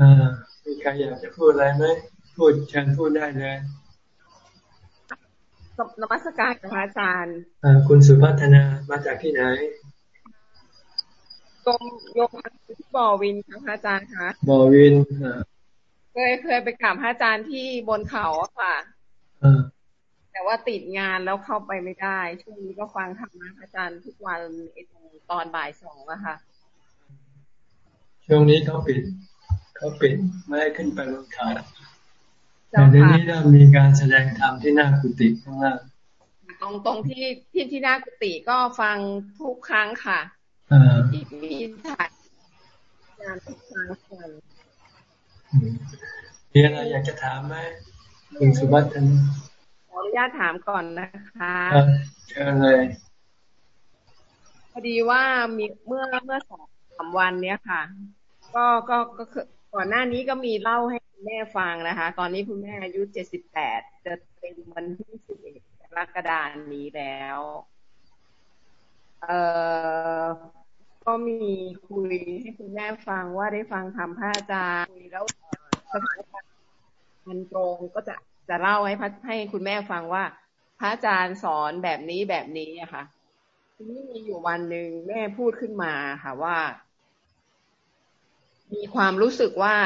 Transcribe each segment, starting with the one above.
อ่ามีใครอยากจะพูดอะไรไหมพูดเชิญพูดได้เลยนมัสการพระอาจารย์คุณสุพัฒนามาจากที่ไหนกรมโยมที่บ่อวินค่ะพระอาจารย์คะบ่อวินเคยเคยไปกราบพระอาจารย์ที่บนเขาค่ะแต่ว่าติดงานแล้วเข้าไปไม่ได้ ช่วงนี้ก็ฟังธรรมะพระอาจารย์ทุกวันตอนบ่ายสองอะค่ะ ช่วงนี้เขาปิด เขาปิดไม่ให้ขึ้นไปบนเขาแต่เดี๋ยวนี้เริ่มมีการแสดงธรรมที่หน้ากุฏิข้างล่างตรงตรงที่ที่ที่หน้ากุฏิก็ฟังทุกครั้งค่ะที่มีถ่ายงานทุกครั้งกันมีอะไรอยากจะถามไหมคุณสุบัติขออนุญาตถามก่อนนะคะเชิญเลยพอดีว่ามีเมื่อเมื่อสองสามวันเนี้ยค่ะ ก็ก็ก็คือ ก่อนหน้านี้ก็มีเล่าให้คุณแม่ฟังนะคะ ตอนนี้คุณแม่อายุเจ็ดสิบแปดจะเป็นวันที่สิบเอ็ดกรกฎาคมนี้แล้ว เอ่อก็มีคุยให้คุณแม่ฟังว่าได้ฟังธรรมพระอาจารย์แล้วสถานการณ์มันตรงก็จะจะเล่าให้พให้คุณแม่ฟังว่า พระอาจารย์สอนแบบนี้แบบนี้อะค่ะทีนี้มีอยู่วันหนึ่งแม่พูดขึ้นมาค่ะว่า มีความรู้สึกว่า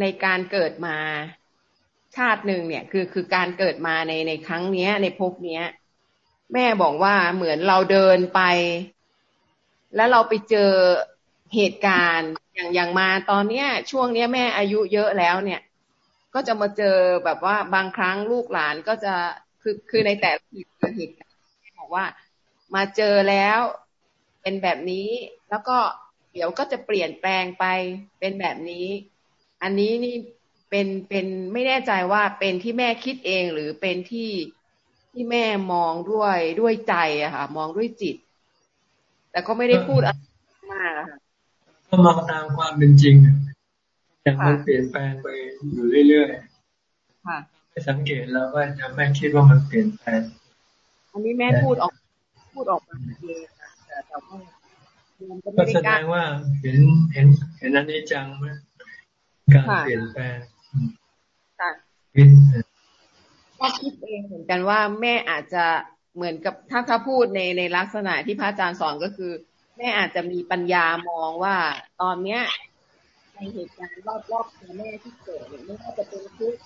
ในการเกิดมาชาติหนึ่งเนี่ยคือคือการเกิดมาในในครั้งเนี้ย ในภพเนี้ย แม่บอกว่าเหมือนเราเดินไป แล้วเราไปเจอเหตุการณ์อย่างอย่างมาตอนเนี้ย ช่วงเนี้ยแม่อายุเยอะแล้วเนี่ย ก็จะมาเจอแบบว่าบางครั้งลูกหลานก็จะคือคือในแต่ละเหตุการณ์บอกว่า มาเจอแล้วเป็นแบบนี้แล้วก็ เดี๋ยวก็จะเปลี่ยนแปลงไปเป็นแบบนี้ อันนี้นี่เป็นเป็นไม่แน่ใจว่าเป็นที่แม่คิดเองหรือเป็นที่ที่แม่มองด้วยด้วยใจอะค่ะ มองด้วยจิต แต่ก็ไม่ได้พูดอะไรมากอะค่ะก็มองตามความเป็นจริงอย่างมันเปลี่ยนแปลงไปอยู่เรื่อยๆค่ะไม่สังเกตแล้วว่าจะไม่คิดว่ามันเปลี่ยนแปลงอันนี้แม่พูดออกพูดออกมาเองแต่แต่ว่า ก็แสดงว่าเห็นเห็นเห็นอันนี้จังไหมการเปลี่ยนแปลงค่ะก็คิดเองเหมือนกันว่าแม่อาจจะเหมือนกับถ้าถ้าพูดในในลักษณะที่พระอาจารย์สอนก็คือ แม่อาจจะมีปัญญามองว่า ตอนเนี้ย ในเหตุการณ์รอบๆตัวแม่ที่เกิดไม่ว่าจะเป็นทุกข์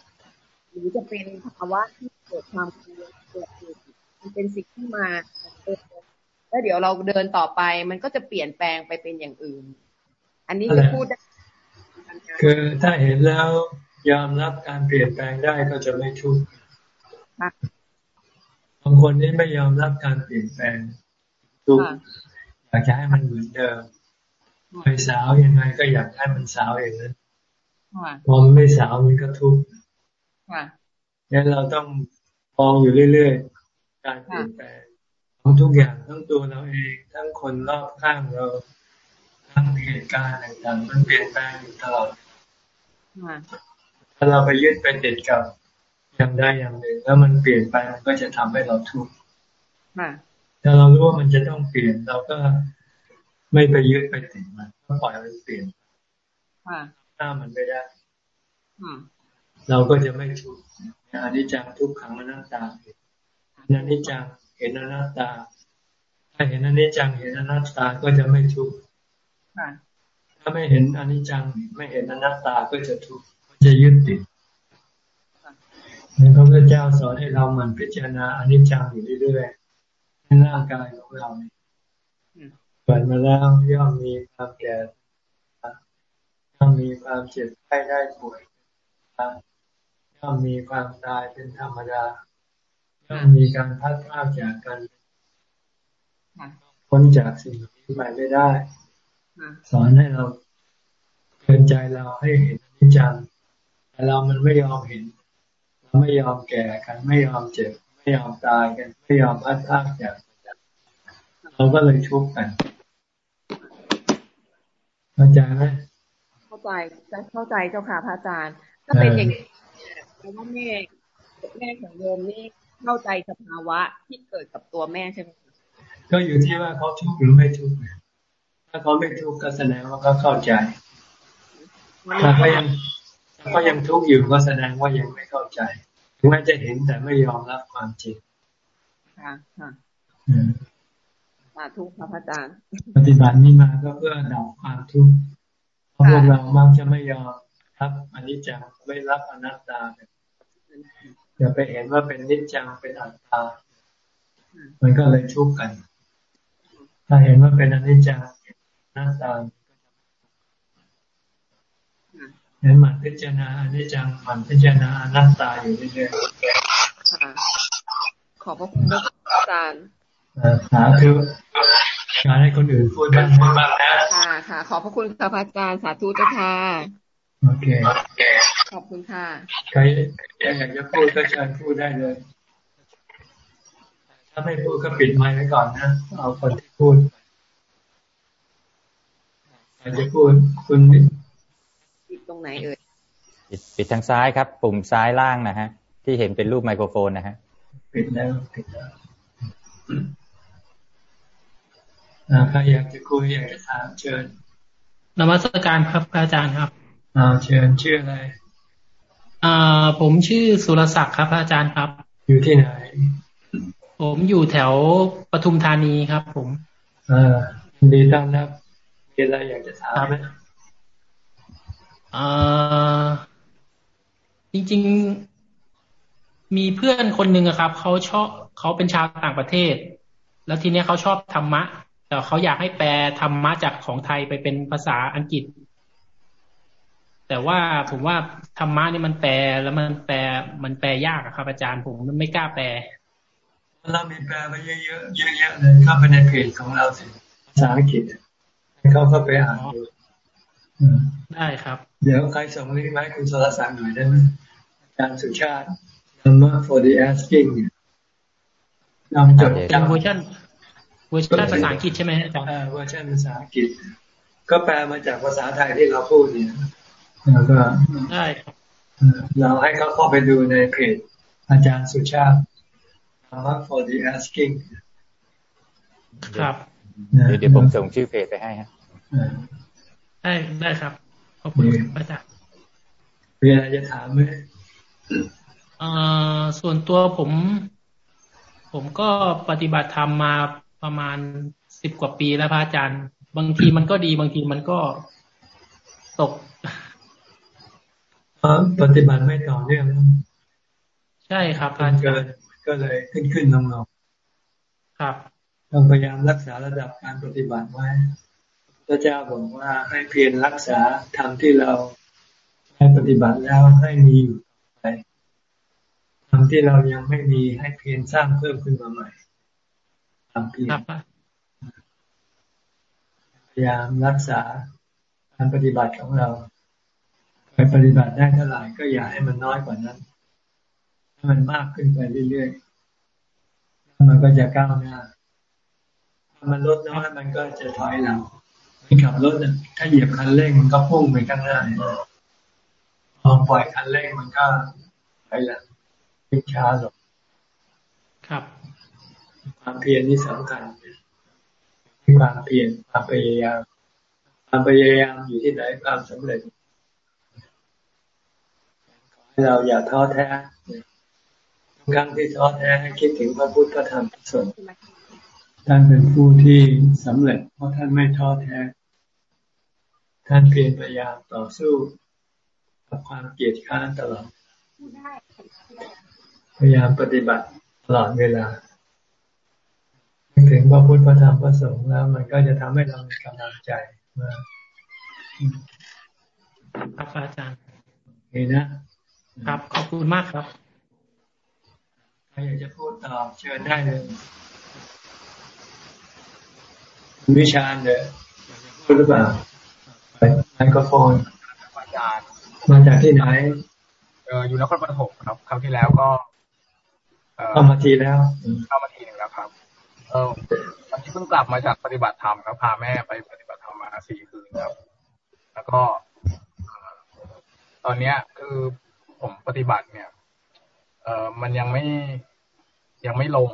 หรือจะเป็นภาวะที่เกิดความกลัวเกิดมันเป็นสิ่งที่มา แล้วเดี๋ยวเราเดินต่อไป มันก็จะเปลี่ยนแปลงไปเป็นอย่างอื่น อันนี้จะพูดได้คือถ้าเห็นแล้วยอมรับการเปลี่ยนแปลงได้ก็จะไม่ทุกข์บางคนนี่ไม่ยอมรับการเปลี่ยนแปลงทุกข์อยากจะให้มันเหมือนเดิมไปสาวยังไงก็อยากให้มันสาวอย่างนั้นพอมันไม่สาวมันก็ทุกข์งั้นเราต้องมองอยู่เรื่อยๆ การเปลี่ยนแปลง ของทุกอย่างทั้งตัวเราเอง ทั้งคนรอบข้างเราทั้งเหตุการณ์ต่างๆมันเปลี่ยนแปลงอยู่ตลอดถ้าเราไปยึดไปติดกับอย่างใดอย่างหนึ่ง แล้วมันเปลี่ยนไปมันก็จะทำให้เราทุกข์ถ้าเรารู้ว่ามันจะต้องเปลี่ยนเราก็ไม่ไปยึดไปติดมันก็ปล่อยมันเปลี่ยนถ้ามันไม่ได้เราก็จะไม่ทุกข์อนิจจังทุกขังอนัตตาอนิจจัง เห็นอนัตตา ถ้าเห็นอนิจจังเห็นอนัตตาก็จะไม่ทุกข์ถ้าไม่เห็นอนิจจังไม่เห็นอนัตตาก็จะทุกข์ก็จะยึดติดพระพุทธเจ้าสอนให้เรามันพิจารณาอนิจจังอยู่เรื่อยๆในร่างกายของเราเกิดมาแล้วย่อมมีความแก่ย่อมมีความเจ็บไข้ได้ป่วยย่อมมีความตายเป็นธรรมดา ย่อมมีการพัดพลาดจากกันพ้นจากสิ่งนี้ไปไม่ได้ สอนให้เราเตือนใจเราให้เห็นนิจังแต่เรามันไม่ยอมเห็น เราไม่ยอมแก่กันไม่ยอมเจ็บ ไม่ยอมตายกัน ไม่ยอมพัดพลาดจากเราก็เลยทุกข์กันเข้าใจไหมเข้าใจเข้าใจเจ้าค่ะพระอาจารย์ ถ้าเป็นอย่างนี้แปลว่าแม่แม่ของโยมนี่ เข้าใจสภาวะที่เกิดกับตัวแม่ใช่ไหมก็อยู่ที่ว่าเขาทุกข์หรือไม่ทุกข์ถ้าเขาไม่ทุกข์ก็แสดงว่าเขาเข้าใจถ้าก็ยังก็ยังทุกข์อยู่ก็แสดงว่ายังไม่เข้าใจถึงแม้จะเห็นแต่ไม่ยอมรับความจริงค่ะค่ะสาธุครับอาจารย์ ปฏิบัตินี้มาก็เพื่อดับความทุกข์เพราะพวกเรามักจะไม่ยอมรับอันนี้จังไม่รับอนัตตา อย่าไปเห็นว่าเป็นนิจจังเป็นอัตตา มันก็เลยทุกข์กัน ถ้าเห็นว่าเป็นอนิจจังอนัตตาเห็นมันพิจารณาอนิจจังมันพิจารณาอนัตตาอยู่เรื่อยๆขอบพระคุณอาจารย์สาธุการให้คนอื่นพูดบ้างบ้างนะค่ะค่ะ ขอบพระคุณค่ะอาจารย์สาธุเจ้าค่ะโอเค ขอบคุณค่ะใครอยากจะพูดก็เชิญพูดได้เลย ถ้าไม่พูดก็ปิดไมค์ไว้ก่อนนะเอาคนที่พูดใครจะพูดคุณปิดตรงไหนเอ่ยปิดปิดทางซ้ายครับ ปุ่มซ้ายล่างนะฮะ ที่เห็นเป็นรูปไมโครโฟนนะฮะปิดแล้วปิดแล้วใครอยากจะคุยอยากจะถามเชิญนมัสการครับอาจารย์ครับอ่าเชิญชื่ออะไร อ่าผมชื่อสุรศักดิ์ครับอาจารย์ครับ อยู่ที่ไหน ผมอยู่แถวปทุมธานีครับ ผมอ่าดีต้อนรับมีอะไรอยากจะถามไหมอ่าจริงๆมีเพื่อนคนหนึ่งครับเขาชอบเขาเป็นชาวต่างประเทศ แล้วทีนี้เขาชอบธรรมะ แต่เขาอยากให้แปลธรรมะจากของไทยไปเป็นภาษาอังกฤษ แต่ว่าผมว่าธรรมะนี่มันแปลแล้วมันแปลมันแปลยากครับ อาจารย์ผมไม่กล้าแปลเรามีแปลไปเยอะๆเยอะๆเลยเข้าไปในเพจของเราสิภาษาอังกฤษให้เขาเข้าไปอ่านดูได้ครับ เดี๋ยวใครส่งลิงก์มาให้คุณสรศักดิ์หน่อยได้ไหมอาจารย์สุชาติ Dhamma for the asking นำจดจำเวอร์ชันเวอร์ชันภาษาอังกฤษใช่ไหมอาจารย์เวอร์ชันภาษาอังกฤษ ก็แปลมาจากภาษาไทยที่เราพูดเนี่ย แล้วก็ได้เราให้เขาเข้าไปดูในเพจอาจารย์สุชาติ for the asking ครับเดี๋ยวผมส่งชื่อเพจไปให้ฮะได้ได้ครับ ขอบคุณอาจารย์มีอะไรจะถามไหมอ่าส่วนตัวผม ผมก็ปฏิบัติธรรมมาประมาณสิบกว่าปีแล้วพระอาจารย์ บางทีมันก็ดีบางทีมันก็ตก ปฏิบัติไม่ต่อเนื่องใช่ครับการเกินก็เลยขึ้นขึ้นลงลงครับต้องพยายามรักษาระดับการปฏิบัติไว้พระเจ้าบอกว่าให้เพียรรักษาธรรมที่เราให้ปฏิบัติแล้วให้มีอยู่ไปธรรมที่เรายังไม่มีให้เพียรสร้างเพิ่มขึ้นมาใหม่ทำเพียรพยายามรักษาการปฏิบัติของเรา ไปปฏิบัติได้เท่าไหร่ก็อย่าให้มันน้อยกว่านั้น ให้มันมากขึ้นไปเรื่อยๆมันก็จะก้าวหน้าถ้ามันลดน้อยมันก็จะถอยหลังไม่ขับรถถ้าเหยียบคันเร่งมันก็พุ่งไปข้างหน้าพอปล่อยคันเร่งมันก็ไปละวิ่งช้าลงครับ ความเพียรนี่สำคัญความเพียรความพยายามความพยายามอยู่ที่ไหนความสำเร็จ เราอย่าท้อแท้ทุกครั้งที่ท้อแท้ให้คิดถึงพระพุทธพระธรรมพระสงฆ์ท่านเป็นผู้ที่สำเร็จ เพราะท่านไม่ท้อแท้ ท่านเพียรพยายามต่อสู้กับความเกลียดข้านตลอดพยายามปฏิบัติตลอดเวลาถึงพระพุทธพระธรรมพระสงฆ์แล้ว มันก็จะทำให้เรามีกำลังใจมาครับอาจารย์นี่นะ ครับ ขอบคุณมากครับใครอยากจะพูดตอบเชิญได้เลยวิชาเนี่ยพูดหรือเปล่าไมโครโฟนอาจารย์มาจากที่ไหนเอออยู่นครปฐมครับ ครั้งที่แล้วก็เข้ามาทีแล้วเข้ามาทีหนึ่งแล้วครับ เออวันที่เพิ่งกลับมาจากปฏิบัติธรรมครับพาแม่ไปปฏิบัติธรรมมาสี่คืนครับ แล้วก็ ตอนเนี้ยคือ ผมปฏิบัติเนี่ย เอ่อมันยังไม่ยังไม่ลง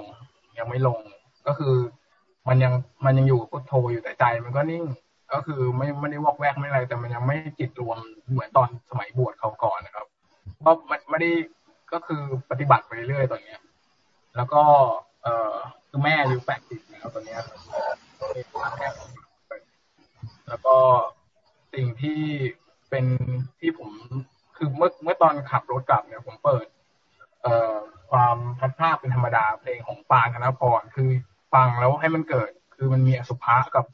ยังไม่ลง ก็คือ มันยังมันยังอยู่พุทโธอยู่แต่ใจ มันก็นิ่งก็คือไม่ไม่ได้วอกแวกไม่อะไร แต่มันยังไม่จิตรวมเหมือนตอนสมัยบวชเขาก่อนนะครับเพราะไม่ไม่ได้ก็คือปฏิบัติไปเรื่อยตอนเนี้ย แล้วก็ เอ่อคือแม่อายุแปดสิบแล้วตอนเนี้ยแล้วก็สิ่งที่เป็นที่ผม คือเมื่อเมื่อตอนขับรถกลับเนี่ยผมเปิด เอ่อความพัดภาพเป็นธรรมดาเพลงของปานธนพรคือฟังแล้วให้มันเกิด คือมันมีอสุภะกับ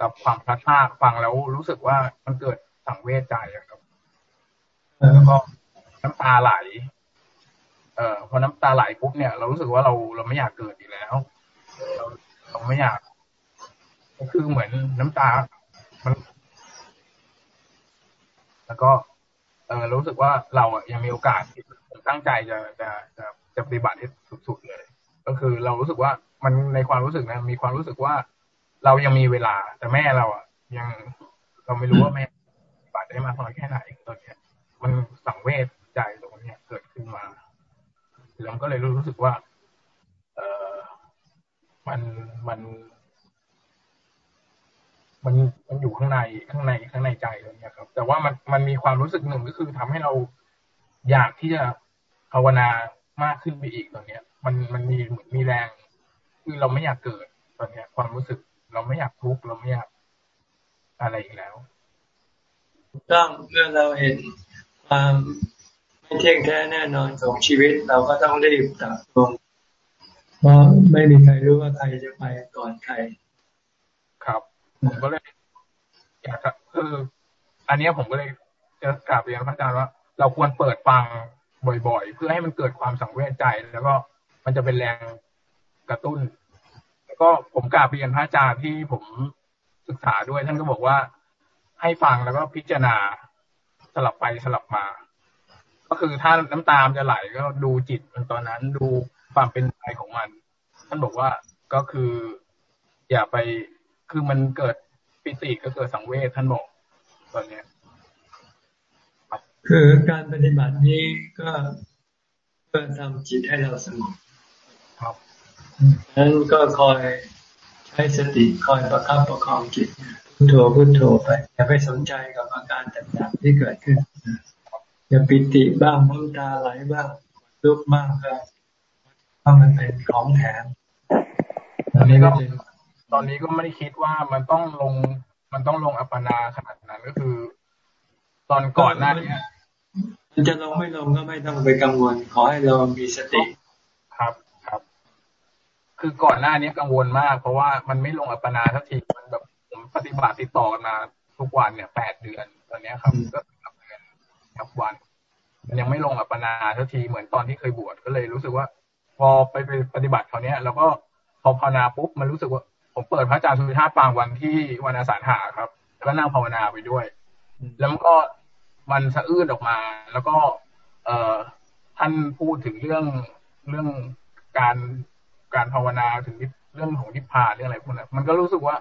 กับความพัดภาคฟังแล้วรู้สึกว่ามันเกิดสังเวชใจครับแล้วก็น้ำตาไหล เอ่อพอน้ำตาไหลปุ๊บเนี่ย เรารู้สึกว่าเราเราไม่อยากเกิดอีกแล้วเราเราไม่อยากก็คือเหมือนน้ำตามันแล้วก็ เออรู้สึกว่าเราอะยังมีโอกาสที่ผมตั้งใจจะจะจะจะปฏิบัติให้สุดๆเลย ก็คือเรารู้สึกว่ามันในความรู้สึกนะมีความรู้สึกว่า เรายังมีเวลา แต่แม่เราอะ ยังเราไม่รู้ว่าแม่ปฏิบัติได้มากน้อยแค่ไหนตอนเนี้ย มันสังเวชใจตรงเนี้ยเกิดขึ้นมาเราก็เลยรู้สึกว่า เออมันมัน มันมันอยู่ข้างในข้างในข้างในใจตรงนี้ครับ แต่ว่ามันมันมีความรู้สึกหนึ่งก็คือทำให้เราอยากที่จะภาวนามากขึ้นไปอีกตอนเนี้ย มันมันมีเหมือนมีแรง คือเราไม่อยากเกิดตอนเนี้ย ความรู้สึกเราไม่อยากทุกข์เราไม่อยากอะไรอีกแล้วต้องเมื่อเราเห็นความไม่เที่ยงแท้แน่นอนของชีวิต เราก็ต้องรีบตัดตรงเพราะไม่มีใครรู้ว่าใครจะไปก่อนใคร ผมก็เลยอยากคืออันนี้ผมก็เลยจะกราบเรียนพระอาจารย์ว่า เราควรเปิดฟังบ่อย ๆ เพื่อให้มันเกิดความสังเวชใจ แล้วก็มันจะเป็นแรงกระตุ้น แล้วก็ผมกราบเรียนพระอาจารย์ที่ผมศึกษาด้วย ท่านก็บอกว่าให้ฟังแล้วก็พิจารณาสลับไปสลับมา ก็คือถ้าน้ำตามจะไหลก็ดูจิตมันตอนนั้นดูความเป็นไปของมัน ท่านบอกว่าก็คืออย่าไป คือมันเกิดปิติก็เกิดสังเวชท่านบอกตอนเนี้ยคือการปฏิบัตินี้ก็เพื่อทำจิตให้เราสงบครับนั้นก็คอยใช้สติคอยประคับประคองจิตพุทโธพุทโธไปอย่าไปสนใจกับอาการต่างๆที่เกิดขึ้นอย่าปิติบ้างน้ำตาไหลบ้างลุกบ้างก็เพราะมันเป็นของแถมตอนนี้ก็ ตอนนี้ก็ไม่ได้คิดว่ามันต้องลง มันต้องลงอัปปนาขนาดนั้นก็คือ ตอนก่อนหน้านี้มันจะลงไม่ลงก็ไม่ต้องไปกังวล ขอให้เรามีสติครับคือก่อนหน้านี้กังวลมาก เพราะว่ามันไม่ลงอัปนาทักทีมันแบบผมปฏิบัติติดต่อกันมาทุกวันเนี่ยแปดเดือนตอนนี้ครับก็นับเดือนนับวันมันยังไม่ลงอัปนาทักทีเหมือนตอนที่เคยบวชก็เลยรู้สึกว่า พอไปไปปฏิบัติคราวนี้ยแล้วก็พอภาวนาปุ๊บมันรู้สึกว่า ผมเปิดพระอาจารย์สุริธาปางวันที่วันอาสาฬหาครับ แล้วก็นั่งภาวนาไปด้วย แล้วมันก็มันสะอื้นออกมา แล้วก็ เอ่อท่านพูดถึงเรื่องเรื่องการการภาวนาถึงเรื่องของนิพพานเรื่องอะไรพวกนั้นมันก็รู้สึกว่า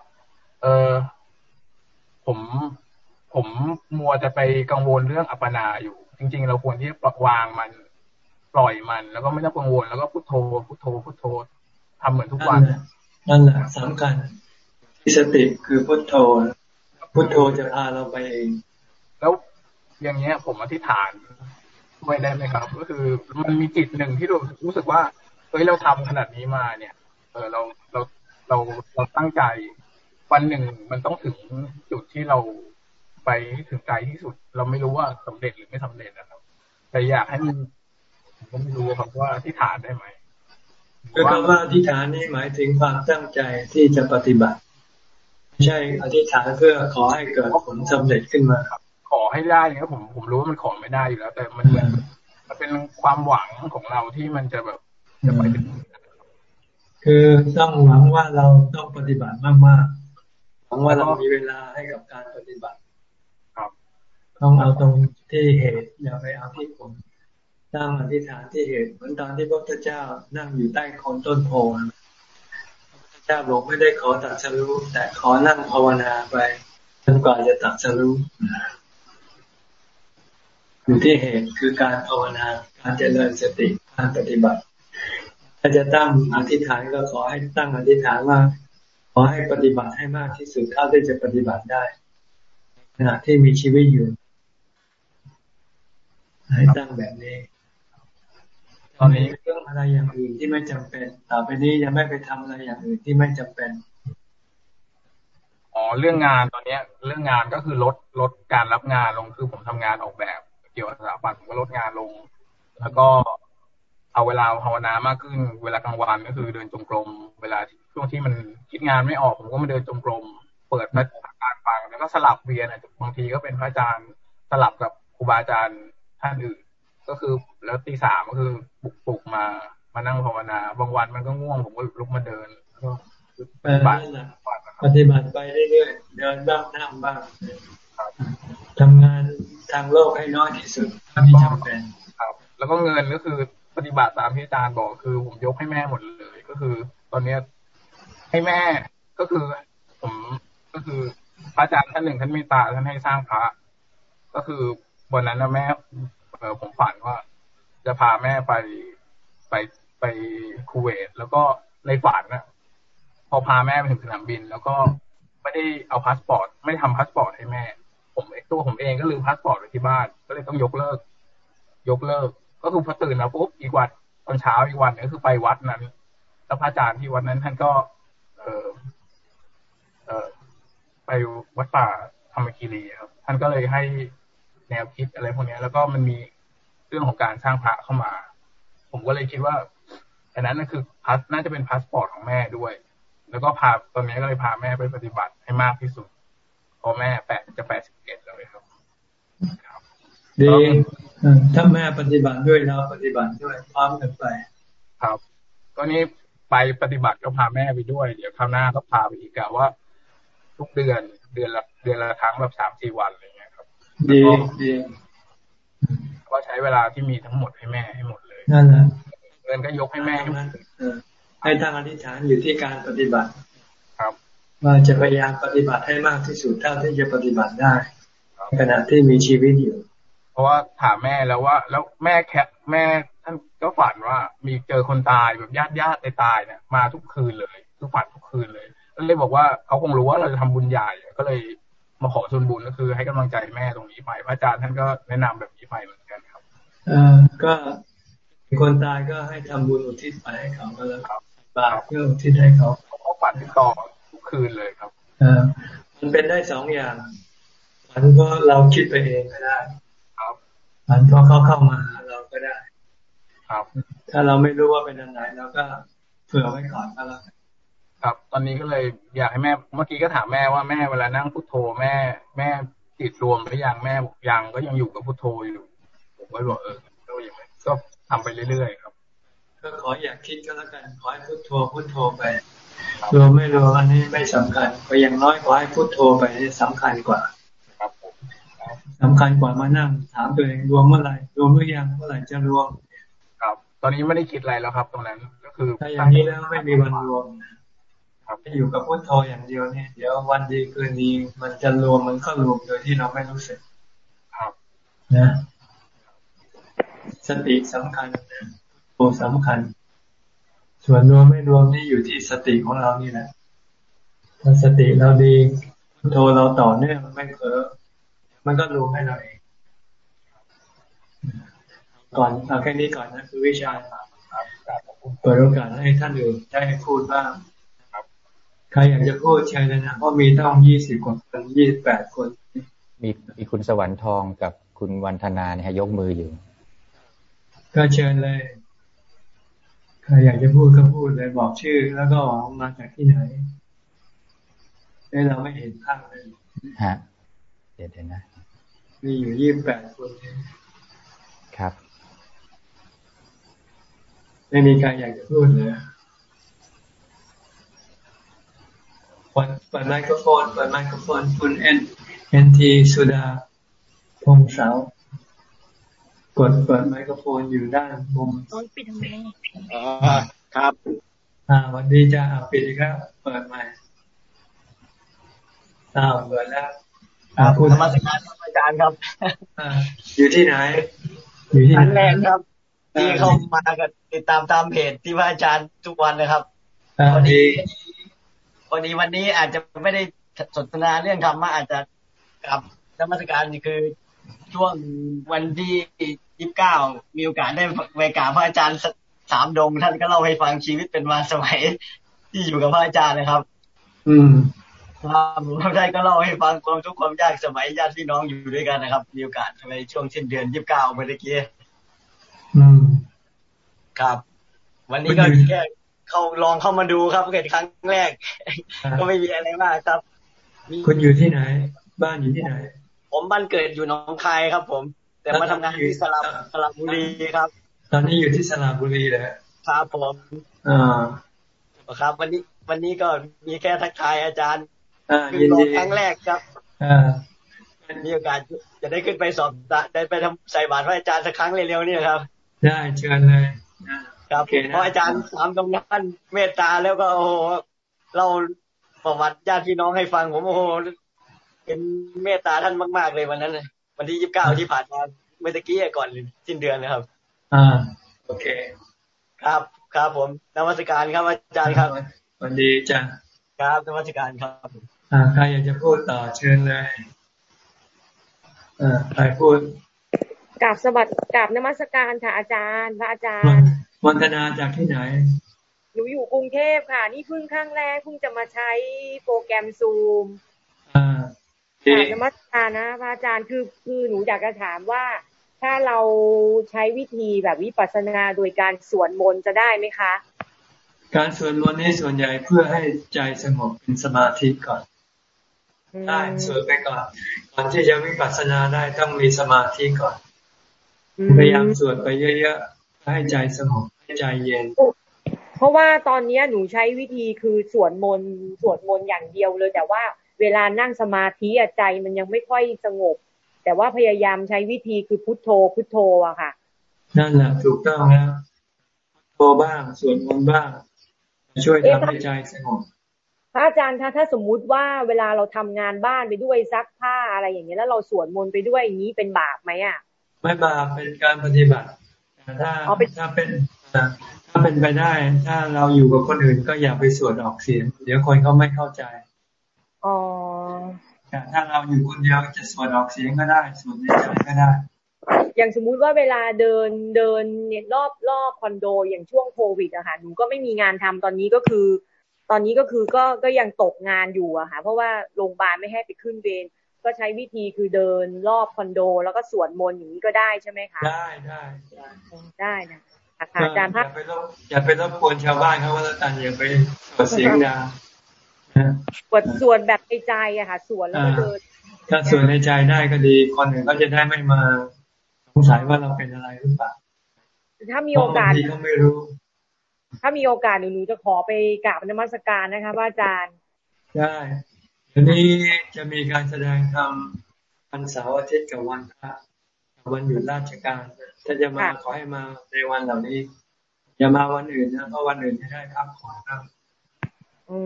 เออผมผมมัวจะไปกังวลเรื่องอัปปนาอยู่ จริง ๆ เราควรที่จะปล่อยวางมันปล่อยมัน แล้วก็ไม่ต้องกังวลแล้วก็พุทโธพุทโธพุทโธทำเหมือนทุกวัน นั่นแหละสำคัญที่สติคือพุทโธ พุทโธจะพาเราไปเอง แล้วอย่างเงี้ย ผมอธิษฐานไว้ได้ไหมครับ ก็คือมันมีจิตหนึ่งที่รู้สึกว่าเฮ้ยเราทำขนาดนี้มาเนี่ย เออเราเราเราเราตั้งใจ วันหนึ่งมันต้องถึงจุดที่เราไปถึงใจที่สุด เราไม่รู้ว่าสำเร็จหรือไม่สำเร็จนะครับ แต่อยากให้มันผมก็ไม่รู้ครับว่าที่ฐานได้ไหม คือคำว่าอธิษฐานนี่หมายถึงความตั้งใจที่จะปฏิบัติไม่ใช่อธิษฐานเพื่อขอให้เกิดผลสำเร็จขึ้นมาครับ ขอให้ได้เนี่ยผมผมรู้ว่ามันขอไม่ได้อยู่แล้ว แต่มันเหมือนมันเป็นความหวังของเราที่มันจะแบบจะไปถึงคือต้องหวังว่าเราต้องปฏิบัติมากๆหวังว่าเรามีเวลาให้กับการปฏิบัติ ครับ ต้องเอาตรงที่เหตุอย่าไปเอาที่ผล ตั้งอธิษฐานที่เหตุเหมือนตอนที่พระพุทธเจ้านั่งอยู่ใต้โคนต้นโพพระพุทธเจ้าบอกไม่ได้ขอตัดสรู้แต่ขอนั่งภาวนาไปจนกว่าจะตัดสรู้อยู่ที่เหตุคือการภาวนาการเจริญสติการปฏิบัติ ถ้าจะตั้งอธิษฐานก็ขอให้ตั้งอธิษฐานว่าขอให้ปฏิบัติให้มากที่สุดเท่าที่จะปฏิบัติได้ขณะที่มีชีวิตอยู่ให้ตั้งแบบนี้ ตอนนี้เรื่องอะไรอย่างอื่นที่ไม่จำเป็น ต่อไปนี้ยังไม่ไปทำอะไรอย่างอื่นที่ไม่จำเป็นอ๋อเรื่องงานตอนเนี้ย เรื่องงานก็คือลดลดการรับงานลงคือผมทำงานออกแบบ เกี่ยวกับสถาปัตย์ผมก็ลดงานลง แล้วก็เอาเวลาภาวนามากขึ้น เวลากลางวันก็คือเดินจงกรม เวลาช่วงที่มันคิดงานไม่ออก ผมก็มาเดินจงกรม เปิดพระอาจารย์ฟังแล้วก็สลับเวียนบางทีก็เป็นพระอาจารย์สลับกับครูบาอาจารย์ท่านอื่น ก็คือแล้วตีสามก็คือปลุกปลุกมามานั่งภาวนา บางวันมันก็ง่วงผมก็ลุกมาเดินก็ปฏิบัติปฏิบัติไปเรื่อยๆเดินบ้างนั่งบ้างทำงานทางโลกให้น้อยที่สุดเท่าที่จำเป็นครับ แล้วก็เงินก็คือปฏิบัติตามที่อาจารย์บอกคือ ผมยกให้แม่หมดเลย ก็คือ ตอนเนี้ยให้แม่ก็คือ ผมก็คือพระอาจารย์ท่านหนึ่งท่านเมตตาท่านให้สร้างพระ ก็คือวันนั้นนะแม่ เออผมฝันว่า จะพาแม่ไปไปไปคูเวต แล้วก็ในฝันนะพอพาแม่ไปถึงสนามบิน แล้วก็ไม่ได้เอาพาสปอร์ต ไม่ทำพาสปอร์ตให้แม่ ผมตัวผมเองก็ลืมพาสปอร์ตไว้ที่บ้าน ก็เลยต้องยกเลิก ยกเลิก ก็คือพอตื่นมาปุ๊บอีกวันตอนเช้าอีกวันก็คือไปวัดนั้นแล้วพระอาจารย์ที่วัดนั้นท่านก็ เออเออไปวัดป่าธรรมคีรีครับท่านก็เลยให้ แนวคิดอะไรพวกนี้แล้วก็มันมีเรื่องของการสร้างพระเข้ามา ผมก็เลยคิดว่าอันนั้นนั่นคือพัสน่าจะเป็นพาสปอร์ตของแม่ด้วย แล้วก็พาตอนนี้ก็เลยพาแม่ไปปฏิบัติให้มากที่สุดเพราะแม่แปดจะแปดสิบเอ็ดแล้วครับดีถ้าแม่ปฏิบัติด้วยเราปฏิบัติด้วยพร้อมกันไป ครับ ก็นี้ไปปฏิบัติก็พาแม่ไปด้วย เดี๋ยวคราวหน้าก็พาไปอีกกะว่า ทุกเดือนเดือนละเดือนละครั้งแบบสามสี่วันอะไรเงี้ยครับ ดีดีก็ใช้เวลาที่มีทั้งหมดให้แม่ให้หมดเลยนั่นแหละเงินก็ยกให้แม่ให้หมดให้ตั้งอธิษฐานอยู่ที่การปฏิบัติ ครับว่าจะพยายามปฏิบัติให้มากที่สุดเท่าที่จะปฏิบัติได้ขณะที่มีชีวิตอยู่ เพราะว่าถามแม่แล้วว่า แล้วแม่แค่แม่ท่านก็ฝันว่ามีเจอคนตายแบบญาติญาติตายเนี่ยมาทุกคืนเลยคือฝันทุกคืนเลย ก็เลยบอกว่าเขาคงรู้ว่าเราจะทำบุญใหญ่ก็เลย มาขอส่วนบุญก็คือ ให้กำลังใจแม่ตรงนี้ไปพระอาจารย์ท่านก็แนะนำแบบนี้ไปเหมือนกันครับเออก็คนตายก็ให้ทำบุญอุทิศไปให้เขาก็แล้วครับบาปก็อุทิศให้เขาเขาฝันต่อทุกคืนเลยครับ เออมันเป็นได้สองอย่างฝันเพราะเราคิดไปเองก็ได้ ครับฝันเพราะเขาเข้ามาเราก็ได้ ครับ ถ้าเราไม่รู้ว่าเป็นอันไหนเราก็เผื่อไว้ก่อนก็แล้ว ครับ ตอนนี้ก็เลยอยากให้แม่เมื่อกี้ก็ถามแม่ว่าแม่เวลานั่งพุทโธแม่ แม่ติดรวมหรือยังแม่บอกยังก็ยังอยู่กับพุทโธอยู่ผมก็บอกเออก็ยังก็ทำไปเรื่อยๆครับก็ขออยากคิดก็แล้วกันขอให้พุทโธพุทโธไปรวมไม่รวมอันนี้ไม่สำคัญก็ยังน้อยขอให้พุทโธไปสำคัญกว่าครับสำคัญกว่ามานั่งถามตัวเองรวมเมื่อไหร่รวมหรือยังเมื่อไหร่จะรวม ครับ ตอนนี้ไม่ได้คิดอะไรแล้วครับ ตรงนั้นก็คือถ้าอย่างนี้แล้วไม่มีวันรวมครั บที่อยู่กับพุทโธอย่างเดียวเนี่ยเดี๋ยววันดีคืนดีมันจะรวมมันก็รวมโดยที่เราไม่รู้สึกครับนะ สติสำคัญตัวสำคัญ ส่วนรวมไม่รวมนี่อยู่ที่สติของเรานี่แหละถ้าสติเราดีโทรเราต่อเนื่องไม่เผลอมันก็รวมให้เราเองก่อนเอาแค่นี้ก่อนนะคือวิชาเปิดโอกาสให้ท่านอื่นได้พูดบ้าง ใครอยากจะพูดเชิญนะเพราะมีต้องยี่สิบกว่าคนยี่สิบแปดคน มีมีคุณสวรรค์ทองกับคุณวันธนาเนี่ยยกมืออยู่ ก็เชิญเลย ใครอยากจะพูดก็พูดเลยบอกชื่อ แล้วก็มาจากที่ไหนให้เราไม่เห็นภาพเลยฮะเดี๋ยวนะ มีอยู่ยี่สิบแปดคนครับ ไม่มีใครอยากจะพูดเลย เปิดไมโครโฟนเปิดไมโครโฟนคุณเอ็นเอ็นทีสุดาพงเสากดเปิดไมโครโฟนอยู่ด้านมุมต้นปิดทำไมอ๋อครับ อ่าวันดีจ้าปิดอีกแล้วเปิดใหม่อ้าวเปิดแล้วอ่าพูดธรรมสการอาจารย์ครับอ่าอยู่ที่ไหน อยู่ที่ไหนแรกครับที่เข้ามากับติดตามตามเพจที่พระอาจารย์ทุกวันเลยครับอ่าดี พอดีวันนี้อาจจะไม่ได้สนทนาเรื่องธรรมะอาจจะกับธรรมสการนี่คือช่วงวันที่ยี่สิบเก้ามีโอกาสได้ไปกราบพระอาจารย์สามดง ท่านก็เล่าให้ฟังชีวิตเป็นมาสมัย ที่อยู่กับพระอาจารย์นะครับ อืมครับท่านก็เล่าให้ฟังความทุกข์ความยากสมัยญาติพี่น้องอยู่ด้วยกันนะครับ มีโอกาสไปช่วงสิ้นเดือนยี่สิบเก้าเมื่อกี้อืมครับ วันนี้ก็แค่ เขาลองเข้ามาดูครับเกิดครั้งแรก ก็ไม่มีอะไรมากครับ คุณอยู่ที่ไหน บ้านอยู่ที่ไหน ผมบ้านเกิดอยู่หนองคายครับ ผม แต่มาทำงานที่สระสระบุรีครับ ตอนนี้อยู่ที่สระบุรีเลยครับผมอ่าครับ วันนี้วันนี้ก็มีแค่ทักทายอาจารย์คือลงครั้งแรกครับอ่ามีโอกาสจะได้ขึ้นไปสอบได้ไปทำใส่บาตรพระอาจารย์สักครั้งเร็วๆนี่ครับ ได้เชิญเลย ครับเพราะอาจารย์ถามตรงนั้นเมตตาแล้วก็โอ้โหเราประวัติญาติพี่น้องให้ฟังผมโอ้โหเป็นเมตตาท่านมากๆเลยวันนั้นเลยวันที่ยี่สิบเก้าที่ผ่านมาเมื่อกี้ก่อนสิ้นเดือนนะครับ อ่า โอเค ครับครับผมนมัสการครับอาจารย์ครับวันดีจ้ะครับนมัสการครับ อ่าใครอยากจะพูดต่อเชิญเลยอ่าใครพูดกราบสวัสดิ์กราบนมัสการค่ะอาจารย์ พระอาจารย์ วันธนาจากที่ไหน หนูอยู่กรุงเทพค่ะ นี่เพิ่งครั้งแรกเพิ่งจะมาใช้โปรแกรมซูมอ่าค่ะนมัสการนะพระอาจารย์คือคือหนูอยากจะถามว่า ถ้าเราใช้วิธีแบบวิปัสสนาโดยการสวดมนต์จะได้ไหมคะ การสวดมนต์นี่ส่วนใหญ่เพื่อให้ใจสงบเป็นสมาธิก่อนได้สวดไปก่อนก่อนที่จะวิปัสสนาได้ต้องมีสมาธิก่อนพยายามสวดไปเยอะๆ ให้ใจสงบให้ใจเย็น เพราะว่าตอนนี้หนูใช้วิธีคือสวดมนต์สวดมนต์อย่างเดียวเลย แต่ว่าเวลานั่งสมาธิใจมันยังไม่ค่อยสงบ แต่ว่าพยายามใช้วิธีคือพุทโธพุทโธอะค่ะ นั่นแหละถูกต้องแล้วโธบ้างสวดมนต์บ้าง ช่วยทำให้ใจสงบพระอาจารย์คะถ้าสมมุติว่าเวลาเราทำงานบ้านไปด้วยซักผ้าอะไรอย่างเงี้ยแล้วเราสวดมนต์ไปด้วยอย่างนี้เป็นบาปไหมอะ ไม่บาปเป็นการปฏิบัติแต่ ถ้าถ้าเป็นถ้าเป็นไปได้ ถ้าเราอยู่กับคนอื่นก็อย่าไปสวดออกเสียง เดี๋ยวคนเขาไม่เข้าใจอ๋อถ้าเราอยู่คนเดียวจะสวดออกเสียงก็ได้สวดในใจก็ได้ อย่างสมมุติว่าเวลาเดินเดินเนี่ยรอบรอบคอนโดอย่างช่วงโควิดอะค่ะหนูก็ไม่มีงานทำตอนนี้ก็คือ ตอนนี้ก็คือก็ก็ยังตกงานอยู่อะค่ะเพราะว่าโรงพยาบาลไม่ให้ไปขึ้นเวร ก็ใช้วิธีคือเดินรอบคอนโด แล้วก็สวดมนต์อย่างนี้ก็ได้ใช่ไหมคะได้ได้ได้นะอาจารย์อย่าไปรบอย่าไปรบกวนชาวบ้านเขาว่าอาจารย์อย่าไปสวดเสียงดังสวดสวดแบบในใจอะค่ะสวดแล้วก็เดินถ้าสวดในใจได้ก็ดีคนอื่นก็จะได้ไม่มาสงสัยว่าเราเป็นอะไรหรือเปล่าถ้ามีโอกาสที่เขาไม่รู้ ถ้ามีโอกาสหนูหนูจะขอไปกราบนมัสการนะคะพระอาจารย์ได้ ทีนี้จะมีการแสดงธรรมวันเสาร์อาทิตย์กับวันพระวันหยุดราชการถ้าจะมาขอให้มาในวันเหล่านี้ อย่ามาวันอื่นนะเพราะวันอื่นไม่ได้พักผ่อนครับอื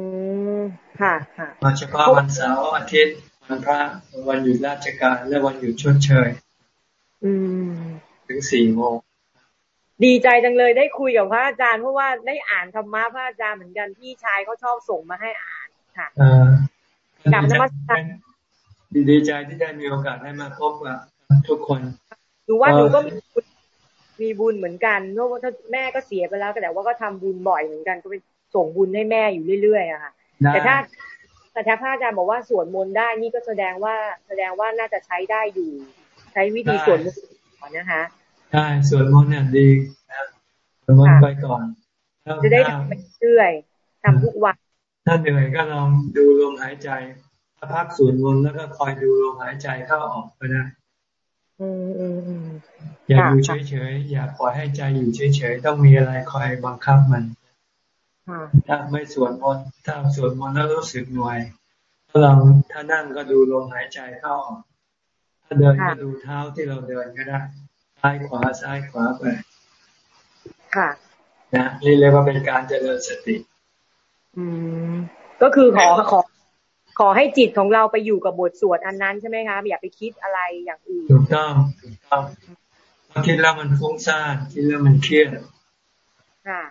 มค่ะค่ะมาเฉพาะวันเสาร์อาทิตย์วันพระวันหยุดราชการ และวันหยุดชดเชย อืม ถึงสี่โมงดีใจจังเลยได้คุยกับพระอาจารย์เพราะว่าได้อ่านธรรมะพระอาจารย์เหมือนกันพี่ชายเขาชอบส่งมาให้อ่านค่ะ กลับนมัสการดีใจที่ได้มีโอกาสได้มาพบกับทุกคนหนูว่าหนูก็มีบุญมีบุญเหมือนกันเพราะว่าแม่ก็เสียไปแล้วแต่ว่าก็ทำบุญบ่อยเหมือนกัน ก็ไปส่งบุญให้แม่อยู่เรื่อยๆอะค่ะ แต่ถ้าแต่ถ้าพระอาจารย์บอกว่าสวดมนต์ได้นี่ก็แสดงว่าแสดงว่าน่าจะใช้ได้อยู่ ใช้วิธีสวดมนต์นะคะใช่สวดมนต์เนี่ยดีสวดมนต์ไปก่อนจะได้ทำไปเรื่อยทำทุกวัน ถ้าเหนื่อยก็ลองดูลมหายใจถ้าพักสวดมนต์แล้วก็คอยดูลมหายใจเข้าออกก็ได้อย่าอยู่เฉยๆอย่าปล่อยให้ใจอยู่เฉยๆต้องมีอะไรคอยบังคับมันถ้าไม่สวดมนต์ถ้าสวดมนต์แล้วรู้สึกหน่วยถ้าเราถ้านั่งก็ดูลมหายใจเข้าออกถ้าเดินก็ดูเท้าที่เราเดินก็ได้ซ้ายขวาซ้ายขวาไปค่ะนะนี่เรียกว่าเป็นการเจริญสติ อืม ก็คือขอขอ ขอให้จิตของเราไปอยู่กับบทสวดอันนั้นใช่ไหมคะอย่าไปคิดอะไรอย่างอื่นถูกต้องถูกต้องคิดแล้วมันฟุ้งซ่านคิดแล้วมันเครียดค่ะ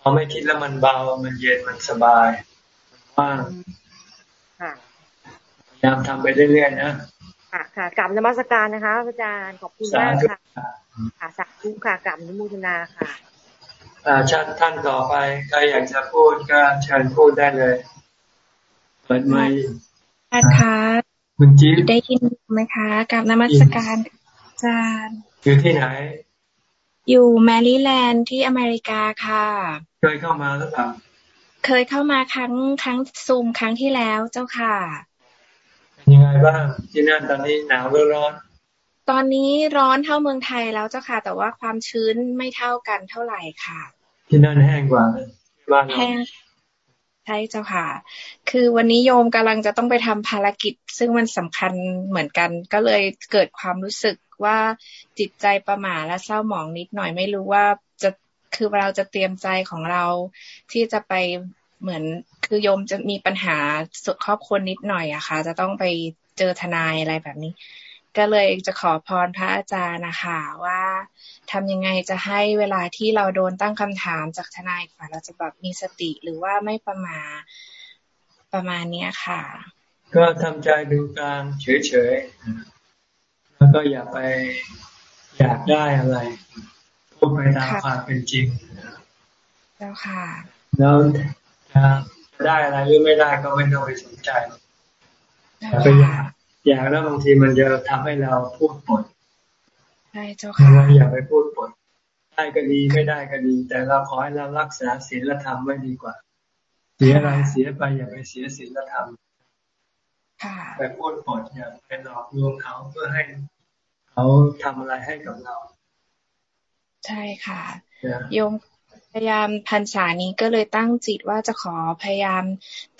พอไม่คิดแล้วมันเบา มันเย็นมันสบายมันว่างพยายามทำไปเรื่อยๆนะค่ะค่ะกลับนมัสการนะคะอาจารย์ขอบคุณมากค่ะค่ะสาธุค่ะกลับนุมูทนาค่ะอา ชาติท่านต่อไปใครอยากจะพูดก็เชิญพูดได้เลยเปิดไมค์ค่ะคุณจิ๊บได้ยินไหมคะกับนมัสการอาจารย์อยู่ที่ไหน อยู่แมริแลนด์ที่อเมริกาค่ะ เคยเข้ามาหรือเปล่าเคยเข้ามาครั้งครั้งซูมครั้งที่แล้วเจ้าค่ะ ยังไงบ้างที่นั่นตอนนี้หนาวหรือร้อน ตอนนี้ร้อนเท่าเมืองไทยแล้วเจ้าค่ะ แต่ว่าความชื้นไม่เท่ากันเท่าไหร่ค่ะ ที่นั่นแห้งกว่าบ้านแห้งใช่เจ้าค่ะ คือวันนี้โยมกำลังจะต้องไปทำภารกิจ ซึ่งมันสำคัญเหมือนกัน ก็เลยเกิดความรู้สึกว่าจิตใจประหม่าและเศร้าหมองนิดหน่อยไม่รู้ว่าจะคือเราจะเตรียมใจของเราที่จะไปเหมือนคือโยมจะมีปัญหาสุดครอบครัวนิดหน่อยอะค่ะ จะต้องไปเจอทนายอะไรแบบนี้ ก็เลยจะขอพรพระอาจารย์นะคะว่าทำยังไงจะให้เวลาที่เราโดนตั้งคำถามจากทนายฝ่าเราจะแบบมีสติหรือว่าไม่ประมาประมาณเนี้ยค่ะ ก็ทำใจดูกลางเฉยๆแล้วก็อย่าไปอยากได้อะไรพูดไปตามความเป็นจริงแล้วค่ะ แล้วจะได้อะไรหรือไม่ได้ก็ไม่ต้องไปสนใจอย่าไปอยาก อยากแล้วบางทีมันจะทำให้เราพูดปดใช่เจ้าค่ะเราอย่าไปพูดปดได้ก็ดีไม่ได้ก็ดี แต่เราขอให้เรารักษาศีลธรรมไว้ดีกว่า เสียอะไรเสียไปอย่าไปเสียศีลธรรมไปพูดปดอย่าไปหลอกลวงเขาเพื่อให้เขาทำอะไรให้กับเรา ใช่ค่ะโยม พยายามพรรษานี้ก็เลยตั้งจิตว่าจะขอพยายาม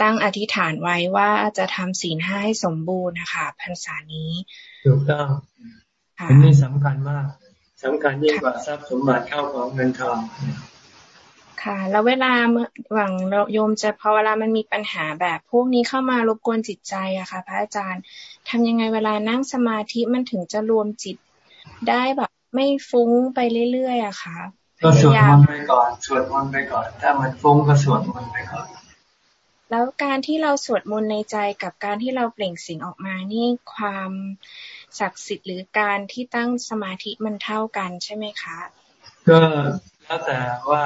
ตั้งอธิษฐานไว้ว่าจะทำศีลห้าให้สมบูรณ์นะคะพรรษานี้ ถูกต้องอันนี้สำคัญมากสำคัญยิ่งกว่าทรัพย์สมบัติเข้าของเงินทองค่ะ แล้วเวลาหวังโยมจะพอเวลามันมีปัญหาแบบ พวกนี้เข้ามารบกวนจิตใจอะค่ะ พระอาจารย์ทำยังไงเวลานั่งสมาธิมันถึงจะรวมจิตได้แบบ ไม่ฟุ้งไปเรื่อยๆอะค่ะ ก็สวดมนต์ไปก่อนสวดมนต์ไปก่อน ถ้ามันฟุ้งก็สวดมนต์ไปก่อน แล้วการที่เราสวดมนต์ในใจกับการที่เราเปล่งเสียงออกมานี่ความศักดิ์สิทธิ์หรือการที่ตั้งสมาธิมันเท่ากันใช่ไหมคะ ก็แล้วแต่ว่า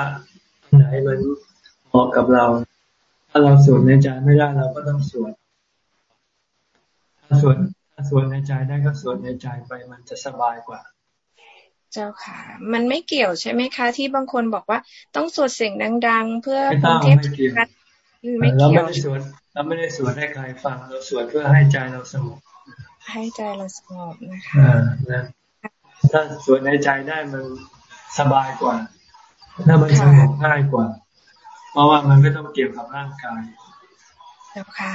ไหนมันเหมาะกับเรา ถ้าเราสวดในใจไม่ได้เราก็ต้องสวดถ้าสวดถ้าสวดในใจได้ก็สวดในใจไปมันจะสบายกว่า เจ้าค่ะ มันไม่เกี่ยวใช่ไหมคะ ที่บางคนบอกว่าต้องสวดเสียงดัง ๆ เพื่อกรุงเทพไม่เกี่ยวเราไม่ได้สวดเราไม่ได้สวดให้ใครฟังเราสวดเพื่อให้ใจเราสงบให้ใจเราสงบนะคะอ่านะถ้าสวดในใจได้มันสบายกว่า ถ้ามันสงบง่ายกว่า เพราะว่ามันไม่ต้องเกี่ยวกับร่างกายเจ้าค่ะ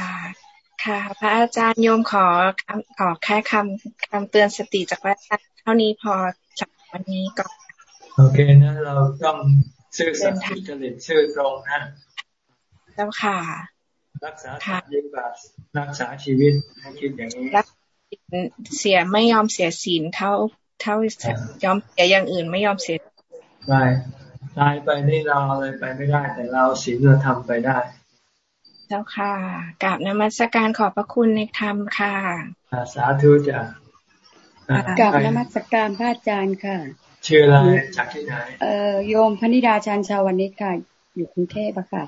ค่ะ พระอาจารย์โยมขอขอแค่คำคำเตือนสติจากพระอาจารย์เท่านี้พอจาก วันนี้ก่อนโอเคนะเราต้องซื่อสัตย์สุจริตซื่อตรงนะเจ้าค่ะ รักษายิ่งกว่ารักษาชีวิตให้คิดอย่างนี้เสียไม่ยอมเสียศีลเท่าเท่ายอมเสียอย่างอื่นไม่ยอมเสียใช่ตายไปนี่เราอะไรไปไม่ได้ แต่เราศีลเราทำไปได้ เจ้าค่ะกราบนมัสการขอบพระคุณในธรรมค่ะสาธุจ้ะ กับนมัสการพระอาจารย์ค่ะ ชื่ออะไรจากที่ไหนเอ่อโยมพนิดาชันชาววันนี้ค่ะ อยู่กรุงเทพอะค่ะ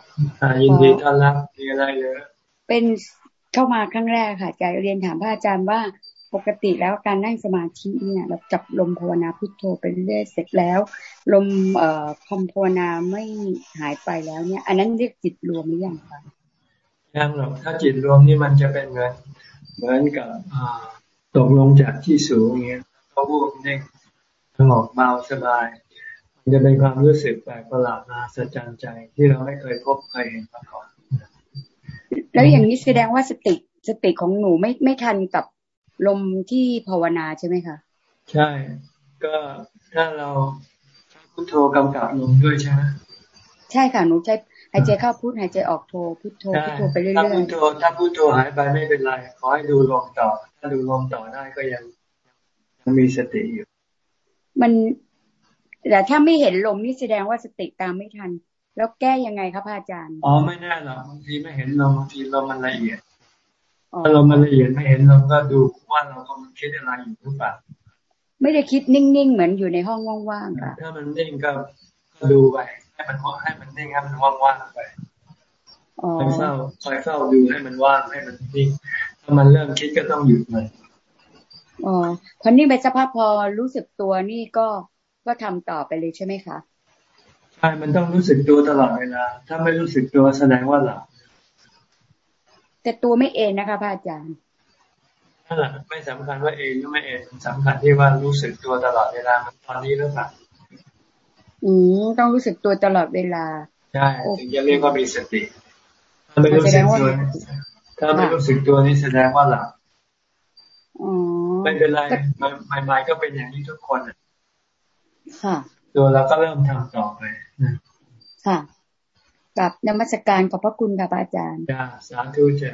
ยินดีต้อนรับมีอะไรเยอะเป็นเข้ามาครั้งแรกค่ะจะเรียนถามพระอาจารย์ว่าปกติแล้วการนั่งสมาธิเนี่ย เราจับลมภาวนาพุทโธไปเรื่อยเสร็จแล้ว ลมเอ่อคำภาวนาไม่หายไปแล้วเนี่ย อันนั้นเรียกจิตรวมหรือยังคะยังหรอกถ้าจิตรวมนี่มันจะเป็นเหมือนเหมือนกับอ่า ตกลงจากที่สูงอย่างเงี้ยเขาวูบเด้งสงบเบาสบาย มันจะเป็นความรู้สึกแปลกประหลาดนาสะใจใจที่เราไม่เคยพบเคยเห็นมาก่อน แล้วอย่างนี้แสดงว่าสติสติของหนูไม่ไม่ทันกับลมที่ภาวนาใช่ไหมคะใช่ ก็ถ้าเราใช้พุทโธกำกับลมด้วยใช่ไหมใช่ค่ะหนูใช้หายใจเข้าพุทหายใจออกโทพุทโธพุทโธไปเรื่อยๆถ้าพุทโธถ้าพุทโธหายไปไม่เป็นไร ขอให้ดูลมต่อ ถ้าดูลมต่อได้ก็ยังยังมีสติอยู่ มันแต่ถ้าไม่เห็นลมนี่แสดงว่าสติตามไม่ทัน แล้วแก้ยังไงครับอาจารย์ อ๋อไม่แน่หรอกบางทีไม่เห็นลมบางทีลมมันละเอียดถ้าลมมันละเอียดไม่เห็นลมก็ดูว่าเรากำลังคิดอะไรอยู่หรือเปล่าไม่ได้คิดนิ่งๆเหมือนอยู่ในห้องว่างๆค่ะถ้ามันนิ่งก็ดูไป ให้มันให้มันนิ่งให้มันว่างๆไปคอยเฝ้าคอยเฝ้าดูให้มันว่างให้มันนิ่งถ้ามันเริ่มคิดก็ต้องหยุดมันอ๋อพอนิ่งไปสักพักพอรู้สึกตัวนี่ก็ก็ทำต่อไปเลยใช่ไหมคะใช่มันต้องรู้สึกตัวตลอดเวลาถ้าไม่รู้สึกตัวแสดงว่าหลับแต่ตัวไม่เองนะคะพระอาจารย์นั่นแหละไม่สำคัญว่าเองหรือไม่เองสำคัญที่ว่ารู้สึกตัวตลอดเวลามันตอนนี้หรือเปล่า อืมต้องรู้สึกตัวตลอดเวลา ใช่ถึงจะเรียกว่ามีสติ ถ้าไม่รู้สึกตัวถ้าไม่รู้สึกตัวนี้แสดงว่าหลับไม่เป็นไรใหม่ๆก็เป็นอย่างนี้ทุกคนค่ะตัวเราก็เริ่มทำต่อไปค่ะกับนมัสการขอบพระคุณค่ะอาจารย์จ้าสาธุจ้า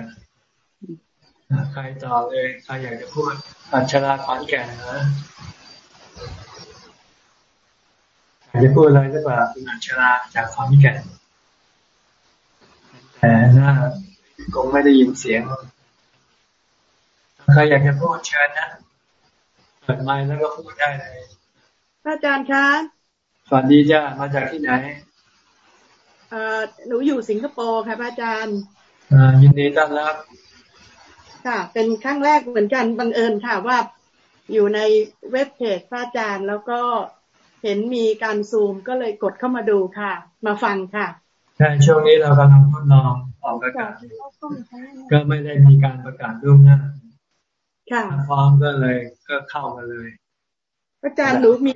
ใครต่อเลยใครอยากจะพูดอัชราขอนแก่นนะ อยากจะพูดอะไรหรือเปล่าคุณอัชราจากขอนแก่นแต่หน้าคงไม่ได้ยินเสียงใครอยากจะพูดเชิญนะเปิดไมค์แล้วก็พูดได้เลยอาจารย์คะสวัสดีจ้ามาจากที่ไหนเอ่อหนูอยู่สิงคโปร์ค่ะอาจารย์อ่ายินดีต้อนรับค่ะ เป็นครั้งแรกเหมือนกันบังเอิญค่ะว่าอยู่ในเว็บเพจพระอาจารย์แล้วก็ เห็นมีการซูมก็เลยกดเข้ามาดูค่ะ มาฟังค่ะใช่ช่วงนี้เรากำลังทดลองออกอากาศก็ไม่ได้มีการประกาศล่วงหน้าค่ะพร้อมก็เลยก็เข้ามาเลยอาจารย์รู้มี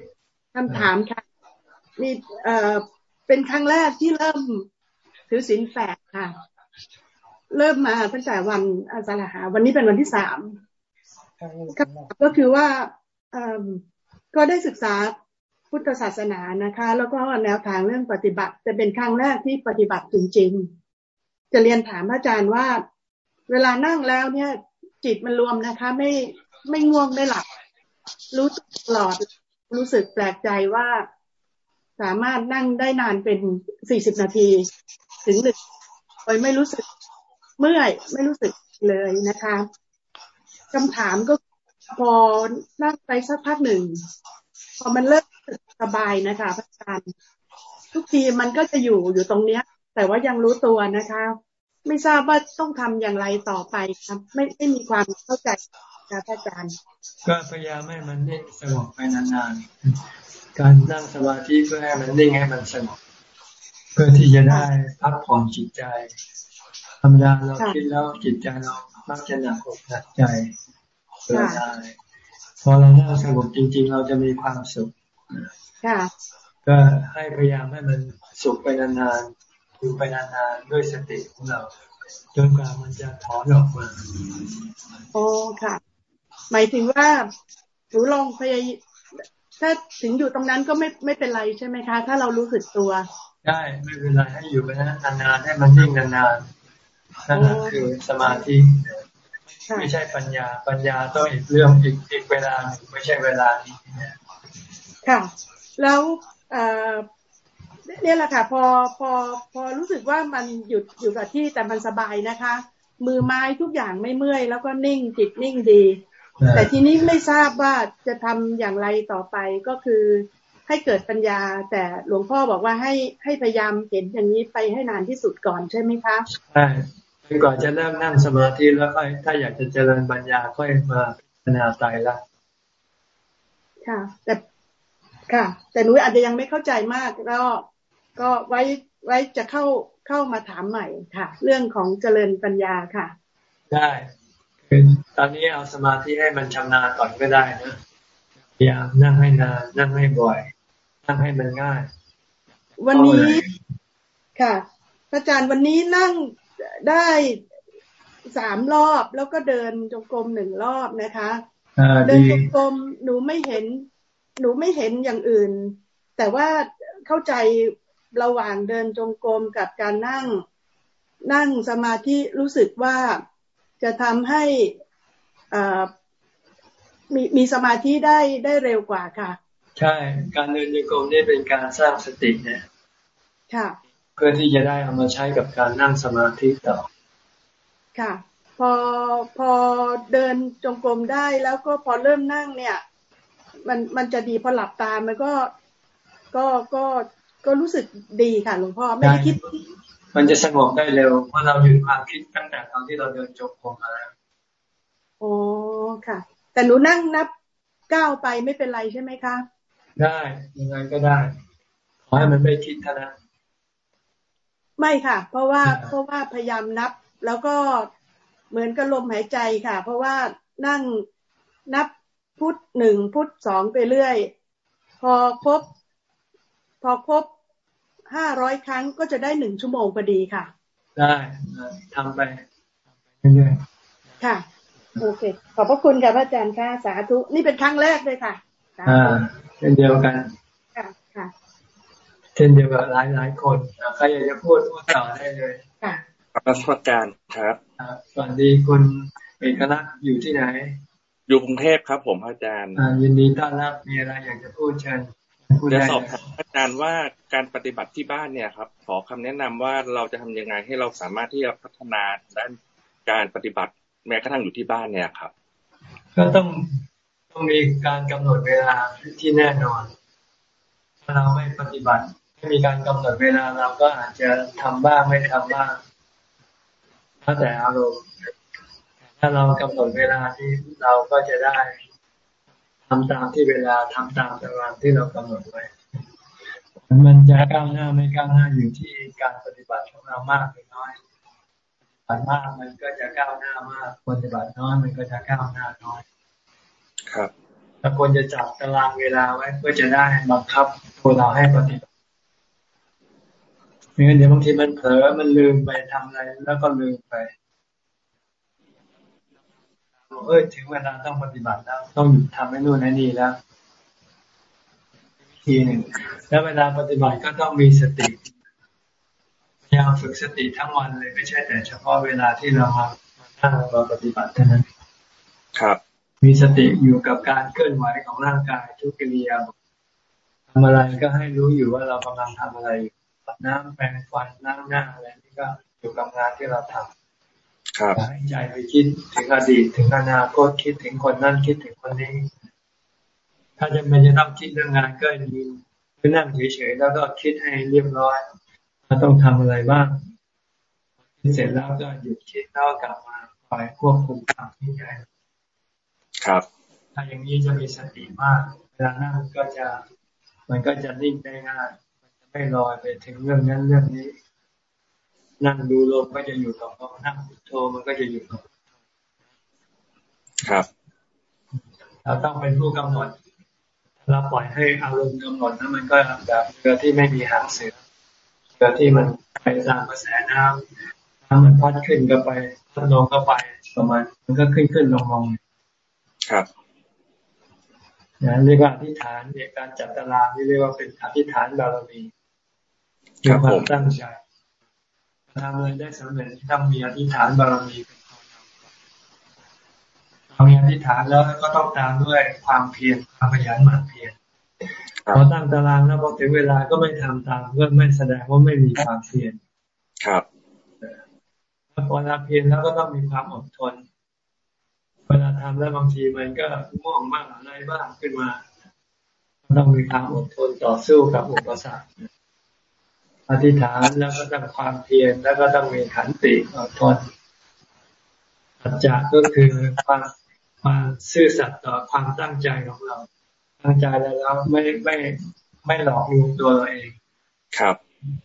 คำถามค่ะ มีเอ่อเป็นครั้งแรกที่เริ่มถือศีลแปดค่ะ เริ่มมาตั้งแต่วันอาสาฬหา วันนี้เป็นวันที่สามก็คือว่าก็ได้ศึกษา พุทธศาสนานะคะ แล้วก็แนวทางเรื่องปฏิบัติจะเป็นครั้งแรกที่ปฏิบัติจริง ๆ จะเรียนถามอาจารย์ว่า เวลานั่งแล้วเนี่ย จิตมันรวมนะคะ ไม่ไม่ง่วงไม่หลับ รู้ตลอดรู้สึกแปลกใจว่าสามารถนั่งได้นานเป็นสี่สิบนาที ถึงหนึ่งโดยไม่รู้สึกเมื่อยไม่รู้สึกเลยนะคะคำถามก็พอนั่งไปสักพักหนึ่ง พอมันเริ่ม สบายนะคะพระอาจารย์ทุกทีมันก็จะอยู่อยู่ตรงเนี้ย แต่ว่ายังรู้ตัวนะคะ ไม่ทราบว่าต้องทำอย่างไรต่อไปครับ ไม่ไม่มีความเข้าใจนะพระอาจารย์ ก็พยายามให้มันนิ่งสงบไปนานๆ การนั่งสมาธิเพื่อให้มันนิ่งให้มันสงบเพื่อที่จะได้พักผ่อนจิตใจ ธรรมดาเราคิดแล้วจิตใจเรามักจะหนักอกหนักใจเกิดได้พอเรานั่งสงบจริง ๆ เราจะมีความสุข ก็ให้พยายามให้มันสุขไปนานๆอยู่ไปนานๆด้วยสติของเราจนกว่ามันจะถอนออกมาโอ้ค่ะ หมายถึงว่าหนูลองพยายถ้าถึงอยู่ตรงนั้นก็ไม่ไม่เป็นไรใช่ไหมคะ ถ้าเรารู้สึกตัว ได้ไม่เป็นไรให้อยู่ไปนานๆให้มันนิ่งนานๆนั่นคือสมาธิไม่ใช่ปัญญาปัญญาต้องอีกเรื่องอีกอีกเวลาหนึ่งไม่ใช่เวลานี้ ค่ะ แล้วเอ่อเนี่ยแหละค่ะ พอพอพอรู้สึกว่ามันหยุดอยู่กับที่แต่มันสบายนะคะ มือไม้ทุกอย่างไม่เมื่อย แล้วก็นิ่งจิตนิ่งดี แต่ทีนี้ไม่ทราบว่าจะทำอย่างไรต่อไปก็คือให้เกิดปัญญา แต่หลวงพ่อบอกว่าให้ให้พยายามเห็นอย่างนี้ไปให้นานที่สุดก่อนใช่ไหมคะใช่จนกว่าจะเริ่มนั่งสมาธิแล้วค่อยถ้าอยากจะเจริญปัญญาค่อยมาพิจารณาตายละค่ะ แต่ ค่ะ แต่หนูอาจจะยังไม่เข้าใจมากก็ก็ไว้ไว้จะเข้าเข้ามาถามใหม่ค่ะ เรื่องของเจริญปัญญาค่ะ ได้คือตอนนี้เอาสมาธิให้มันชำนาญก่อนก็ได้นะพยายามนั่งให้นานนั่งให้บ่อย นั่งให้มันง่าย วันนี้ค่ะอาจารย์วันนี้นั่งได้สามรอบแล้วก็เดินจงกรมหนึ่งรอบนะคะ เดินจงกรมหนูไม่เห็น หนูไม่เห็นอย่างอื่น แต่ว่าเข้าใจระหว่างเดินจงกรมกับการนั่งนั่งสมาธิรู้สึกว่าจะทำให้มีมีสมาธิได้ได้เร็วกว่าค่ะ ใช่ การเดินจงกรมนี่เป็นการสร้างสติเนี่ยค่ะ เพื่อที่จะได้เอามาใช้กับการนั่งสมาธิต่อ ค่ะ พอพอเดินจงกรมได้แล้วก็พอเริ่มนั่งเนี่ย มันมันจะดีพอหลับตา มันก็ก็ก็ก็รู้สึกดีค่ะหลวงพ่อไม่ได้คิด มันจะสงบได้เร็วเพราะเราหยุดความคิดตั้งแต่ตอนที่เราเดินจงกรมมาแล้วโอ้ค่ะ แต่หนูนั่งนับก้าวไปไม่เป็นไรใช่ไหมคะ ได้ยังไงก็ได้ขอให้มันไม่คิดเท่านั้นไม่ค่ะ เพราะว่าเพราะว่าพยายามนับ แล้วก็เหมือนกับลมหายใจค่ะ เพราะว่านั่งนับ พุทหนึ่งพุทสองไปเรื่อย พอครบ พอครบห้าร้อยครั้งก็จะได้หนึ่งชั่วโมงพอดีค่ะ ได้ทำไปเรื่อยๆค่ะโอเค ขอบพระคุณค่ะพระอาจารย์ค่ะสาธุ นี่เป็นครั้งแรกเลยค่ะ อ่าเช่นเดียวกัน ค่ะค่ะเช่นเดียวกับหลายหลายคนใครอยากจะพูดพูดต่อได้เลย ค่ะรับราการครับสวัสดีคุณเอกลักษณ์อยู่ที่ไหน อยู่กรุงเทพครับ ผมอาจารย์ยินดีต้อนรับมีอะไรอยากจะพูดเชิญจะสอบถามอาจารย์ว่าการปฏิบัติที่บ้านเนี่ยครับ ขอคำแนะนำว่าเราจะทำยังไงให้เราสามารถที่จะพัฒนาด้านการปฏิบัติแม้กระทั่งอยู่ที่บ้านเนี่ยครับ ก็ต้องต้องมีการกำหนดเวลาที่แน่นอน ถ้าเราไม่ปฏิบัติไม่มีการกำหนดเวลาเราก็อาจจะทำบ้างไม่ทำบ้างถ้าแต่อารมณ์ ถ้าเรากำหนดเวลาที่เราก็จะได้ทำตามที่เวลาทำตามตารางที่เรากำหนดไว้ มันจะก้าวหน้าไม่ก้าวหน้าอยู่ที่การปฏิบัติของเรามากหรือน้อยปฏิบัติมากมันก็จะก้าวหน้ามากปฏิบัติน้อยมันก็จะก้าวหน้าน้อย ครับถ้าคนจะจับตารางเวลาไว้เพื่อจะได้บังคับตัวเราให้ปฏิบัติไม่งั้นเดี๋ยวบางทีมันเผลอมันลืมไปทำอะไรแล้วก็ลืมไป เอ้ยถึงเวลาต้องปฏิบัติแล้ว ต้องหยุดทำให้นู่นให้นี่แล้วทีหนึ่งแล้วเวลาปฏิบัติก็ต้องมีสติพยายามฝึกสติทั้งวันเลยไม่ใช่แต่เฉพาะเวลาที่เรามานั่งเราปฏิบัติเท่านั้น ครับ มีสติอยู่กับการเคลื่อนไหวของร่างกายทุกกิริยาทำอะไรก็ให้รู้อยู่ว่าเรากำลังทำอะไรอยู่น้ำแปรงฟันล้างหน้าอะไรนี่ก็อยู่กับงานที่เราทำ ครับให้ใจไปคิดถึงอดีตถึงอนาคตคิดถึงคนนั่นคิดถึงคนนี้ ถ้าจะไม่จะต้องคิดเรื่องงานก็ยืนก็นั่งเฉยๆแล้วก็คิดให้เรียบร้อยว่าต้องทำอะไรบ้างเสร็จแล้วก็หยุดคิดแล้วกลับมาคอยควบคุมทำที่ใจครับ ถ้าอย่างนี้จะมีสติมากเวลานั่งก็จะมันก็จะนิ่งได้ง่ายไม่ลอยไปถึงเรื่องนั้นเรื่องนี้ นั่งดูลมก็จะอยู่กับลมนั่งพุทโธมันก็จะอยู่กับครับ เราต้องเป็นผู้กำหนดเราปล่อยให้อารมณ์กำหนดนั้นมันก็แบบเรือที่ไม่มีหางเสือเรือที่มันไปตามกระแสน้ำน้ำมันพัดขึ้นก็ไปพัดลงก็ไปประมาณมันก็ขึ้นขึ้นลงลงครับนะเรียกว่าอธิษฐานในการจัดตารางที่เรียกว่าเป็นอธิษฐานบารมีมีความตั้งใจ ทำอะไรได้สำเร็จต้องมีอธิษฐานบารมีเป็นเรามีอธิษฐานแล้วก็ต้องตามด้วยความเพียรความขยันหมั่นเพียรพอตั้งตารางแล้วพอถึงเวลาก็ไม่ทำตามก็ไม่แสดงว่าไม่มีความเพียรครับพอเราเพียรแล้วก็ต้องมีความอดทน เวลาทำแล้วบางทีมันก็ม่วงบ้างอะไรบ้างขึ้นมา ต้องมีความอดทนต่อสู้กับอุปสรรค อธิษฐานแล้วก็ต้องความเพียรแล้วก็ต้องมีขันติอดทนสัจจะก็คือความความซื่อสัตย์ต่อความตั้งใจของเรา ตั้งใจแล้วเราไม่ไม่ไม่หลอกลวงตัวเราเอง ครับ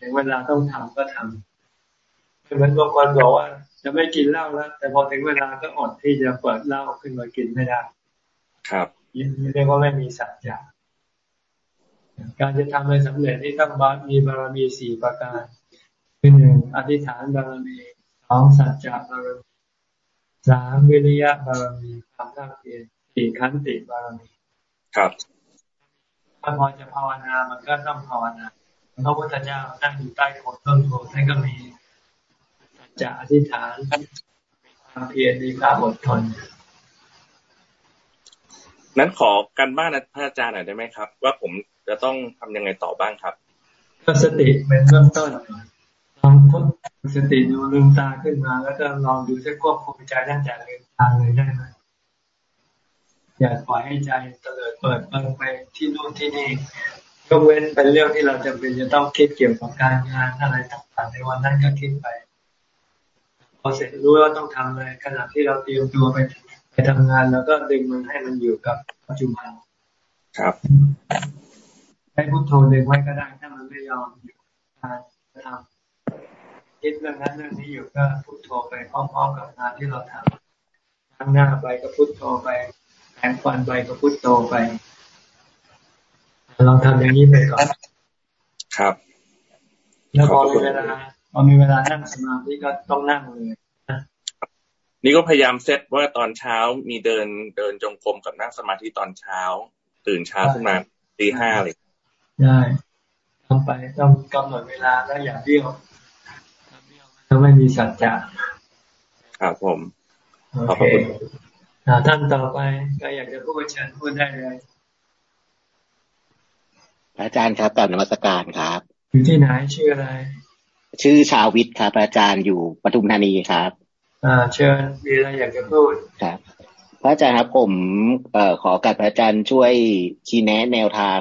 ถึงเวลาต้องทำก็ทำเหมือนบางคนบอกว่า จะไม่กินเหล้าแล้ว แต่พอถึงเวลาก็อดที่จะเปิดเหล้าขึ้นมากินไม่ได้ ครับเรียกว่าไม่มีสัจจะ การจะทำให้สำเร็จนี่ต้องมีบารมีสี่ประการคือหนึ่งอธิษฐานบารมีสองสัจจะบารมีสามวิริยะบารมีความตั้งใจสี่ขันติบารมี ครับถ้าพอจะภาวนามันก็ต้องภาวนาพระพุทธเจ้านั่งอยู่ใต้โคนต้นโพท่านก็มีสัจจะอธิษฐานมีความเพียรมีความอดทนนั้นขอกันบ้านพระอาจารย์หน่อยได้ไหมครับ ว่าผม จะต้องทำยังไงต่อบ้างครับก็สติเป็นเบื้องต้นลองทดสติดูลืมตาขึ้นมา แล้วก็ลองดูจะควบคุมใจตั้งแต่ลืมตาเลยได้ไหมอย่าปล่อยให้ใจเตลิดเปิดเปิดไปที่นู่นที่นี่ยกเว้นเป็นเรื่องที่เราจำเป็นจะต้องคิดเกี่ยวกับการงานอะไรต่างๆในวันนั้นก็คิดไป พอเสร็จรู้ว่าต้องทำอะไรขณะที่เราเตรียมตัวไปไปทำงาน แล้วก็ดึงมันให้มันอยู่กับปัจจุบันครับ ให้พุทโธดึงไว้ก็ได้ ถ้ามันไม่ยอมอยู่การทำคิดเรื่องนั้นเรื่องนี้อยู่ก็พุทโธไปพร้อมๆกับงานที่เราทำข้างหน้าไปก็พุทโธไปแผงฟันไปก็พุทโธไปลองทำอย่างนี้ไปก่อนครับ แล้วพอมีเวลาพอมีเวลานั่งสมาธิก็ต้องนั่งเลยนี่ก็พยายามเซตว่าตอนเช้ามีเดินเดินจงกรมกับนั่งสมาธิตอนเช้า ตื่นเช้าขึ้นมาตีห้าเลย ได้ทำไปต้องกำหนดเวลาแล้วอย่าเบี้ยวถ้าไม่มีสัจจะครับผมขอบคุณท่านต่อไปก็อยากจะพูดเชิญพูดได้เลยอาจารย์ครับกลับนมัสการครับ อยู่ที่ไหนชื่ออะไร ชื่อชาวิทย์ครับ อาจารย์อยู่ปทุมธานีครับ อ่า เชิญมีอะไรอยากจะพูดครับ พระอาจารย์ครับผมเอ่อขอกับพระอาจารย์ช่วยชี้แนะแนวทาง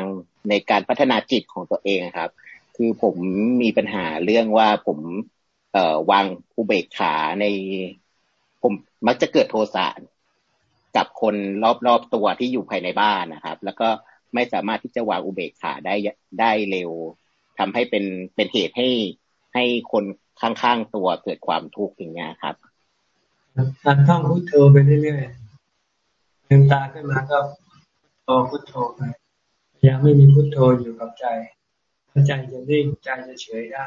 ในการพัฒนาจิตของตัวเองครับ คือผมมีปัญหาเรื่องว่าผมเอ่อวางอุเบกขาใน ผมมักจะเกิดโทสะกับคนรอบๆตัวที่อยู่ภายในบ้านนะครับ แล้วก็ไม่สามารถที่จะวางอุเบกขาได้ได้เร็วทำให้เป็นเป็นเหตุให้ให้คนข้างๆตัวเกิดความทุกข์อย่างเงี้ยครับการท่องพุทโธไปเรื่อยๆลืมตาขึ้นมาก็โธพุทโธไป ยายามไม่มีพุทโธอยู่กับใจถ้าใจจะนิ่งใจจะเฉยได้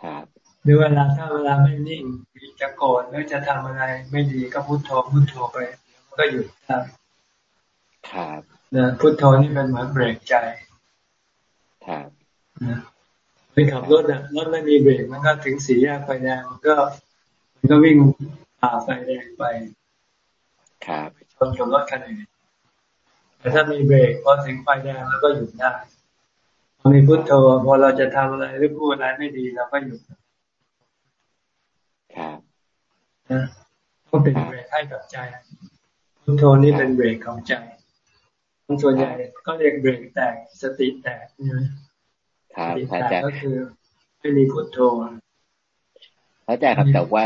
ครับหรือเวลาถ้าเวลาไม่นิ่งจะโกรธหรือจะทำอะไรไม่ดีก็พุทโธพุทโธไปก็หยุดได้ครับนะพุทโธนี่เป็นเหมือนเบรกใจครับนะไปขับรถอะรถไม่มีเบรกมันก็ถึงสีแยกไฟแดงมันก็ มันก็วิ่งผ่าไฟแดงไปครับชนกับรถคันอื่น แต่ถ้ามีเบรกพอถึงไฟแดงแล้วก็หยุดได้พอมีพุทโธพอเราจะทำอะไรหรือพูดอะไรไม่ดีเราก็หยุดครับนะต้องเป็นเบรกให้กับใจพุทโธนี่เป็นเบรกของใจคนส่วนใหญ่ก็เรียกเบรกแตกสติแตกใช่ไหมครับพระอาจารย์ก็คือไม่มีพุทโธพระอาจารย์ครับแต่ว่า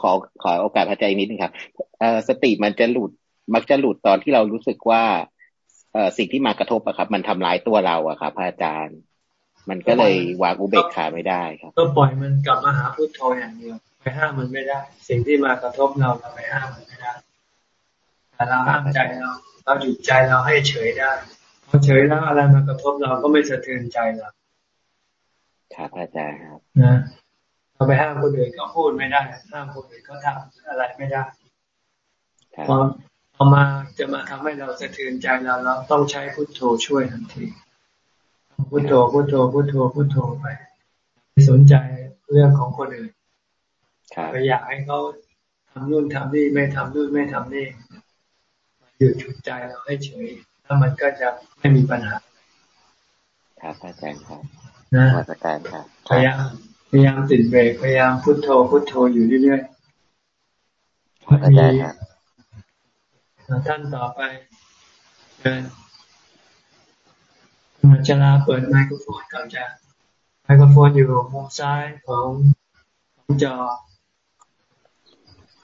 ขอขอโอกาสพระอาจารย์นิดนึงครับเอสติมันจะหลุด มักจะหลุดตอนที่เรารู้สึกว่าเอสิ่งที่มากระทบอะครับ มันทำร้ายตัวเราอะครับพระอาจารย์ มันก็เลยวางอุเบกขาไม่ได้ครับก็ปล่อยมันกลับมาหาพุทโธอย่างเดียวไปห้ามมันไม่ได้ สิ่งที่มากระทบเราเราไปห้ามมันไม่ได้แต่เราห้ามใจเราเราหยุดใจเราให้เฉยได้พอเฉยแล้วอะไรมากระทบเราก็ไม่สะเทือนใจเราครับอาจารย์ครับนะเราไปห้ามคนอื่นก็พูดไม่ได้ห้ามคนอื่นก็ทำอะไรไม่ได้พอพ อมาจะมาทำให้เราสะเทือนใจเราเราต้องใช้พุทโธช่วยทันทีพุทโธพุทโธพุทโธพุทโธไปไม่สนใจเรื่องของคนอื่นไปอยากให้เขาทำนู่นทำนี่ไม่ทำนู่นไม่ทำนี่หยุดฉุดใจเราให้เฉยแล้วมันก็จะไม่มีปัญหาครับอาจารย์ครับนะอาจารย์ครับพยายามพยายามติดเบรกพยายามพุทโธพุทโธอยู่เรื่อยๆอาจารย์ครับ ท่านต่อไปเชิญคุณจลาเปิดไมโครโฟนก่อนจะไมโครโฟนอยู่มุมซ้ายของของจอ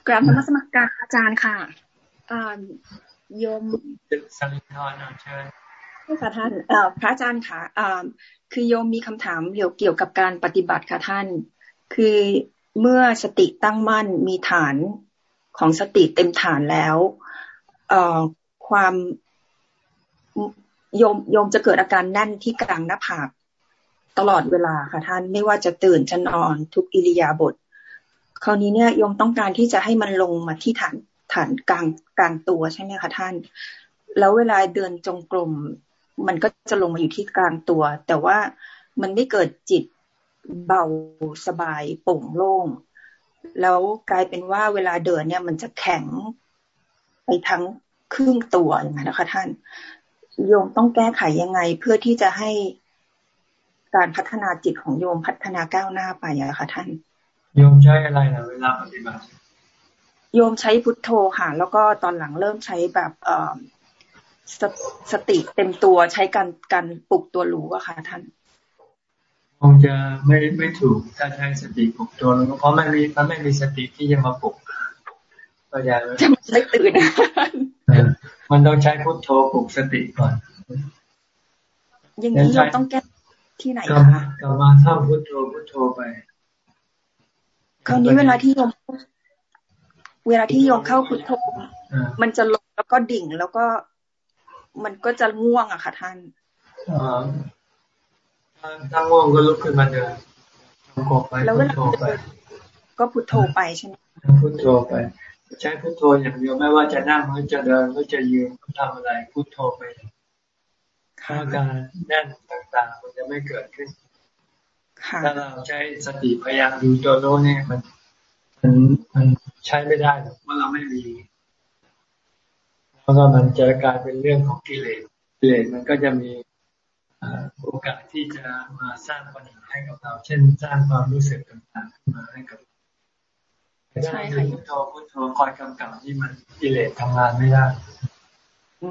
กราบนมัสการอาจารย์ค่ะโยมสังทอนเชิญค่ะท่านพระอาจารย์ค่ะคือโยมมีคำถามเกี่ยวเกี่ยวกับการปฏิบัติค่ะท่าน คือเมื่อสติตั้งมั่นมีฐานของสติเต็มฐานแล้ว ความโยมโยมจะเกิดอาการแน่นที่กลางหน้าผากตลอดเวลาค่ะท่านไม่ว่าจะตื่นจะนอนทุกอิริยาบถคราวนี้เนี่ยโยมต้องการที่จะให้มันลงมาที่ฐานฐานกลางกลางตัวใช่ไหมคะท่าน แล้วเวลาเดินจงกรมมันก็จะลงมาอยู่ที่กลางตัว แต่ว่ามันไม่เกิดจิตเบาสบายโปร่งโล่ง แล้วกลายเป็นว่าเวลาเดินเนี่ยมันจะแข็ง ไปทั้งครึ่งตัวอย่างนี้นะคะท่านโยมต้องแก้ไขยังไงเพื่อที่จะให้การพัฒนาจิตของโยมพัฒนาก้าวหน้าไปอะค่ะท่าน โยมใช้อะไรนะเวลาปฏิบัติ โยมใช้พุทโธค่ะ แล้วก็ตอนหลังเริ่มใช้แบบเอสสติเต็มตัวใช้การการปลุกตัวรู้อะค่ะท่านคงจะไม่ไม่ถูกถ้าใช้สติปลุกตัวรู้เพราะไม่มีมันไม่มีสติที่จะมาปลุก ก็อย่าจะไม่ตื่นมันต้องใช้พุทโธปลุกสติก่อนอย่างนี้เราต้องแก้ที่ไหนคะกลับมาท่องพุทโธพุทโธไปคราวนี้เวลาที่โยมเวลาที่โยมเข้าพุทโธมันจะลงแล้วก็ดิ่งแล้วก็ มันก็จะง่วงอะค่ะท่านถ้าง่วงก็ลุกขึ้นมาเดินกบไปพุทโธไป ก็พุทโธไปใช่ไหมพุทโธไป ใช้พุทโธอย่างเดียวไม่ว่าจะนั่งหรือจะเดินหรือจะยืนทำอะไรพุทโธไปอาการแน่นต่างๆ มันจะไม่เกิดขึ้นถ้าเราใช้สติพยายามดูตัวโน้เนี่ยมันมันมันใช้ไม่ได้หรอกว่าเราไม่มีแล้วก็มันจะกลายเป็นเรื่องของกิเลสกิเลสมันก็จะมีโอกาสที่จะมาสร้างปัญหาให้กับเรา เช่น สร้างความรู้สึกต่างๆมาให้กับ ใช่ค่ะพุทโธพุทโธคอยกำกับที่มันกิเลสทำงานไม่ได้ อื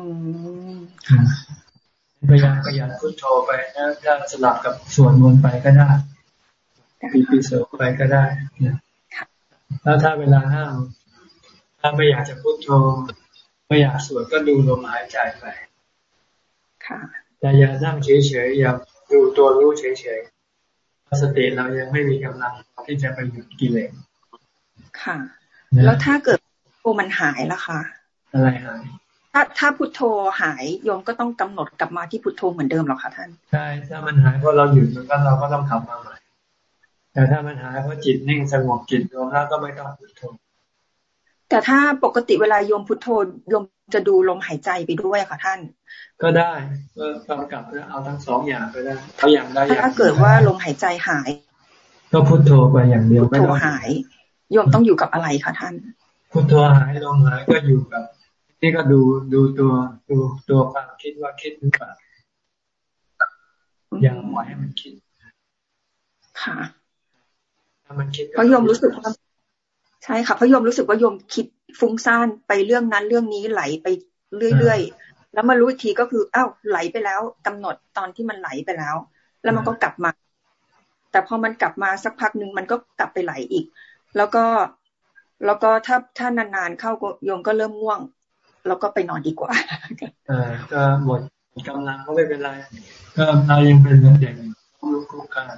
มพยายามประหยัดพุทโธไปนะถ้าสลับกับส่วนมนไปก็ได้ปีปีโสไปก็ได้แล้วถ้าเวลาห้ามถ้าไม่อยากจะพุทโธไม่อยากสวดก็ดูลมหายใจไปค่ะแต่อย่านั่งเฉยๆอย่าดูตัวรู้เฉยๆสติเรายังไม่มีกำลังที่จะไปหยุดกิเลส ค่ะ แล้วถ้าเกิดโอมันหายแล้วค่ะอะไรหายถ้าถ้าพุทโธหายโยมก็ต้องกำหนดกลับมาที่พุทโธเหมือนเดิมหรอคะท่านใช่ถ้ามันหายเพราะเราหยุดมันก็เราก็ต้องทำมาใหม่ แต่ถ้ามันหายเพราะจิตนิ่งสงบจิตรวมแล้วก็ไม่ต้องพุทโธแต่ถ้าปกติเวลาโยมพุทโธโยมจะดูลมหายใจไปด้วยค่ะท่าน ก็ได้ก็กำกับเอาทั้งสองอย่างก็ได้เอาอย่างใดอย่างถ้าเกิดว่าลมหายใจหาย ก็พุทโธไปอย่างเดียวพุทโธหาย โยมต้องอยู่กับอะไรคะท่าน พุทโธหายลมหายก็อยู่กับ นี่ก็ดูดูตัวดูตัวความคิดว่าคิดหรือเปล่าอย่างปล่อยให้มันคิด ค่ะถ้ามันคิดเพราะโยมรู้สึกว่าใช่ค่ะเพราะโยมรู้สึกว่าโยมคิดฟุ้งซ่านไปเรื่องนั้นเรื่องนี้ไหลไปเรื่อยๆแล้วมารู้อีกทีก็คืออ้าวไหลไปแล้วกำหนดตอนที่มันไหลไปแล้ว แล้วมันก็กลับมา แต่พอมันกลับมาสักพักหนึ่งมันก็กลับไปไหลอีก แล้วก็แล้วก็ถ้าถ้านานๆเข้าโยมก็เริ่มง่วง แล้วก็ไปนอนดีกว่าเออก็หมดกำลังก็ไม่เป็นไร ก็เรายังเป็นเหมือนเด็กลุกคุกการ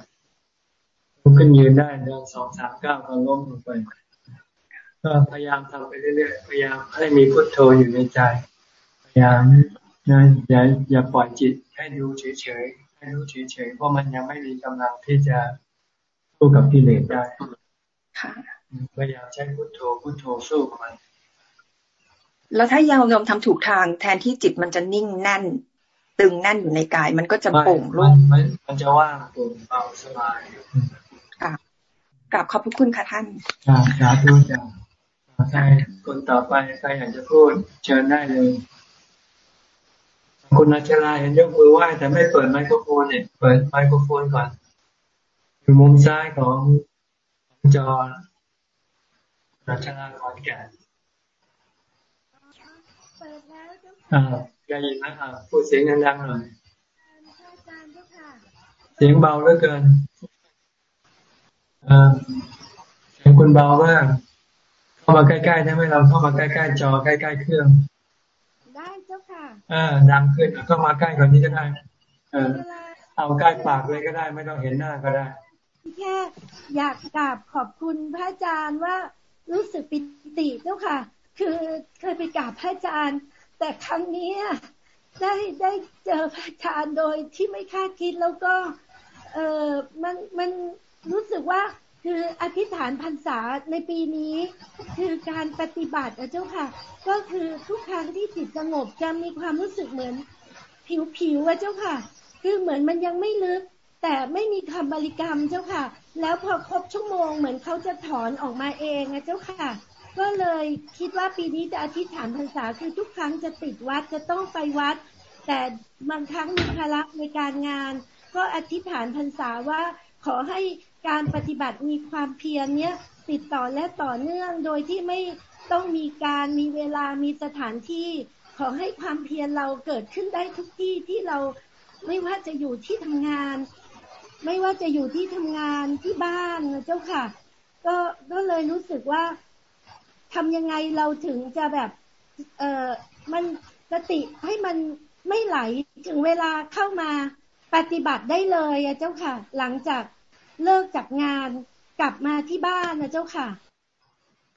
ลุกขึ้นยืนได้เดินสองสามก้าวก็ล้มลงไปก็พยายามทำไปเรื่อยๆพยายามให้มีพุทโธอยู่ในใจ พยายามนะอย่าอย่าปล่อยจิตให้ดูเฉยๆให้รู้เฉยๆเพราะมันยังไม่มีกำลังที่จะสู้กับกิเลสได้ พยายามใช้พุทโธพุทโธสู้กับมัน แล้วถ้ายาวยอมทำถูกทางแทนที่จิตมันจะนิ่งแน่น ตึงแน่นอยู่ในกาย มันก็จะโปร่งโล่งมันจะว่างโปร่งเบาสบายค่ะกราบขอบพระคุณค่ะท่านสาธุจ้าใครคนต่อไปใครอยากจะพูดเชิญได้เลยคุณนัชลาเห็นยกมือไหว้แต่ไม่เปิดไมโครโฟนเนี่ยเปิดไมโครโฟนก่อน อยู่มุมซ้ายของ จอนัชลาขอนแก่นอ่าได้ยินไหมอ่าพูดเสียงดังๆหน่อยเสียงเบาเหลือเกินอ่าเสียงคุณเบามากเข้ามาใกล้ๆได้ไหมเราเข้ามาใกล้ๆจอใกล้ๆเครื่อง ได้เจ้าค่ะอ่าดังขึ้นก็มาใกล้กว่านี้ก็ได้ เออเอาใกล้ปากเลยก็ได้ ไม่ต้องเห็นหน้าก็ได้ แค่อยากกราบขอบคุณพระอาจารย์ว่ารู้สึกปิติเจ้าค่ะ คือเคยไปกราบพระอาจารย์ แต่ครั้งนี้ได้ได้เจอพระอาจารย์โดยที่ไม่คาดคิดแล้วก็ เออมันมันรู้สึกว่าคืออธิษฐานพรรษาในปีนี้ คือการปฏิบัตินะเจ้าค่ะ ก็คือทุกครั้งที่จิตสงบจะมีความรู้สึกเหมือน ผิวผิวอะเจ้าค่ะ คือเหมือนมันยังไม่ลึก แต่ไม่มีคำบริกรรมเจ้าค่ะ แล้วพอครบชั่วโมงเหมือนเขาจะถอนออกมาเองนะเจ้าค่ะ ก็เลยคิดว่าปีนี้จะอธิษฐานพรรษาคือทุกครั้งจะติดวัดจะต้องไปวัด แต่บางครั้งมีภาระในการงาน ก็อธิษฐานพรรษาว่าขอให้การปฏิบัติมีความเพียรเนี้ยติดต่อและต่อเนื่องโดยที่ไม่ต้องมีการมีเวลามีสถานที่ ขอให้ความเพียรเราเกิดขึ้นได้ทุกที่ที่เราไม่ว่าจะอยู่ที่ทำงาน ไม่ว่าจะอยู่ที่ทำงานที่บ้านนะเจ้าค่ะ ก็ก็เลยรู้สึกว่าทำยังไงเราถึงจะแบบ เออมันสติให้มันไม่ไหลถึงเวลาเข้ามาปฏิบัติได้เลยอะเจ้าค่ะ หลังจากเลิกจากงานกลับมาที่บ้านนะเจ้าค่ะ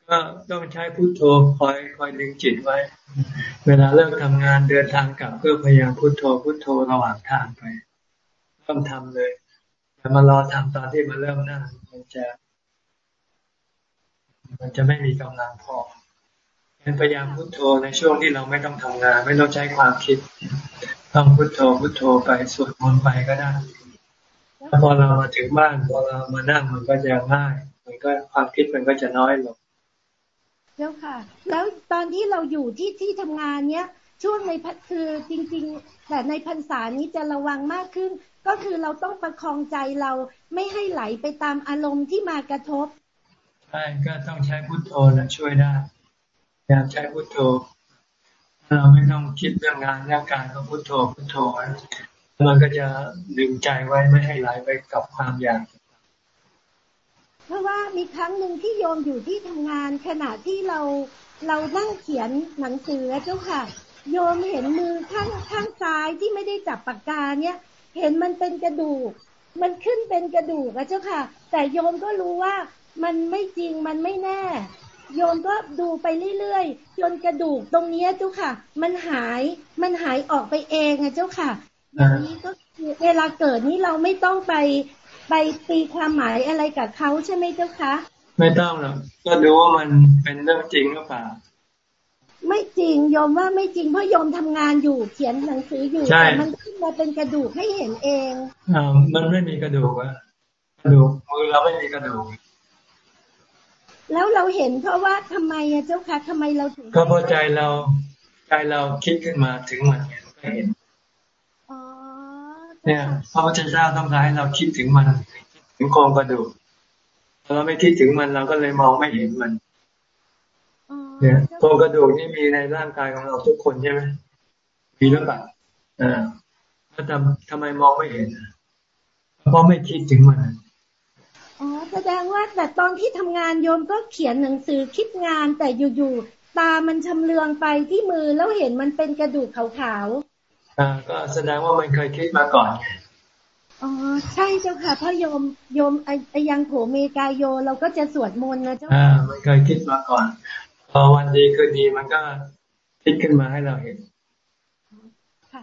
ก็ต้องใช้พุโทโธคอยคอยดึงจิตไว้ เวลาเลิกทำงานเดินทางกลับก็พยายามพุโทโธพุโทโธระหว่างทางไปเริ่มทำเลย แต่มารอทำตอนที่มันเริ่มหนั่งมันจะ มันจะไม่มีกำลังพอพยายามพุโทโธในช่วงที่เราไม่ต้องทำงาน ไม่ต้องใช้ความคิด ต้องพุโทโธพุโทโธไปสวดมนต์ไปก็ได้แล้วพอเรามาถึงบ้านพอเรามานั่งมันก็จะง่ายมันก็ความคิดมันก็จะน้อยลงเจ้าค่ะ แล้วตอนที่เราอยู่ที่ที่ทำงานเนี้ย ช่วงในคือจริง ๆ แต่ในพรรษานี้จะระวังมากขึ้น ก็คือเราต้องประคองใจเราไม่ให้ไหลไปตามอารมณ์ที่มากระทบใช่ก็ต้องใช้พุทโธนะช่วยได้พยายามใช้พุทโธเราไม่ต้องคิดเรื่องงานเรื่องการก็พุทโธพุทโธมันก็จะดึงใจไว้ไม่ให้ไหลไปกับความอยากเพราะว่ามีครั้งหนึ่งที่โยมอยู่ที่ทำงานขณะที่เราเรานั่งเขียนหนังสือเจ้าค่ะ โยมเห็นมือข้างข้างซ้ายที่ไม่ได้จับปากกาเนี่ย เห็นมันเป็นกระดูก มันขึ้นเป็นกระดูกอะเจ้าค่ะ แต่โยมก็รู้ว่ามันไม่จริงมันไม่แน่ โยมก็ดูไปเรื่อยๆจนกระดูกตรงนี้เจ้าค่ะ มันหายมันหายออกไปเองอะเจ้าค่ะอย่างนี้ก็เวลาเกิดนี้เราไม่ต้องไปไปตีความหมายอะไรกับเขาใช่ไหมเจ้าคะ ไม่ต้องหรอกก็ดูว่ามันเป็นเรื่องจริงหรือเปล่า ไม่จริงโยมว่าไม่จริงเพราะโยมทำงานอยู่เขียนหนังสืออยู่แต่มันขึ้นมาเป็นกระดูกให้เห็นเองอ่ามันไม่มีกระดูกอะกระดูกมือเราไม่มีกระดูกแล้วเราเห็นเพราะว่าทำไมอะเจ้าคะทำไมเราถึงก็เพราะใจเราใจเราคิดขึ้นมาถึงมันเห็นก็เห็นเนี่ยพระพุทธเจ้าต้องการให้เราคิดถึงมัน ถึงโครงกระดูกเราไม่คิดถึงมันเราก็เลยมองไม่เห็นมัน เนี่ยโครงกระดูกนี่มีในร่างกายของเราทุกคนใช่ไหมมีหรือเปล่าอ่าแล้วทำทำไมมองไม่เห็นเพราะไม่คิดถึงมันอ๋อแสดงว่าแต่ตอนที่ทำงานโยมก็เขียนหนังสือคิดงานแต่อยู่ๆตามันชำเลืองไปที่มือแล้วเห็นมันเป็นกระดูกขาวๆอ่าก็แสดงว่ามันเคยคิดมาก่อนอ๋อใช่เจ้าค่ะพระโยมโยมไอยังโผเมกายโย เราก็จะสวดมนต์นะเจ้าอ่ามันเคยคิดมาก่อน พอวันดีคืนดีมันก็คิดขึ้นมาให้เราเห็น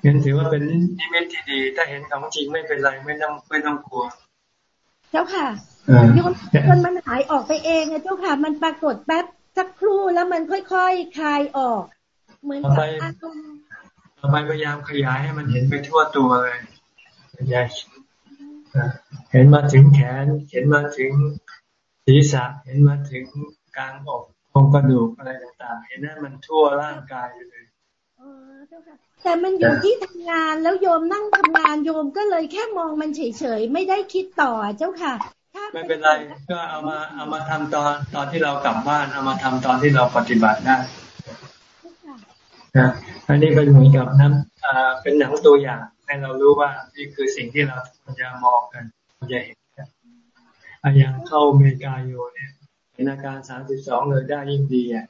งั้นถือว่าเป็นนิมิตที่ดี ถ้าเห็นของจริงไม่เป็นไรไม่ต้องไม่ต้องกลัว เจ้าค่ะโยมจนมันหายออกไปเองนะเจ้าค่ะ มันปรากฏแป๊บสักครู่แล้วมันค่อยๆคคลายออก เหมือนกับอารมณ์ต่อไปพยายามขยายให้มันเห็นไปทั่วตัวเลยขยายเห็นมาถึงแขน เห็นมาถึงศีรษะ เห็นมาถึงกลางอก โครงกระดูกอะไรต่างๆเห็นนั่นมันทั่วร่างกายเลยแต่มันอยู่ที่ทำงานแล้วโยมนั่งทำงานโยมก็เลยแค่มองมันเฉยๆไม่ได้คิดต่อเจ้าค่ะไม่เป็นไรก็เอามาเอามาทำตอนตอนที่เรากลับบ้านเอามาทำตอนที่เราปฏิบัติได้นะอันนี้ก็เหมือนกับน้ำเป็นหนังตัวอย่างให้เรารู้ว่านี่คือสิ่งที่เราควรจะมองกันควรจะเห็นกันอย่างเข้าเมกาโยเนี่ย เห็นอาการสามสิบสองเลยได้ยิ่งดีอะ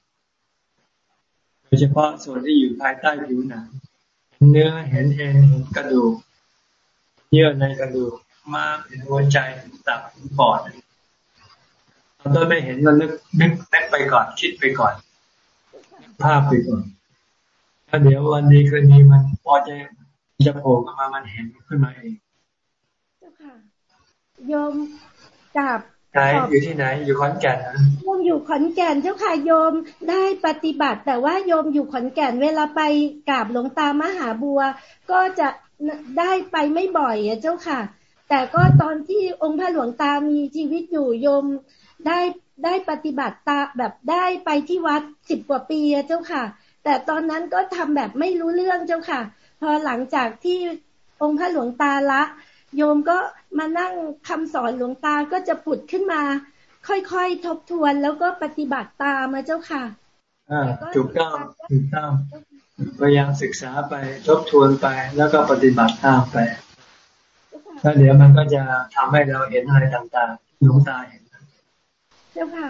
โดยเฉพาะส่วนที่อยู่ภายใต้ผิวหนังเนื้อเห็นเอ็นเห็นกระดูก เยื่อในกระดูกมาเห็นหัวใจตับปอดเราต้องไม่เห็นมันนึกนึกนึกไปก่อนคิดไปก่อน ภาพไปก่อนแล้วเดี๋ยววันนี้คืนนี้มันพอจะจะโผล่ขึ้นมามันเห็นขึ้นมาเองเจ้าค่ะโยมจับ ไหนอยู่ที่ไหน อยู่ขอนแก่นโยมอยู่ขอนแก่นเจ้าค่ะโยมได้ปฏิบัติ แต่ว่าโยมอยู่ขอนแก่นเวลาไปกราบหลวงตามหาบัว ก็จะได้ไปไม่บ่อยอะเจ้าค่ะ แต่ก็ตอนที่องค์พระหลวงตามีชีวิตอยู่โยมได้ได้ปฏิบัติตาแบบได้ไปที่วัดสิบกว่าปีเจ้าค่ะ แต่ตอนนั้นก็ทำแบบไม่รู้เรื่องเจ้าค่ะ พอหลังจากที่องค์พระหลวงตาละ โยมก็ มานั่งคำสอนหลวงตาก็จะผุดขึ้นมา ค่อยๆทบทวนแล้วก็ปฏิบัติตามมาเจ้าค่ะอ่าถูกต้องถูกต้องพยายามศึกษาไปทบทวนไปแล้วก็ปฏิบัติตามไปแล้วเดี๋ยวมันก็จะทำให้เราเห็นอะไรต่างๆหลวงตาเห็นเจ้าค่ะ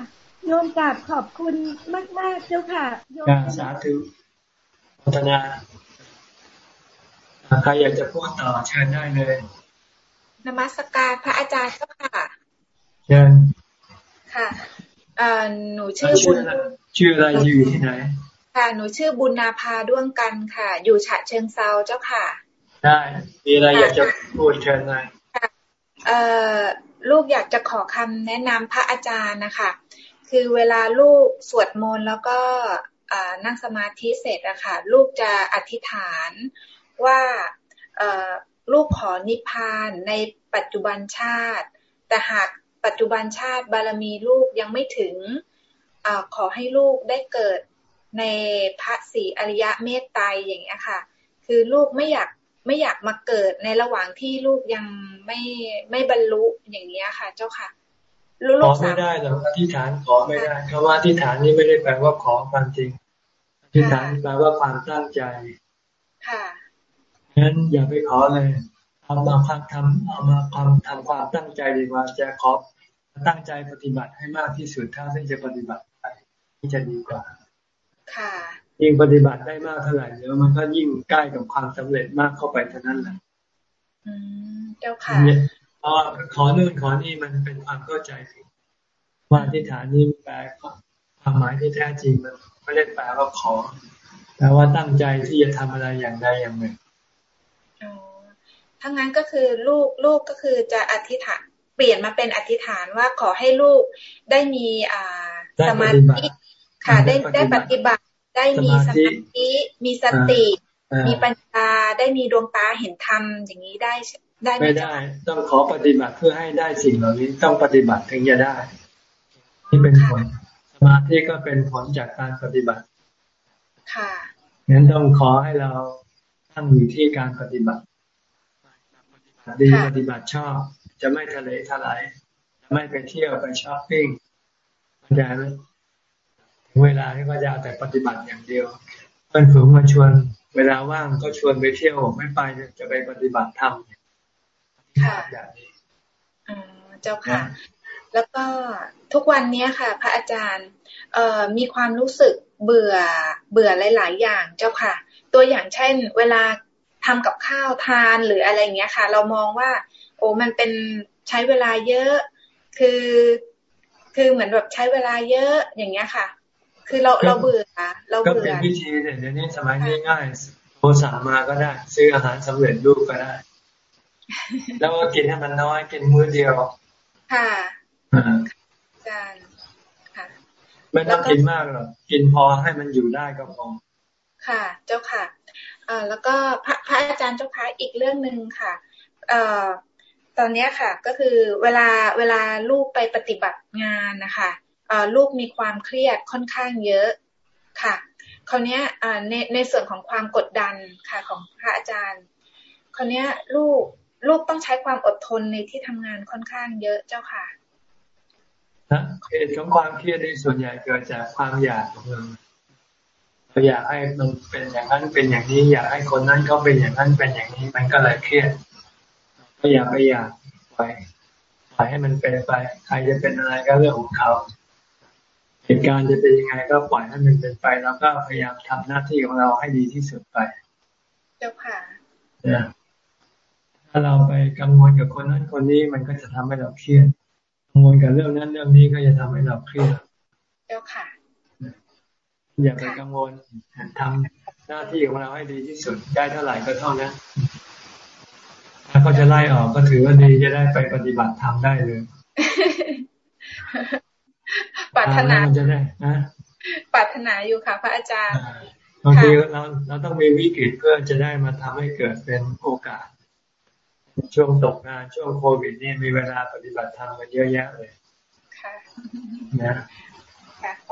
โยมกราบขอบคุณมาก ๆ เจ้าค่ะโยมสาธุพัฒนาใครอยากจะพูดต่อเชิญได้เลย นมัสการพระอาจารย์เจ้าค่ะเชิญค่ะเอ่อหนูชื่อบุญชื่ออะไรอยู่ที่ไหน ค่ะ หนูชื่อบุญนาภาด้วงกันค่ะ อยู่ฉะเชิงเซาเจ้าค่ะ ได้ มีอะไรอยากจะพูดเชิญเลยเอ่อลูกอยากจะขอคำแนะนำพระอาจารย์นะคะ คือเวลาลูกสวดมนต์แล้วก็นั่งสมาธิเสร็จอะค่ะ ลูกจะอธิษฐานว่า ลูกขอนิพพานในปัจจุบันชาติ แต่หากปัจจุบันชาติบารมีลูกยังไม่ถึงอขอให้ลูกได้เกิดในพระศรีอริยะเมตไตรอย่างเงี้ยค่ะ คือลูกไม่อยากไม่อยากมาเกิดในระหว่างที่ลูกยังไม่ไม่บรรลุอย่างเงี้ยค่ะ เจ้าค่ะขอไม่ได้หรอกอธิษฐานขอไม่ได้คำว่าอธิษฐานนี้ไม่ได้แปลว่าขอความจริงอธิษฐานแปลว่าความตั้งใจ ค่ะ งั้นอย่าไปขอเลยเอามาความทำเอามาความทำความตั้งใจดีกว่าจะขอตั้งใจปฏิบัติให้มากที่สุดเท่าที่จะปฏิบัติไปที่จะดีกว่า ค่ะยิ่งปฏิบัติได้มากเท่าไหร่เดี๋ยวมันก็ยิ่งใกล้กับความสำเร็จมากเข้าไปเท่านั้นแหละอืมเจ้าค่ะพอขอนู่นขอนี่มันเป็นความเข้าใจผิดว่าที่ฐานนี้แปลความหมายที่แท้จริงมันไม่ได้แปลว่าขอแปลว่าตั้งใจที่จะทำอะไรอย่างใดอย่างหนึ่ง ถ้างั้นก็คือลูกลูกก็คือจะอธิษฐานเปลี่ยนมาเป็นอธิษฐานว่าขอให้ลูกได้มีอ่าสมาธิค่ะได้ได้ปฏิบัติได้มีสมาธิมีสติ มีปัญญาได้มีดวงตาเห็นธรรมอย่างนี้ได้ได้ไม่ได้ ต้องขอปฏิบัติเพื่อให้ได้สิ่งเหล่านี้ต้องปฏิบัติถึงจะได้นี่เป็นผลสมาธิก็เป็นผลจากการปฏิบัติค่ะงั้นต้องขอให้เรา ตั้งอยู่ที่การปฏิบัติ ดีปฏิบัติชอบ จะไม่ทะเลทลายจะไม่ไปเที่ยวไปช้อปปิ้งเข้าใจไหมถึงเวลาที่ก็จะแต่ปฏิบัติอย่างเดียวเพื่อนฝูงมาชวน เวลาว่างก็ชวนไปเที่ยวไม่ไปจะไปปฏิบัติธรรมค่ะอย่างนี้เจ้าค่ะ แล้วก็ทุกวันนี้ค่ะ พระอาจารย์เอ่อมีความรู้สึกเบื่อเบื่อหลาย ๆ อย่างเจ้าค่ะ ตัวอย่างเช่น เวลาทำกับข้าวทานหรืออะไรเงี้ยค่ะ เรามองว่า โอ้มันเป็นใช้เวลาเยอะ คือ คือเหมือนแบบใช้เวลาเยอะอย่างเงี้ยค่ะ คือเราเราเบื่อเราเบื่อก็เป็นวิธีเดี๋ยวนี้สมัยนี้ง่ายโทรสั่งมาก็ได้ ซื้ออาหารสำเร็จรูปก็ได้ แล้วก็กินให้มันน้อยกินมื้อเดียว ค่ะอาจารย์ค่ะไม่ต้องกินมากหรอกกินพอให้มันอยู่ได้ก็พอ ค่ะ เจ้าค่ะอ่าแล้วก็พระพระอาจารย์เจ้าคะอีกเรื่องหนึ่งค่ะเอ่อตอนนี้ค่ะ ก็คือเวลาเวลาลูกไปปฏิบัติงานนะคะเอ่อลูกมีความเครียดค่อนข้างเยอะค่ะคราวนี้อ่าในในส่วนของความกดดันค่ะของพระอาจารย์คราวนี้ลูกลูกต้องใช้ความอดทนในที่ทำงานค่อนข้างเยอะเจ้าค่ะเหตุของความเครียดในส่วนใหญ่เกิดจากความอยากของเรา เราอยากให้มันเป็นอย่างนั้นเป็นอย่างนี้ อยากให้คนนั้นเขาเป็นอย่างนั้นเป็นอย่างนี้มันก็เลยเครียดก็อยากไปอยากไปปล่อยให้มันเป็นไป ใครจะเป็นอะไรก็เรื่องของเขาเหตุการณ์จะเป็นยังไงก็ปล่อยให้มันเป็นไป แล้วก็พยายามทำหน้าที่ของเราให้ดีที่สุดไปเจ้าค่ะถ้าเราไปกังวลกับคนนั้นคนนี้มันก็จะทำให้เราเครียดกังวลกับเรื่องนั้นเรื่องนี้ก็จะทำให้เราเครียดเจ้าค่ะ อย่าไปกังวลทำหน้าที่ของเราให้ดีที่สุดได้เท่าไหร่ก็เท่านั้นถ้าเขาจะไล่ออกก็ถือว่าดีจะได้ไปปฏิบัติธรรมได้เลยปรารถนาจะได้นะปรารถนาอยู่ค่ะ พระอาจารย์บางทีเราเราต้องมีวิกฤตเพื่อจะได้มาทำให้เกิดเป็นโอกาส ช่วงตกงานช่วงโควิดนี่มีเวลาปฏิบัติธรรมกันเยอะแยะเลยค่ะนะค่ะขอบ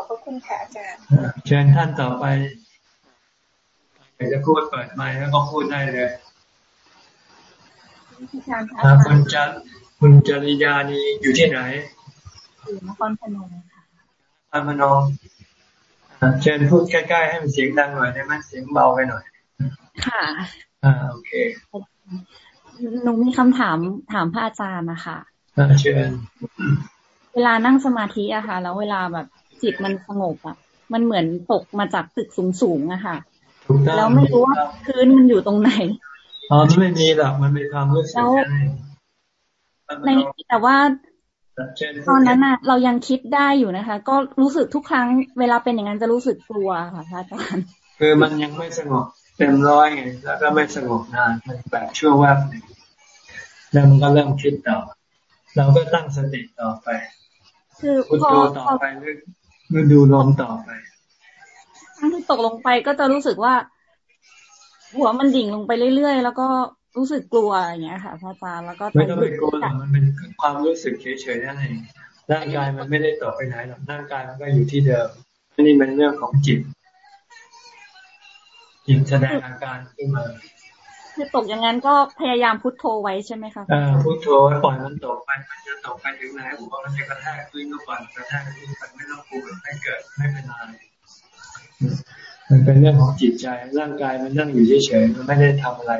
พระคุณค่ะอาจารย์ เชิญท่านต่อไปอยากจะพูดเปิดไมค์แล้วก็พูดได้เลยคุณจันคุณจริยานีอยู่ที่ไหนอยู่นครพนมค่ะนครพนมเชิญพูดใกล้ๆให้มันเสียงดังหน่อยได้ไหมเสียงเบาไปหน่อย ค่ะ อ่าโอเคหนูมีคำถามถามพระอาจารย์นะคะเชิญเวลานั่งสมาธิอะค่ะ แล้วเวลาแบบ จิตมันสงบอะมันเหมือนตกมาจากตึกสูงๆอะค่ะ แล้วไม่รู้ว่าพื้นมันอยู่ตรงไหนอ๋อไม่มีหรอกมันเป็นความรู้สึกในแต่ว่าตอนนั้นอะเรายังคิดได้อยู่นะคะ ก็รู้สึกทุกครั้งเวลาเป็นอย่างนั้นจะรู้สึกกลัวค่ะพระอาจารย์คือมันยังไม่สงบเต็มร้อยไงแล้วก็ไม่สงบนานมันแบบชั่วแวบหนึ่งแล้วมันก็เริ่มคิดต่อ เราก็ตั้งสติต่อไปคือพุทโธต่อไป หรือดูลมต่อไปทั้งที่ตกลงไปก็จะรู้สึกว่า หัวมันดิ่งลงไปเรื่อยๆ แล้วก็รู้สึกกลัวอย่างเงี้ยค่ะพระอาจารย์แล้วก็ไม่ต้องไปกลัวมันเป็นความรู้สึกเฉยๆนั่นเองร่างกายมันไม่ได้ตกไปไหนหรอกร่างกายมันก็อยู่ที่เดิมนี่เป็นเรื่องของจิตจิตแสดงอาการขึ้นมา คือตกอย่างนั้นก็พยายามพุทโธไว้ใช่ไหมคะอ่าพุทโธไว้ปล่อยมันตกไปมันจะตกไปถึงไหนหัวมันจะกระแทกพื้นก็ปล่อยกระแทกพื้นไปไม่ต้องกลัวไม่เกิดไม่เป็นไรมันเป็นเรื่องของจิตใจร่างกายมันนั่งอยู่เฉยๆมันไม่ได้ทำอะไร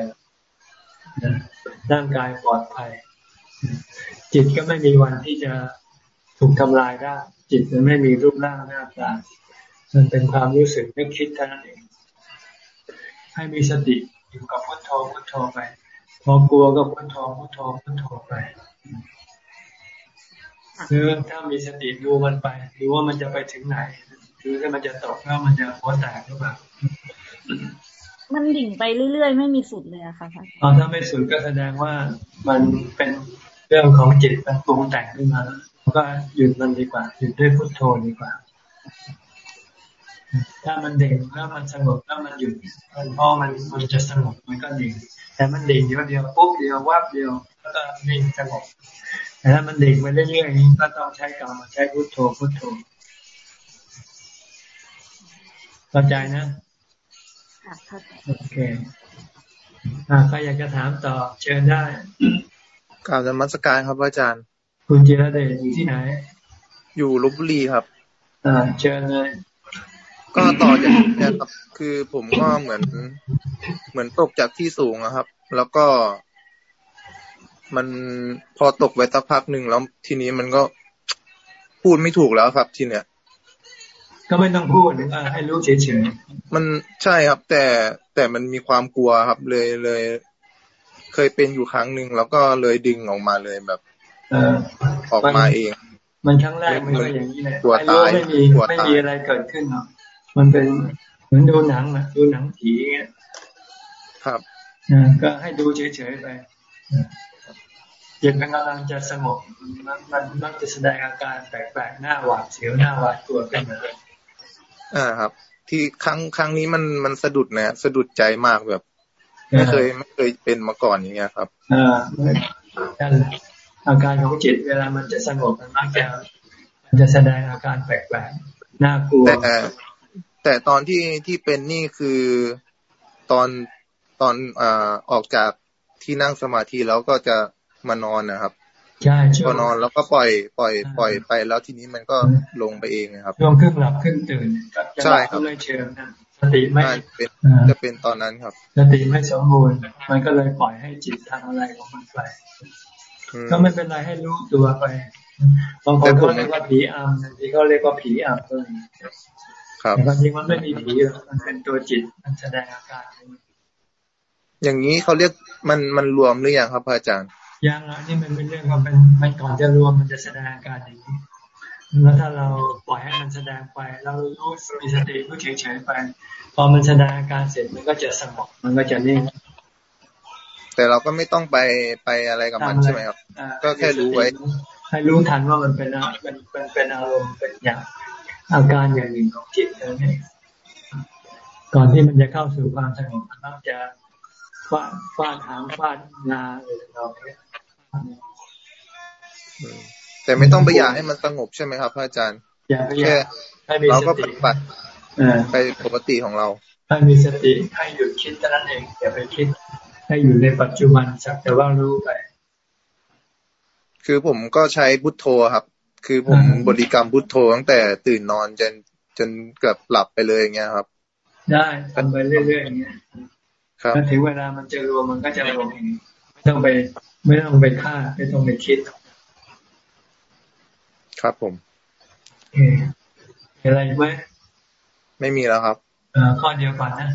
ร่างกายปลอดภัย จิตก็ไม่มีวันที่จะถูกทำลายได้ จิตมันไม่มีรูปร่างหน้าตามันเป็นความรู้สึกนึกคิดเท่านั้นเองให้มีสติ อยู่กับพุทโธพุทโธไป พอกลัวก็พุทโธพุทโธพุทโธไปหรือถ้ามีสติดูมันไปดูว่ามันจะไปถึงไหนดูว่ามันจะตกแล้วมันจะหัวแตกหรือเปล่ามันดิ่งไปเรื่อยๆ ไม่มีสุดเลยอะค่ะอ๋อถ้าไม่สุดก็แสดงว่ามันเป็นเรื่องของจิตมันปรุงแต่งขึ้นมาก็หยุดมันดีกว่า หยุดด้วยพุทโธดีกว่า ถ้ามันเด่งแล้วมันสงบแล้วมันหยุดมันพอมันมันจะสงบมันก็ดิ่งแต่มันเด่งเดียวเดียวปุ๊บเดียววับเดียวแล้วก็นิ่งสงบแต่ถ้ามันเด่งไปเรื่อยๆก็ต้องใช้กรรมใช้พุทโธพุทโธเข้าใจนะโอเคอ่าใครอยากจะถามต่อเชิญได้กล่าวธรรมสการครับอาจารย์ คุณเจรเดชอยู่ที่ไหน อยู่ลบบุรีครับ อ่าเชิญเลย ก็ต่อจากนี้ครับ คือผมก็เหมือน เหมือนตกจากที่สูงนะครับ แล้วก็ มันพอตกไปสักพักหนึ่งแล้วทีนี้มันก็พูดไม่ถูกแล้วครับ ทีเนี้ยก็ไม่ต้องพูดให้รู้เฉยๆมันใช่ครับ แต่แต่มันมีความกลัวครับ เลยเลย เคยเป็นอยู่ครั้งหนึ่งแล้วก็เลยดึงออกมาเลยแบบเออออกมาเอง มันครั้งแรกมันก็อย่างนี้แหละกลัวตายไม่มีไม่มีอะไรเกิดขึ้นหรอก มันเป็นเหมือนดูหนังอะดูหนังผีเงี้ยครับก็ให้ดูเฉยๆไปจิตมันกำลังจะสงบมันมันมักจะแสดงอาการแปลกๆหน้าหวาดเสียวหน้าหวาดกลัวขึ้นมาอ่าครับ ที่ครั้งครั้งนี้มันมันสะดุดนะสะดุดใจมากแบบไม่เคยไม่เคยเป็นมาก่อนอย่างเงี้ยครับอ่าอาการของจิตเวลามันจะสงบมันมักจะมันจะแสดงอาการแปลกๆน่ากลัวแต่ แต่ตอนที่ที่เป็นนี่คือตอนตอนอ่าออกจากที่นั่งสมาธิแล้วก็จะมานอนนะครับใช่พอนอนแล้วก็ปล่อยปล่อย ปล่อยไปแล้วทีนี้มันก็ลงไปเองครับช่วงครึ่งหลับครึ่งตื่นใช่ครับเลยเชิญนะสติไม่เป็นจะเป็นตอนนั้นครับ สติไม่สมบูรณ์มันก็เลยปล่อยให้จิตทำอะไรของมันไปก็ไม่เป็นไรให้รู้ตัวไปบางคนเขาเรียกว่าผีอำบางทีเขาเรียกว่าผีอำก็มีครับ แต่จริงมันไม่มีผีหรอกมันเป็นตัวจิตมันแสดงอาการ อย่างนี้เขาเรียกมันมันรวมหรือยังครับอาจารย์ยังอะนี่มันเป็นเรื่องของเป็นมันก่อนจะรวมมันจะแสดงอาการอย่างนี้แล้วถ้าเราปล่อยให้มันแสดงไป เรารู้มีสติรู้เฉยๆไป พอมันแสดงอาการเสร็จมันก็จะสงบมันก็จะนิ่งแต่เราก็ไม่ต้องไปไปอะไรกับมันใช่ไหมครับ ก็แค่รู้ไว้ให้รู้ทันว่ามันเป็นเป็นเป็นเป็นอารมณ์เป็นอย่าง อาการอย่างหนึ่งของจิตนั่นเองก่อนที่มันจะเข้าสู่ความสงบมันจะฟาดฟาดหางฟาดงาอะไรเราเนี่ยแต่ไม่ต้องไปอยากให้มันสงบใช่ไหมครับพระอาจารย์แค่เราก็ปฏิบัติไปปกติของเราให้มีสติให้หยุดคิดเท่านั้นเองอย่าไปคิด ให้อยู่ในปัจจุบันสักแต่ว่ารู้ไป คือผมก็ใช้พุทโธครับ คือผมบริกรรมพุทโธตั้งแต่ตื่นนอนจนจนเกือบหลับไปเลยอย่างเงี้ยครับ ได้ทำไปเรื่อยๆอย่างเงี้ยครับถึงเวลามันจะรวมมันก็จะรวมเองไม่ต้องไป ไม่ต้องไปฆ่าไม่ต้องไปคิด ครับผมเออะไรไหมไม่มีแล้วครับอ่าข้อเดียวก่อนนะ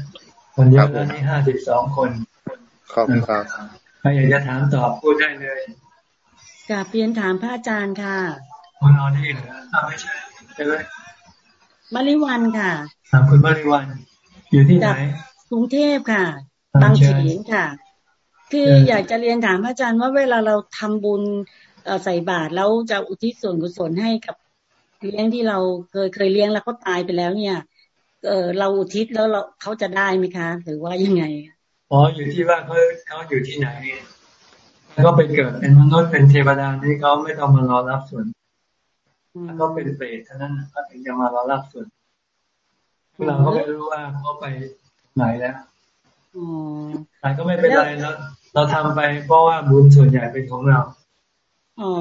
คนเดียวแล้วนี่ห้าสิบสองคนขอบคุณครับใครอยากจะถามตอบพูดได้เลยกาเปลี่ยนถามพระอาจารย์ค่ะ คนเอานี่เหรอไม่ใช่ใช่ไหมมาริวันค่ะถามคุณมาริวัน อยู่ที่ไหนกรุงเทพค่ะบางเขนค่ะ คืออยากจะเรียนถามพระอาจารย์ว่าเวลาเราทำบุญใส่บาตรแล้วจะอุทิศส่วนกุศลให้กับเลี้ยงที่เราเคยเคยเลี้ยงแล้วเขาตายไปแล้วเนี่ย เออเราอุทิศแล้วเราเขาจะได้ไหมคะ หรือว่ายังไงอ๋ออยู่ที่ว่าเขาเขาอยู่ที่ไหนก็ไปเกิดเป็นมนุษย์เป็นเทวดานี่เขาไม่ต้องมารอรับส่วน เขาเป็นเปรตเท่านั้นเขาถึงจะมารอรับส่วนเราก็ไม่รู้ว่าเขาไปไหนแล้วแต่ก็ไม่เป็นไรแล้วเราทำไปเพราะว่าบุญส่วนใหญ่เป็นของเรา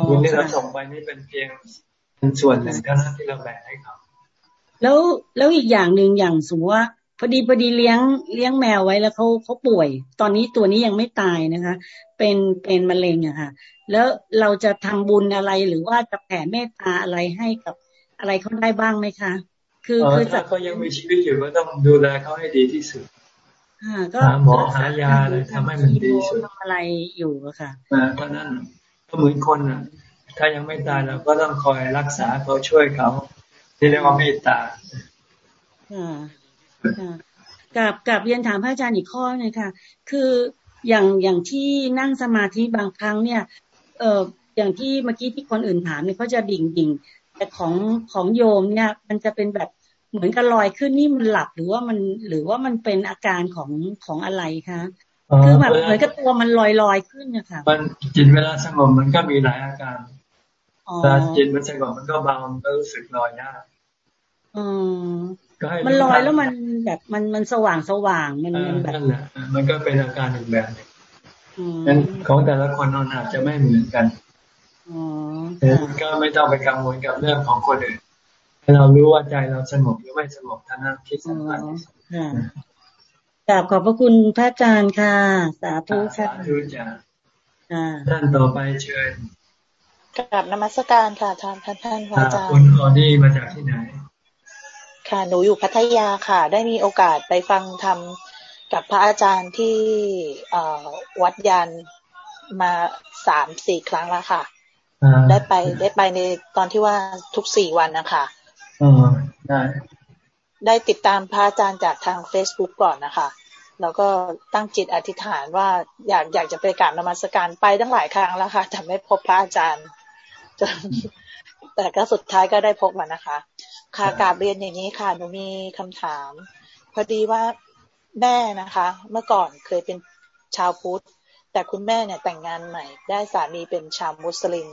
บุญที่เราส่งไปนี่เป็นเพียงเป็นส่วนหนึ่งเท่านั้นที่เราแบ่งให้เขาแล้วแล้วอีกอย่างหนึ่งอย่างสมมติว่า พอดีพอดีเลี้ยงเลี้ยงแมวไว้แล้วเขาเขาป่วย ตอนนี้ตัวนี้ยังไม่ตายนะคะ เป็นเป็นมะเร็งอะค่ะ แล้วเราจะทำบุญอะไรหรือว่าจะแผ่เมตตาอะไรให้กับอะไรเขาได้บ้างไหมคะ คือคือถ้าเขายังมีชีวิตอยู่ก็ต้องดูแลเขาให้ดีที่สุดหาหมอหายาอะไรทำให้มันดีสุดอะไรอยู่อะค่ะเพราะนั้นก็เหมือนคนอะ ถ้ายังไม่ตายเราก็ต้องคอยรักษาเขาช่วยเขาที่เรียกว่าเมตตา กับกับเรียนถามพระอาจารย์อีกข้อนึงค่ะ คืออย่างอย่างที่นั่งสมาธิบางครั้งเนี่ย เอออย่างที่เมื่อกี้ที่คนอื่นถามเนี่ยเขาจะดิ่งดิ่งแต่ของของโยมเนี่ย มันจะเป็นแบบเหมือนกับลอยขึ้นนี่มันหลับหรือว่ามันหรือว่ามันเป็นอาการของของอะไรคะคือแบบเหมือนกับตัวมันลอยลอยขึ้นนะคะมันจิตเวลาสงบมันก็มีหลายอาการเวลาจิตมันสงบมันก็เบามันก็รู้สึกลอยยากอืม มันลอยแล้วมันแบบมันมันสว่างสว่างมันแบบนั่นแหละมันก็เป็นอาการอีกแบบนึงนั้นของแต่ละคนนอาจจะไม่เหมือนกันก็ไม่ต้องไปกังวลกับเรื่องของคนอื่นให้เรารู้ว่าใจเราสงบหรือไม่สงบท่านั้นที่สำคัญกราบขอบพระคุณพระอาจารย์ค่ะ สาธุค่ะสาธุจ้าท่านต่อไปเชิญกราบนมัสการค่ะท่านท่านท่านพระอาจารย์คุณออดี้มาจากที่ไหน ค่ะ หนูอยู่พัทยาค่ะ ได้มีโอกาสไปฟังธรรมกับพระอาจารย์ที่วัดยันมาสามสี่ครั้งแล้วค่ะ ได้ไปได้ไปในตอนที่ว่าทุกสี่วันนะคะได้ได้ติดตามพระอาจารย์จากทางเฟซบุ๊กก่อนนะคะ แล้วก็ตั้งจิตอธิษฐานว่าอยากอยากจะไปกราบนมัสการไปตั้งหลายครั้งแล้วค่ะแต่ไม่พบพระอาจารย์แต่ก็สุดท้ายก็ได้พบมานะคะ ค่ะกาบเรียนอย่างนี้ค่ะหนูมีคำถาม พอดีว่าแม่นะคะ เมื่อก่อนเคยเป็นชาวพุทธ แต่คุณแม่เนี่ยแต่งงานใหม่ ได้สามีเป็นชาวมุสลิม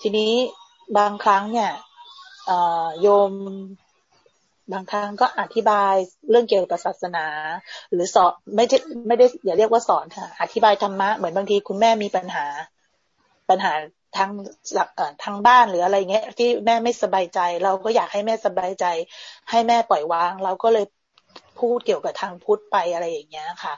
ทีนี้บางครั้งเนี่ยโยมบางครั้งก็อธิบายเรื่องเกี่ยวกับศาสนา หรือสอนไม่ได้ไม่ได้อย่าเรียกว่าสอนค่ะอธิบายธรรมะเหมือนบางทีคุณแม่มีปัญหาปัญหา ทางทางบ้านหรืออะไรเงี้ย ที่แม่ไม่สบายใจ เราก็อยากให้แม่สบายใจ ให้แม่ปล่อยวาง เราก็เลยพูดเกี่ยวกับทางพุทธไปอะไรอย่างเงี้ยค่ะ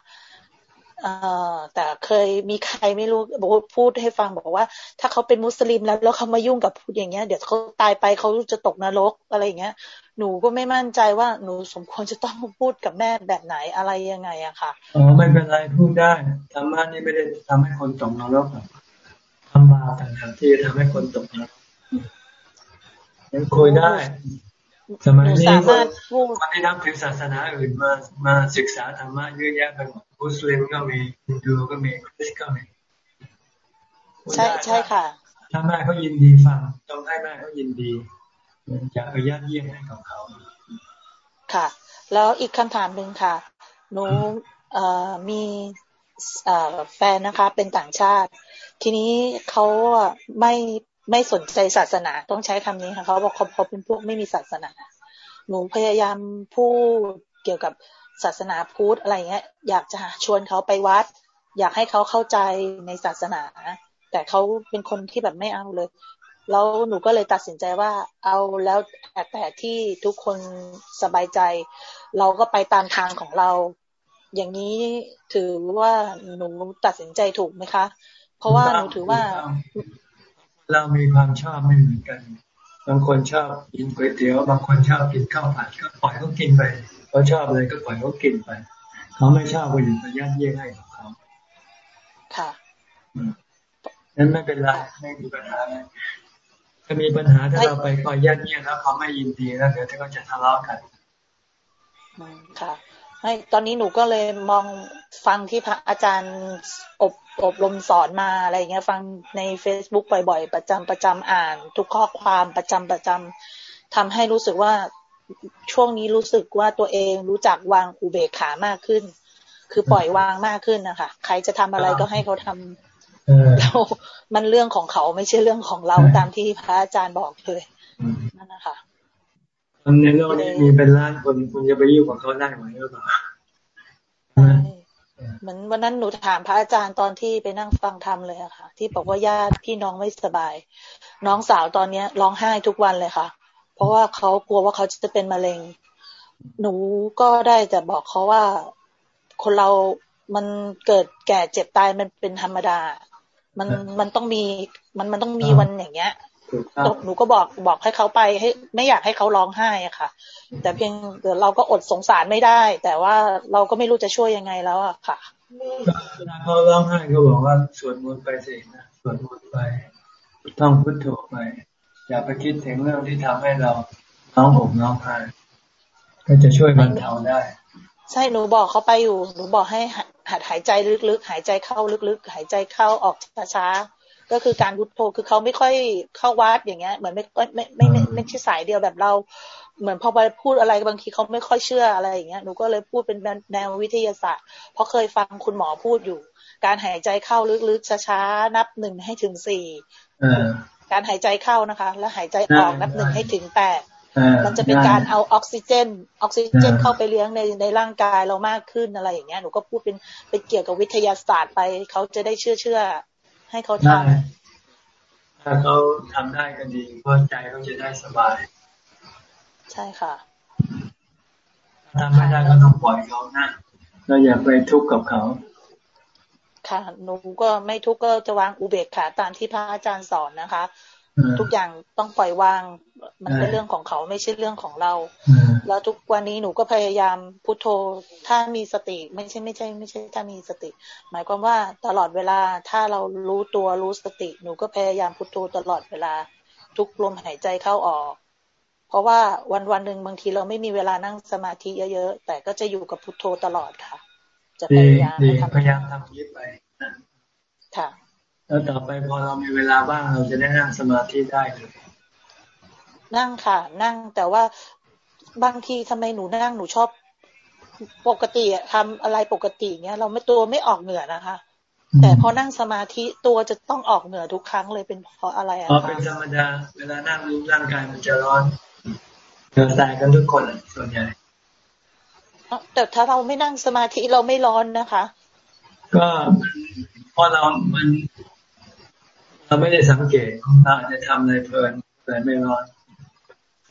เออแต่เคยมีใครไม่รู้บอกพูดให้ฟังบอกว่า ถ้าเขาเป็นมุสลิมแล้วแล้วเขามายุ่งกับพูดอย่างเงี้ย เดี๋ยวเขาตายไปเขาจะตกนรกอะไรอย่างเงี้ย หนูก็ไม่มั่นใจว่าหนูสมควรจะต้องพูดกับแม่แบบไหนอะไรยังไงอะค่ะอ๋อไม่เป็นไรพูดได้ธรรมะนี่ไม่ได้ทำให้คนตกนรกหรอก ทำบาปต่างหากที่จะทำให้คนตกนรกยังคุยได้สมัยนี้คนที่นับถือศาสนาอื่นมามาศึกษาธรรมะเยอะแยะไปหมดมุสลิมก็มีฮินดูก็มีคริสก็มีใช่ใช่ค่ะ ถ้าแม่เขายินดีฟังต้องให้แม่เขายินดีจะอนุญาตเยี่ยมให้กับเขา ค่ะ แล้วอีกคำถามหนึ่งค่ะ หนูเอ่อมีแฟนนะคะ เป็นต่างชาติ ทีนี้เขาไม่ไม่สนใจศาสนาต้องใช้คำนี้ค่ะเขาบอกเขาเขาเป็นพวกไม่มีศาสนา หนูพยายามพูดเกี่ยวกับศาสนาพุทธอะไรเงี้ย อยากจะชวนเขาไปวัด อยากให้เขาเข้าใจในศาสนา แต่เขาเป็นคนที่แบบไม่เอาเลย แล้วหนูก็เลยตัดสินใจว่า เอาแล้วแต่แต่ที่ทุกคนสบายใจ เราก็ไปตามทางของเรา อย่างนี้ถือว่าหนูตัดสินใจถูกไหมคะ เพราะว่าหนูถือว่า เรามีความชอบไม่เหมือนกัน บางคนชอบกินก๋วยเตี๋ยว บางคนชอบกินข้าวผัดก็ปล่อยเขากินไปเขาชอบอะไรก็ปล่อยเขากินไป เขาไม่ชอบก็อยู่ไปยัดเยียดให้ของเขาค่ะนั้นไม่เป็นไรไม่มีปัญหาเลยถ้ามีปัญหาถ้าเราไปคอยยัดเยียดแล้วเขาไม่ยินดีแล้วเดี๋ยวเขาจะทะเลาะกันค่ะ ไม่ตอนนี้หนูก็เลยมองฟังที่พระอาจารย์อบอบรมสอนมาอะไรเงี้ย ฟังใน Facebook บ่อยๆ ประจำประจำอ่าน ทุกข้อความประจำประจำทำให้รู้สึกว่าช่วงนี้รู้สึกว่าตัวเองรู้จักวางอุเบกขามากขึ้น คือปล่อยวางมากขึ้นนะคะใครจะทำอะไรก็ให้เขาทำแล้วมันเรื่องของเขาไม่ใช่เรื่องของเราตามที่พระอาจารย์บอกเลยนั่นนะคะ คนในโลกนี้มีเป็นล้านคนคุณจะไปยุ่งกับเขาได้ไหมหรือเปล่าเหมือนวันนั้นหนูถามพระอาจารย์ตอนที่ไปนั่งฟังธรรมเลยอะค่ะ ที่บอกว่าญาติพี่น้องไม่สบาย น้องสาวตอนเนี้ยร้องไห้ทุกวันเลยค่ะ เพราะว่าเขากลัวว่าเขาจะเป็นมะเร็ง หนูก็ได้แต่บอกเขาว่าคนเรามันเกิดแก่เจ็บตายมันเป็นธรรมดา มันมันต้องมีมันมันต้องมีวันอย่างเงี้ย หนูก็บอกบอกให้เขาไปให้ ไม่อยากให้เขาร้องไห้อะค่ะ แต่เพียงเราก็อดสงสารไม่ได้ แต่ว่าเราก็ไม่รู้จะช่วยยังไงแล้วอะค่ะเขาร้องไห้ก็บอกว่าสวดมนต์ไปสินะสวดมนต์ไปต้องพุทโธไป อย่าไปคิดถึงเรื่องที่ทำให้เราน้องห่มน้องไห้ก็จะช่วยบรรเทาได้ ใช่หนูบอกเขาไปอยู่ หนูบอกให้หัดหายใจลึกๆ หายใจเข้าลึกๆ หายใจเข้าออกช้า ก็คือการพุทโธคือเขาไม่ค่อยเข้าวัดอย่างเงี้ย เหมือนไม่ไม่ไม่ไม่ไม่ใช่สายเดียวแบบเรา เหมือนพอไปพูดอะไรบางทีเขาไม่ค่อยเชื่ออะไรอย่างเงี้ยหนูก็เลยพูดเป็นแนววิทยาศาสตร์ เพราะเคยฟังคุณหมอพูดอยู่ การหายใจเข้าลึกๆช้าๆนับหนึ่งให้ถึงสี่การหายใจเข้านะคะ แล้วหายใจออกนับหนึ่งให้ถึงแปดมันจะเป็นการเอาออกซิเจน ออกซิเจนเข้าไปเลี้ยงในในร่างกายเรามากขึ้นอะไรอย่างเงี้ยหนูก็พูดเป็นเป็นเกี่ยวกับวิทยาศาสตร์ไปเขาจะได้เชื่อเชื่อ ให้เขาทำถ้าเขาทำได้ก็ดีเพราะใจเขาจะได้สบาย ใช่ค่ะทำไม่ได้ก็ต้องปล่อยเขานะเราอย่าไปทุกข์กับเขา ค่ะหนูก็ไม่ทุกข์ก็จะวางอุเบกขาตามที่พระอาจารย์สอนนะคะ ทุกอย่างต้องปล่อยวาง มันเป็นเรื่องของเขาไม่ใช่เรื่องของเรา แล้วทุกวันนี้หนูก็พยายามพุโทโธถ้ามีสติ ไม่ใช่ไม่ใช่ ไม่ใช่ถ้ามีสติ หมายความว่าตลอดเวลาถ้าเรารู้ตัวรู้สติ หนูก็พยายามพุโทโธตลอดเวลา ทุกลมหายใจเข้าออก เพราะว่าวันวันหนึ่งบางทีเราไม่มีเวลานั่งสมาธิเยอะๆแต่ก็จะอยู่กับพุโทโธตลอดค่ะ จะพยายามพยายามทำนี้ไปค่ะ แล้วต่อไปพอเรามีเวลาบ้างเราจะได้นั่งสมาธิได้เลยนั่งค่ะ นั่งแต่ว่าบางทีทำไมหนูนั่งหนูชอบ ปกติอะทำอะไรปกติเนี้ยเราไม่ตัวไม่ออกเหนือนะคะ แต่พอนั่งสมาธิตัวจะต้องออกเหนือทุกครั้งเลยเป็นเพราะอะไรอะคะเป็นธรรมดาเวลานั่งรู้ร่างกายมันจะร้อนเกิดตายกันทุกคนส่วนใหญ่แต่ถ้าเราไม่นั่งสมาธิเราไม่ร้อนนะคะ ก็พอเรามัน เราไม่ได้สังเกตเราอาจจะทำอะไรเพลินเลยไม่ร้อน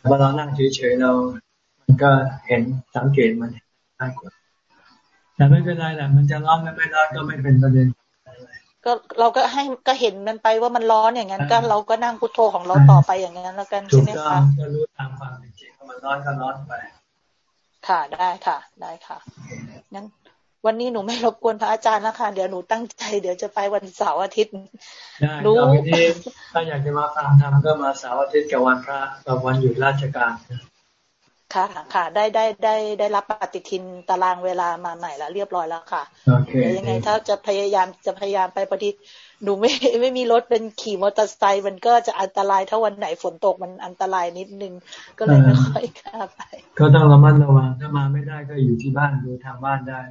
พอเรานั่งเฉยๆเรา มันก็เห็นสังเกตมันได้กว่าแต่ไม่เป็นไรแหละมันจะร้อนไม่ร้อนก็ไม่เป็นประเด็นก็เราก็ให้ก็เห็นมันไปว่ามันร้อนอย่างนั้น ก็เราก็นั่งพุทโธของเราต่อไปอย่างนั้น แล้วกันใช่ไหมคะก็รู้ตามความเป็นจริงว่ามันร้อนก็ร้อนไป ค่ะได้ค่ะ ได้ค่ะงั้น วันนี้หนูไม่รบกวนพระอาจารย์นะคะเดี๋ยวหนูตั้งใจเดี๋ยวจะไปวันเสาร์อาทิตย์รู้ถ้าอยากจะมาฟังธรรมก็มาเสาร์อาทิตย์กับวันพระกับวันหยุดราชการค่ะค่ะได้ได้ได้ได้รับปฏิทินตารางเวลามาใหม่แล้วเรียบร้อยแล้วค่ะเดี๋ยวยังไงถ้าจะพยายามจะพยายามไปพอดีหนูไม่ไม่มีรถเป็นขี่มอเตอร์ไซค์มันก็จะอันตรายถ้าวันไหนฝนตกมันอันตรายนิดนึง ก็เลยไม่ค่อยกล้าไป ก็ต้องระมัดระวังถ้ามาไม่ได้ก็อยู่ที่บ้านดูทางบ้านได้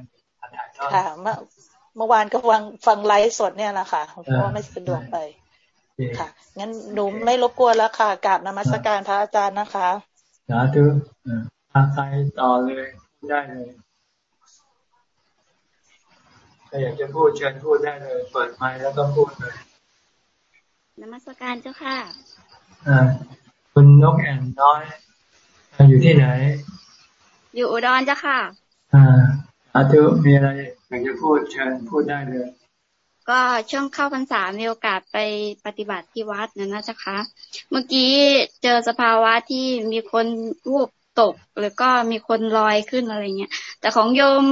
ค่ะเมื่อเมื่อวานก็ฟังฟังไลฟ์สดเนี่ยแหละค่ะเพราะว่าไม่สะดวกไปค่ะ งั้นหนูไม่รบกวนแล้วค่ะกราบนมัสการพระอาจารย์นะคะสาธุอาใครต่อเลยได้เลยถ้าอยากจะพูดเชิญพูดได้เลย เปิดไมค์แล้วก็พูดเลยนมัสการเจ้าค่ะอ่าคุณนกแอ่นน้อยอยู่ที่ไหน อยู่อุดรเจ้าค่ะ อ่า อาตุมีอะไรอยากจะพูดเชิญพูดได้เลย ก็ช่วงเข้าพรรษามีโอกาสไปปฏิบัติที่วัดนะนะเจ้าค่ะเมื่อกี้เจอสภาวะที่มีคนรูปตกหรือก็มีคนลอยขึ้นอะไรเงี้ย แต่ของโยม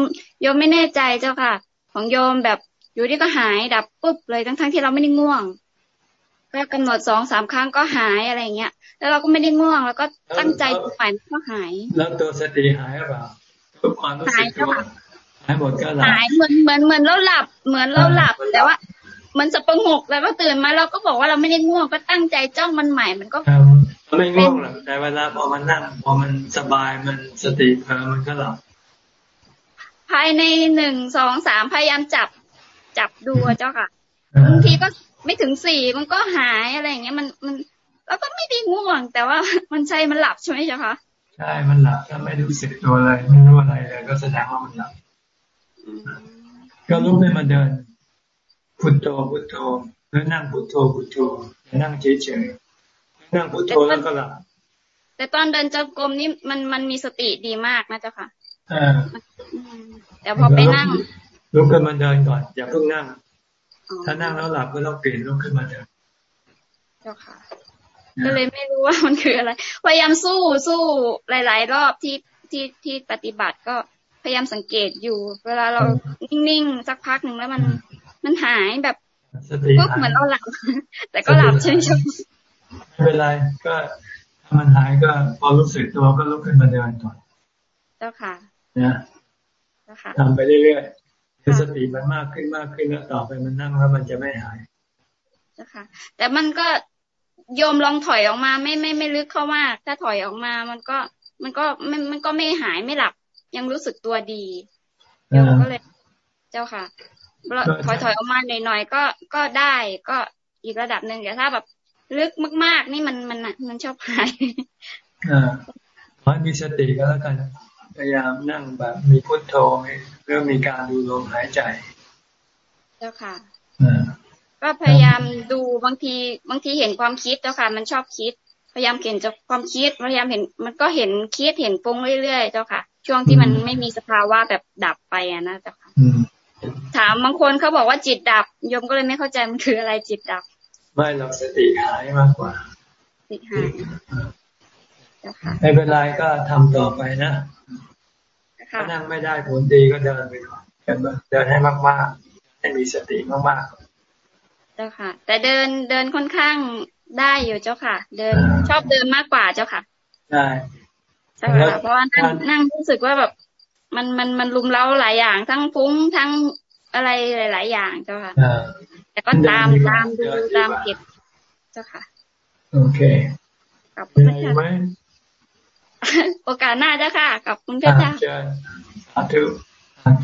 โยมไม่แน่ใจเจ้าค่ะ ของโยมแบบอยู่ที่ก็หายดับปุ๊บเลยทั้งทั้งที่เราไม่ได้ง่วงแค่กำหนดสองสามครั้งก็หายอะไรเงี้ย แล้วเราก็ไม่ได้ง่วง แล้วก็ตั้งใจใหม่ก็หาย แล้วตัวสติหายหรือเปล่าทุกความรู้สึกตัวหายหมดก็หลับหายเหมือนเหมือนเหมือนเราหลับ เหมือนเราหลับแต่ว่า มันจะประงกแล้วก็ตื่นมาเราก็บอกว่าเราไม่ได้ง่วงก็ตั้งใจจ้องมันใหม่มันก็ไม่ง่วงหรอกแต่เวลาพอมันนั่งพอมันสบายมันสติเออมันก็หลับภายในหนึ่งสองสามพยายามจับจับดูเจ้าค่ะบางทีก็ไม่ถึงสี่มันก็หายอะไรอย่างเงี้ยมันมันแล้วก็ไม่ได้ง่วง แต่ว่ามันใช่มันหลับใช่ไหมเจ้าคะใช่มันหลับถ้าไม่รู้สึกตัวอะไรไม่รู้อะไรเลยก็แสดงว่ามันหลับ ก็ลุกขึ้นมาเดิน พุทโธพุทโธแล้วนั่งพุทโธพุทโธนั่งเฉยๆนั่งพุทโธแล้วก็หลับแต่ตอนเดินจงกรมนี่มันมันมีสติดีมากนะเจ้าค่ะแต่พอไปนั่งลุกขึ้นมาเดินก่อน อย่าเพิ่งนั่ง ถ้านั่งแล้วหลับก็ต้องเปลี่ยนลุกขึ้นมาเดินเจ้าค่ะก็เลยไม่รู้ว่ามันคืออะไร พยายามสู้สู้หลาย ๆ รอบที่ที่ที่ปฏิบัติก็ พยายามสังเกตอยู่ เวลาเรานิ่งๆสักพักหนึ่งแล้วมันมันหายแบบปุ๊บเหมือนเราหลับ แต่ก็หลับใช่ไหมช่ไม่เป็นไรก็ถ้ามันหายก็พอรู้สึกตัวก็ลุกขึ้นมาเดินก่อน เจ้าค่ะนะทำไปเรื่อยๆสติมันมากขึ้นมากขึ้นแล้วต่อไปมันนั่งแล้วมันจะไม่หายเจ้าค่ะ แต่มันก็โยมลองถอยออกมา ไม่ไม่ไม่ลึกเข้ามาก ถ้าถอยออกมา มันก็มันก็มันมันก็ไม่หายไม่หลับ ยังรู้สึกตัวดีโยมก็เลย เจ้าค่ะถอยถอยออกมาหน่อยๆก็ก็ได้ก็อีกระดับหนึ่งแต่ถ้าแบบลึกมาก ๆ นี่มันมันมันชอบหายอ่าขอมีสติก็แล้วกันพยายามนั่งแบบมีพุทโธเรื่องมีการดูลมหายใจ เจ้าค่ะก็พยายามดูบางทีบางทีเห็นความคิดเจ้าค่ะ มันชอบคิด พยายามเห็นจากความคิดพยายามเห็น มันก็เห็นคิดเห็นปรุงเรื่อยๆเจ้าค่ะ ช่วงที่มันไม่มีสภาวะแบบดับไปอะนะเจ้าค่ะถามบางคนเขาบอกว่าจิตดับยมก็เลยไม่เข้าใจมันคืออะไรจิตดับ ไม่หรอกสติหายมากกว่าสติหายไม่เป็นไรก็ทำต่อไปนะถ้านั่งไม่ได้ผลดีก็เดินไปก่อนเดินให้มากๆให้มีสติมากๆเจ้าค่ะ แต่เดินเดินค่อนข้างได้อยู่เจ้าค่ะ เดินชอบเดินมากกว่าเจ้าค่ะได้ เจ้าค่ะเพราะว่านั่งนั่งรู้สึกว่าแบบ มันมันมันลุมเล้าหลายอย่าง ทั้งฟุ้งทั้งอะไรหลาย ๆ อย่างเจ้าค่ะแต่ก็ตามตามดูตามเก็บเจ้าค่ะ โอเคขอบคุณค่ะโอกาสหน้าเจ้าค่ะกับคุณพระเจ้าเชิญสาธุ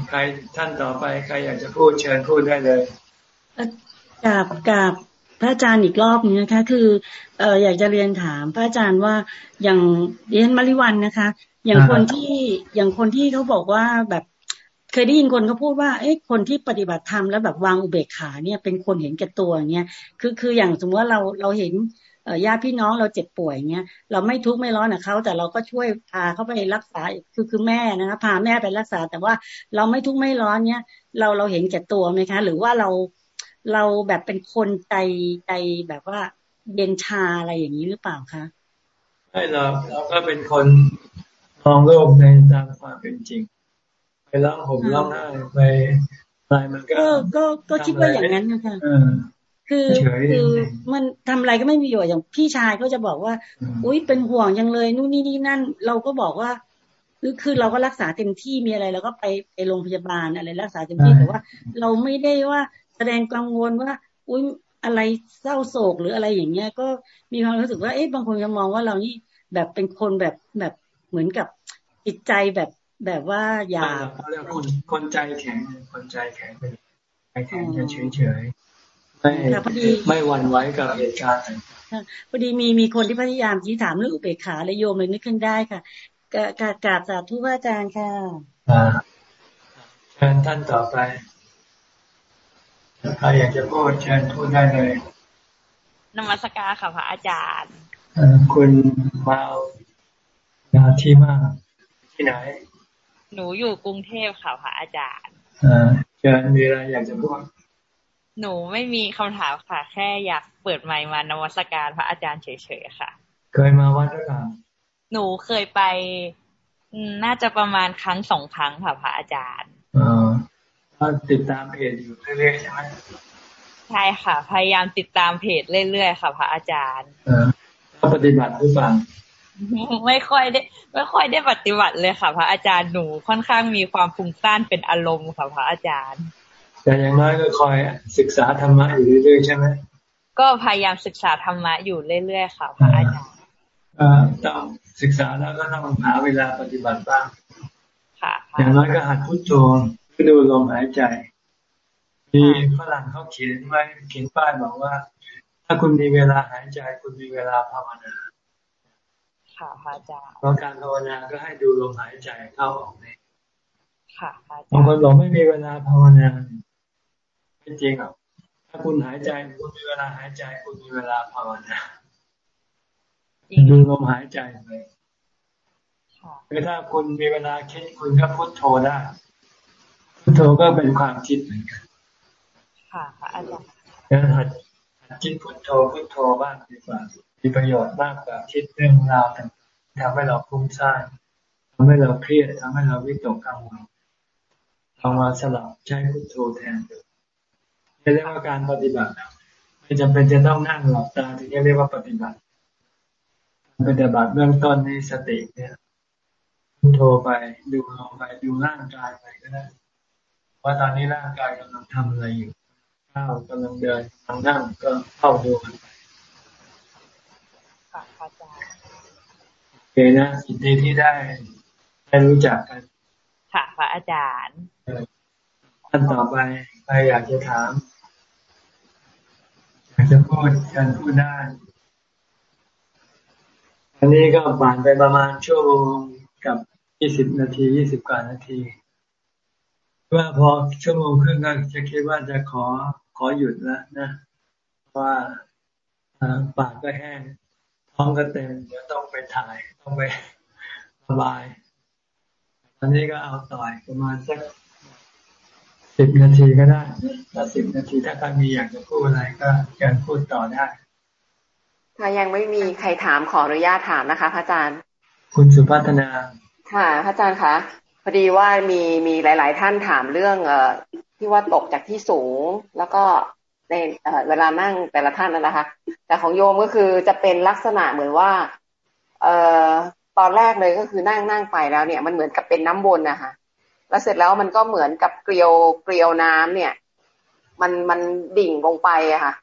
ใครท่านต่อไป ใครอยากจะพูดเชิญพูดได้เลยกราบกราบ พระอาจารย์อีกรอบนึงนะคะ คือเอออยากจะเรียนถาม พระอาจารย์ว่าอย่างเรียนมาริวันนะคะ อย่างคนที่อย่างคนที่เขาบอกว่าแบบเคยได้ยินคนเขาพูดว่า เอ้คนที่ปฏิบัติธรรมแล้วแบบวางอุเบกขาเนี่ยเป็นคนเห็นแก่ตัวเงี้ยคือคืออย่างสมมติว่าเราเราเห็นญาติพี่น้องเราเจ็บป่วยเงี้ยเราไม่ทุกข์ไม่ร้อนกับเขาแต่เราก็ช่วยพาเขาไปรักษาคือคือแม่นะคะพาแม่ไปรักษา แต่ว่าเราไม่ทุกข์ไม่ร้อนเนี้ยเราเราเห็นแก่ตัวไหมคะ หรือว่าเรา เราแบบเป็นคนใจใจแบบว่าเย็นชาอะไรอย่างนี้หรือเปล่าคะไม่เราเราก็เป็นคนมองโลกในตามความเป็นจริง ไปร้องห่มร้องไห้ไปอะไรมันก็ก็ก็คิดว่าอย่างนั้นนะคะคือคือมันทำอะไรก็ไม่มีประโยชน์อย่างพี่ชายก็จะบอกว่า อุ้ยเป็นห่วงยังเลยนู่นนี่นี่นั่น เราก็บอกว่า คือคือเราก็รักษาเต็มที่มีอะไรเราก็ไปไปโรงพยาบาลอะไรรักษาเต็มที่แต่ว่า เราไม่ได้ว่า แสดงกังวลว่า อุ้ยอะไรเศร้าโศกหรืออะไรอย่างเงี้ย ก็มีความรู้สึกว่าเอ๊ะบางคนจะมองว่าเรานี่แบบเป็นคนแบบแบบเหมือนกับจิตใจแบบแบบว่าอย่าเขาเรียกคนคนใจแข็งคนใจแข็งเป็นใจแข็งจะเฉยเฉยไม่ไม่หวั่นไหวกับเหตุการณ์พอดีมีมีคนที่พยายามชี้ถามเรื่องอุเบกขาและโยมเลยนึกขึ้นได้ค่ะกากกาบสาธุพระอาจารย์ค่ะอ่าเชิญท่านต่อไป ใครอยากจะพูดเชิญพูดได้เลย นมัสการค่ะพระอาจารย์คุณมานาที่มากที่ไหน หนูอยู่กรุงเทพค่ะพระอาจารย์เชิญมีอะไรอยากจะพูดหนูไม่มีคำถามค่ะ แค่อยากเปิดไมค์มานวัสการพระอาจารย์เฉยๆค่ะ เคยมาวัดหรือเปล่าหนูเคยไป น่าจะประมาณครั้งสองครั้งค่ะพระอาจารย์ อ๋อติดตามเพจอยู่เรื่อยๆใช่ไหมใช่ค่ะ พยายามติดตามเพจเรื่อยๆค่ะ พระอาจารย์เออปฏิบัติหรือเปล่าไม่ค่อยได้ ไม่ค่อยได้ปฏิบัติเลยค่ะ พระอาจารย์หนูค่อนข้างมีความฟุ้งซ่านเป็นอารมณ์ค่ะพระอาจารย์ แต่อย่างน้อยก็คอยศึกษาธรรมะอยู่เรื่อยๆใช่ไหมก็พยายามศึกษาธรรมะอยู่เรื่อยๆค่ะพระอาจารย์ต้องศึกษาแล้วก็ต้องหาเวลาปฏิบัติบ้าง ค่ะ อย่างน้อยก็หัดพุทโธ ดูลมหายใจ มีฝรั่งเขาเขียนไว้เขียนป้ายบอกว่า ถ้าคุณมีเวลาหายใจ คุณมีเวลาภาวนาค่ะพระอาจารย์เพราะการภาวนาก็ให้ดูลมหายใจเข้าออกเองค่ะพระอาจารย์บางคนบอกไม่มีเวลาภาวนาไม่จริงหรอกถ้าคุณหายใจคุณมีเวลาหายใจ คุณมีเวลาภาวนาดูลมหายใจเลยคือถ้าคุณมีเวลาคิดคุณก็พุทโธได้ พุทโธก็เป็นความคิดเหมือนกันค่ะอาจารย์งั้นหัดคิดพุทโธพุทโธบ้างดีกว่ามีประโยชน์มากกว่าคิดเรื่องราวต่างๆทำให้เราคุ้มซ่านทำให้เราเครียดทำให้เราวิตกกังวลเอามาสลับใช้พุทโธแทนเรียกว่าการปฏิบัติไม่จำเป็นจะต้องนั่งหลับตาถึงจะเรียกว่าปฏิบัติปฏิบัติเบื้องต้นนี่สติเนี่ยโทรไปดูลงไปดูร่างกายไปก็ได้ ว่าตอนนี้ร่างกายกำลังทำอะไรอยู่ก้าวกำลังเดินกำลังนั่งก็เข้าดูมันไปค่ะอาจารย์โอเคนะสินดีที่ได้ได้รู้จักกัน ค่ะพระอาจารย์ท่านต่อไปใครอยากจะถาม อยากจะพูดกันพูดได้อันนี้ก็ผ่านไปประมาณชั่วโมงกับยี่สิบนาทียี่สิบกว่านาที ว่าพอชั่วโมงครึ่งก็จะคิดว่าจะขอขอหยุดแล้วนะว่าปากก็แห้งท้องก็เต็มเดี๋ยวต้องไปถ่ายต้องไประบายตอนนี้ก็เอาต่อยประมาณสักสิบนาทีก็ได้ถ้าสิบนาทีถ้าใครมีอยากจะพูดอะไรก็ยังพูดต่อได้ ถ้ายังไม่มีใครถามขออนุญาตถามนะคะพระอาจารย์ คุณสุพัฒนา ค่ะพระอาจารย์คะ พอดีว่ามีมีหลาย ๆ ท่านถามเรื่องเอ่อที่ว่าตกจากที่สูง แล้วก็ในเวลานั่งแต่ละท่านนะคะ แต่ของโยมก็คือจะเป็นลักษณะเหมือนว่า เอ่อตอนแรกเลยก็คือนั่งนั่งไปแล้วเนี่ย มันเหมือนกับเป็นน้ำวนนะคะแล้วเสร็จแล้วมันก็เหมือนกับเกลียวเกลียวน้ำเนี่ย มันมันดิ่งลงไปอะค่ะ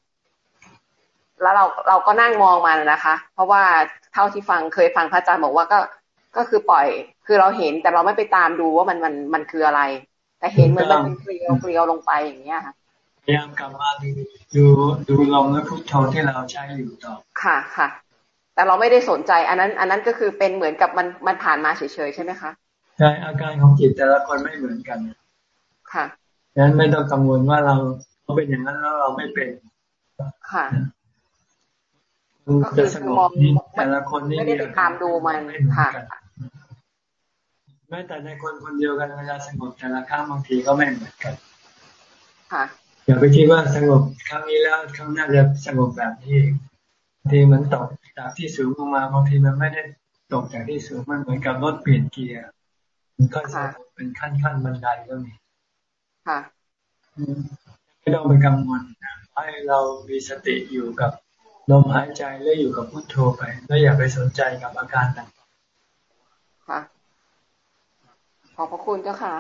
แล้วเราเราก็นั่งมองมันนะคะ เพราะว่าเท่าที่ฟังเคยฟังพระอาจารย์บอกว่าก็ก็คือปล่อย คือเราเห็นแต่เราไม่ไปตามดูว่ามันมันมันคืออะไร แต่เห็นมันเป็นเกลียวเกลียวลงไปอย่างเงี้ยค่ะพยายามกลับมาดูดูดูลมและพุทโธที่เราใช้อยู่ต่อค่ะค่ะ แต่เราไม่ได้สนใจ อันนั้น อันนั้นก็คือเป็นเหมือนกับมันมันผ่านมาเฉยๆใช่ไหมคะใช่อาการของจิตแต่ละคนไม่เหมือนกันค่ะดังนั้นไม่ต้องกังวลว่าเราเขาเป็นอย่างนั้นแล้วเราไม่เป็น ค่ะก็คือสงบนี่แต่ละคนนี่ไม่ได้ตามดูมันค่ะแม้แต่ในคนคนเดียวกันเวลาสงบแต่ละครั้งบางทีก็ไม่เหมือนกัน ค่ะอย่าไปคิดว่าสงบครั้งนี้แล้วครั้งหน้าจะสงบแบบนี้บางทีมันตกจากที่สูงลงมาบางทีมันไม่ได้ตกจากที่สูงมันเหมือนกับรถเปลี่ยนเกียร์มันก็จะเป็นขั้นขั้นบันไดก็มี ค่ะไม่ต้องไปกังวลให้เรามีสติอยู่กับลมหายใจแล้วอยู่กับพุทโธไป แล้วอย่าไปสนใจกับอาการต่างๆค่ะ ขอบพระคุณเจ้าค่ะ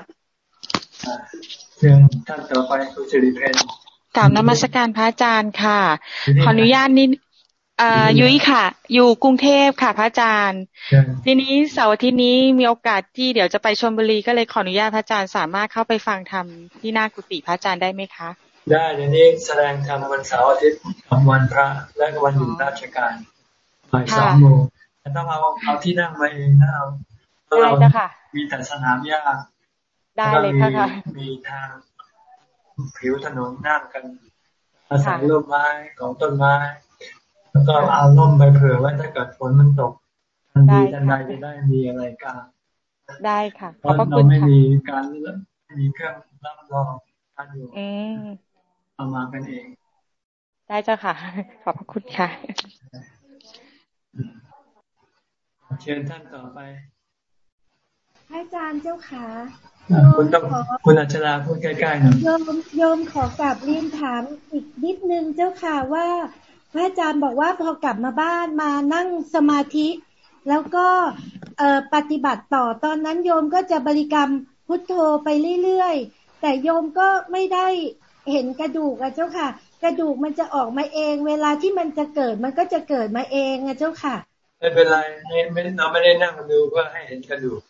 เชิญท่านต่อไปคุณสิริเพนกล่าวนมัสการพระอาจารย์ค่ะ ขออนุญาตนิดยุ้ยค่ะ อยู่กรุงเทพค่ะ พระอาจารย์ ทีนี้เสาร์อาทิตย์นี้มีโอกาสที่เดี๋ยวจะไปชลบุรีก็เลยขออนุญาตพระอาจารย์สามารถเข้าไปฟังธรรมที่หน้ากุฏิพระอาจารย์ได้ไหมคะ ได้เดี๋ยวนี้แสดงธรรมวันเสาร์อาทิตย์กับวันพระและวันหยุดราชการบ่ายสองโมงแต่ต้องเอาเอาที่นั่งมาเองนะเอา ได้จ้ะค่ะ มีแต่สนามหญ้าได้เลยค่ะมีทางผิวถนนนั่งกันอาศัยร่มไม้ของต้นไม้ แล้วก็เอาร่มไปเผื่อไว้ถ้าเกิดฝนมันตกทันทีทันใดจะได้มีอะไรกันได้ค่ะเพราะเราไม่มีการมีเครื่องรับรองท่านอยู่เอามากันเอง ได้เจ้าค่ะ ขอบพระคุณค่ะเชิญท่านต่อไป อาจารย์เจ้าขาคุณต้องคุณอัชราพูดใกล้ๆหน่อยโยมโยมขอกลับเรียนถามอีกนิดนึงเจ้าค่ะว่าพระอาจารย์บอกว่าพอกลับมาบ้านมานั่งสมาธิ แล้วก็เอปฏิบัติต่อตอนนั้นโยมก็จะบริกรรมพุทโธไปเรื่อยๆ แต่โยมก็ไม่ได้เห็นกระดูกอะเจ้าค่ะ กระดูกมันจะออกมาเอง เวลาที่มันจะเกิดมันก็จะเกิดมาเองอะเจ้าค่ะ ไม่เป็นไรไม่เราไม่ได้นั่งดูเพื่อให้เห็นกระดูก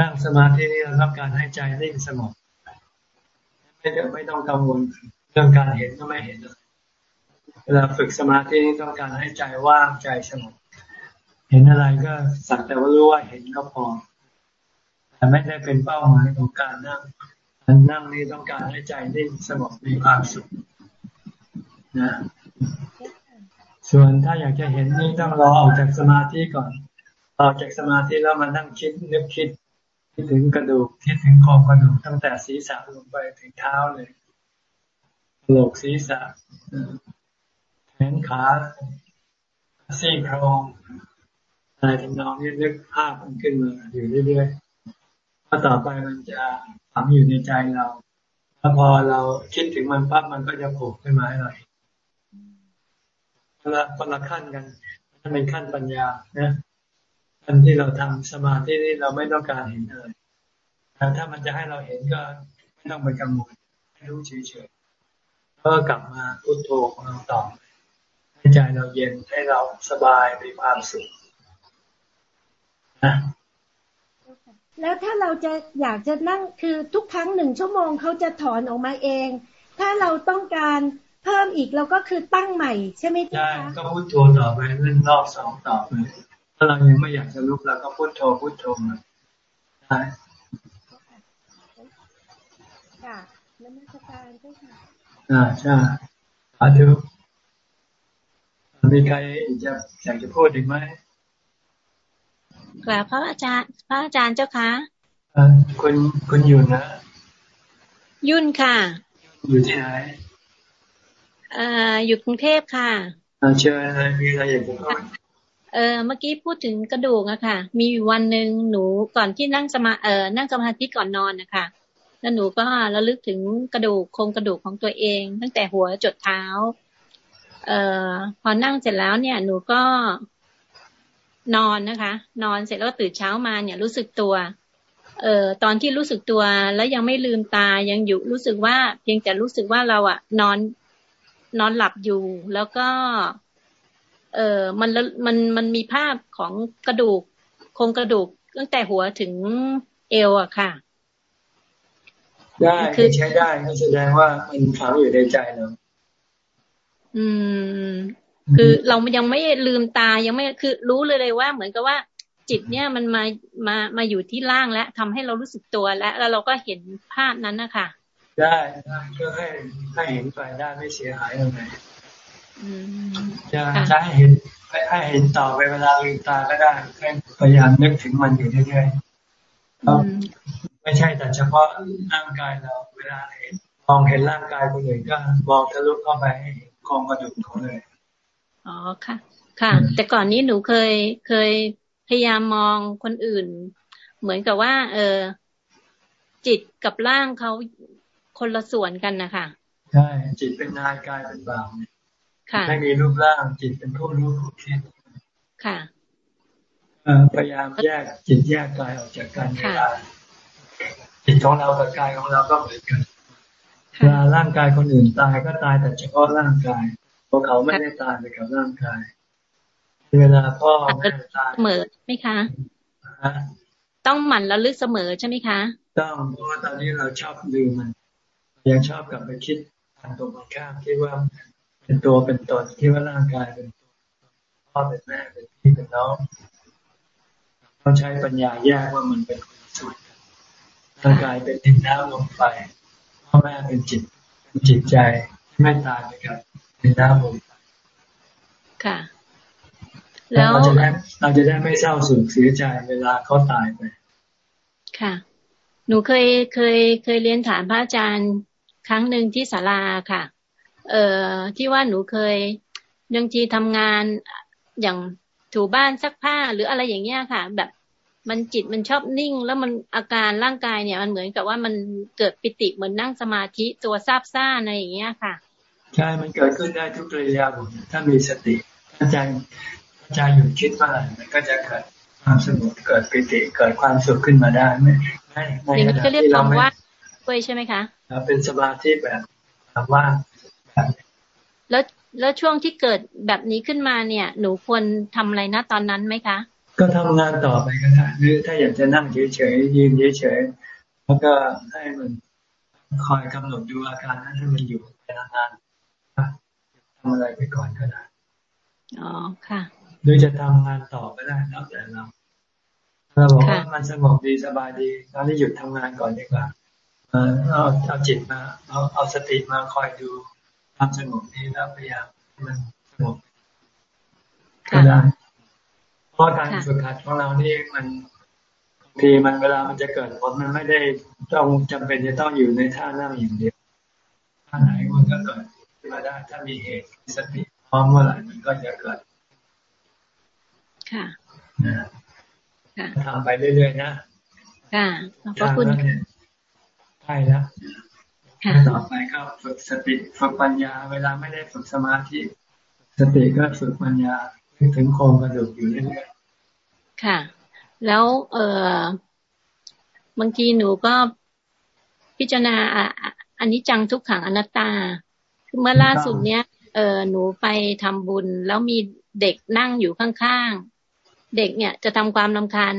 นั่งสมาธินี่เราต้องการให้ใจนิ่งสงบไม่ไม่ต้องกังวลเรื่องการเห็นก็ไม่เห็นเวลาฝึกสมาธินี่ต้องการให้ใจว่างใจสงบเห็นอะไรก็สักแต่ว่ารู้ว่าเห็นก็พอแต่ไม่ได้เป็นเป้าหมายของการนั่งการนั่งนี่ต้องการให้ใจนิ่งสงบมีความสุขนะส่วนถ้าอยากจะเห็นนี่ต้องรอออกจากสมาธิก่อนออกจากสมาธิแล้วมานั่งคิดนึกคิด คิดถึงกระดูกคิดถึงโครงกระดูกตั้งแต่ศีรษะลงไปถึงเท้าเลยโหลกศีรษะแขนขาซี่โครงอะไรทำนองนี้นึกภาพมันขึ้นมาอยู่เรื่อยๆพอต่อไปมันจะฝังอยู่ในใจเราแล้วพอเราคิดถึงมันปั๊บมันก็จะโผล่ขึ้นมาให้เราคนละคนละขั้นกันมันเป็นขั้นปัญญานะ ขั้นที่เราทำสมาธินี่เราไม่ต้องการเห็นเลยแต่ถ้ามันจะให้เราเห็นก็ไม่ต้องไปกังวลให้รู้เฉยๆก็กลับมาพุทโธของเราต่อให้ใจเราเย็นให้เราสบายมีความสุขนะแล้วถ้าเราจะอยากจะนั่งคือทุกครั้งหนึ่งชั่วโมงเขาจะถอนออกมาเอง ถ้าเราต้องการเพิ่มอีกเราก็คือตั้งใหม่ ใช่ไหมจ๊ะใช่ก็พุทโธต่อไปเล่นรอบสองต่อไป ถ้าเรายังไม่อยากจะลุกเราก็พุทโธพุทโธมาได้ค่ะนมัสการเจ้าค่ะอ่าใช่สาธุมีใครจะอยากจะพูดอีกไหมกราบพระอาจารย์ พระอาจารย์เจ้าคะคุณคุณอยู่นะ ยุ่นค่ะ อยู่ที่ไหนอ่าอยู่กรุงเทพค่ะเชิญอะไรมีอะไรอยากจะพูด เออเมื่อกี้พูดถึงกระดูกอะค่ะ มีวันหนึ่งหนูก่อนที่นั่งสมาเออนั่งสมาธิก่อนนอนนะคะแล้วหนูก็ระลึกถึงกระดูกโครงกระดูกของตัวเอง ตั้งแต่หัวจดเท้า เอ่อพอนั่งเสร็จแล้วเนี่ย หนูก็นอนนะคะ นอนเสร็จแล้วตื่นเช้ามาเนี่ยรู้สึกตัว เอ่อตอนที่รู้สึกตัวแล้วยังไม่ลืมตายังอยู่รู้สึกว่า เพียงแต่รู้สึกว่าเราอะนอนนอนหลับอยู่ แล้วก็ เอ่อมันมันมันมีภาพของกระดูกโครงกระดูกตั้งแต่หัวถึงเอวอะค่ะ ได้คือใช้ได้ก็แสดงว่ามันฝังอยู่ในใจเราอืม คือเรายังไม่ลืมตายังไม่คือรู้เลยเลยว่า เหมือนกับว่า จิตเนี่ยมันมามามาอยู่ที่ล่างแล้วทำให้เรารู้สึกตัวแล้วแล้วเราก็เห็นภาพนั้นนะคะได้ได้ก็ให้ให้เห็นไปได้ไม่เสียหายตรงไหน จะจะให้เห็นให้เห็นต่อไปเวลาลืมตาก็ได้ให้พยายามนึกถึงมันอยู่เรื่อยๆไม่ใช่แต่เฉพาะร่างกายเรา เวลาเห็นมองเห็นร่างกายคนอื่นก็มองทะลุเข้าไปให้เห็นกองกระดูกเขาเลยอ๋อค่ะ ค่ะ แต่ก่อนนี้หนูเคยเคยพยายามมองคนอื่น เหมือนกับว่า เออ จิตกับร่างเขาคนละส่วนกันนะคะใช่จิตเป็นนายกายเป็นบ่าวค่ะ ไม่มีรูปร่างจิตเป็นผู้รู้ผู้คิดค่ะพยายามแยกจิตแยกกายออกจากกันเวลาจิตของเรากับกายของเราก็เหมือนกันเวลาร่างกายคนอื่นตายก็ตายแต่เฉพาะร่างกายพวกเขาไม่ได้ตายไปกับร่างกาย เวลาพ่อแม่ตายเสมอไหมคะ ต้องหมั่นระลึกเสมอใช่ไหมคะ ต้องเพราะว่าตอนนี้เราชอบลืมมัน ยังชอบกลับไปคิดทางตรงกันข้ามคิดว่า เป็นตัวเป็นตนคิดว่าร่างกายเป็นพ่อเป็นแม่เป็นพี่เป็นน้องต้องใช้ปัญญาแยกว่ามันเป็นคนส่วนร่างกายเป็นดินน้ำลมไฟพพ่อแม่เป็นจิตเป็นจิตใจไม่ตายไปกับในน้ำลมค่ะ แล้วเราจะได้เราจะได้ไม่เศร้าสุกเสียใจเวลาเขาตายไป ค่ะ หนูเคยเคยเคยเรียนถามพระอาจารย์ครั้งหนึ่งที่ศาลาค่ะ เอ่อที่ว่าหนูเคยบางทีทำงานอย่างถูบ้านซักผ้าหรืออะไรอย่างเงี้ยค่ะ แบบมันจิตมันชอบนิ่ง แล้วมันอาการร่างกายเนี่ย มันเหมือนกับว่ามันเกิดปิติเหมือนนั่งสมาธิตัวซาบซ่าอะไรอย่างเงี้ยค่ะ ใช่มันเกิดขึ้นได้ทุกระยะบทถ้ามีสติถ้าใจใจหยุดคิดเมื่อไหร่มันก็จะเกิดความสงบเกิดปิติเกิดความสุขขึ้นมาได้ไม่ไม่ในขณะที่เราไม่ด้วยใช่ไหมคะเป็นสมาธิแบบว่าง แล้วแล้วช่วงที่เกิดแบบนี้ขึ้นมาเนี่ย หนูควรทำอะไรนะตอนนั้นไหมคะ ก็ทำงานต่อไปก็ได้หรือถ้าอยากจะนั่งเฉยๆยืนเฉยๆแล้วก็ให้มันคอยกำหนดดูอาการนั้นให้มันอยู่ไปนานๆทำอะไรไปก่อนก็ได้อ๋อค่ะหรือจะทำงานต่อก็ได้แล้วแต่เราเราบอกว่ามันสงบดีสบายดีตอนนี้หยุดทำงานก่อนดีกว่าเอาเอาจิตมาเอาเอาสติมาคอยดู ความสงบนี้แล้วพยายามมันสงบก็ได้เพราะการฝึกหัดของเรานี่มันบางทีมันเวลามันจะเกิดผลมันไม่ได้ต้องจำเป็นจะต้องอยู่ในท่านั่งอย่างเดียวท่าไหนมันก็เกิดมาได้ถ้ามีเหตุสติพร้อมเมื่อไหร่มันก็จะเกิด ค่ะนะทำไปเรื่อยๆนะ ค่ะขอบคุณใช่แล้ว ต่อไปก็ฝึกสติฝึกปัญญา เวลาไม่ได้ฝึกสมาธิ สติก็ฝึกปัญญาถึงโครงกระดูกอยู่เรื่อยๆค่ะ แล้วเออบางทีหนูก็พิจารณาอันนี้จังทุกขังอนัตตาคือเมื่อล่าสุดเนี้ยเออหนูไปทำบุญ แล้วมีเด็กนั่งอยู่ข้างๆ เด็กเนี่ยจะทำความลำคาญ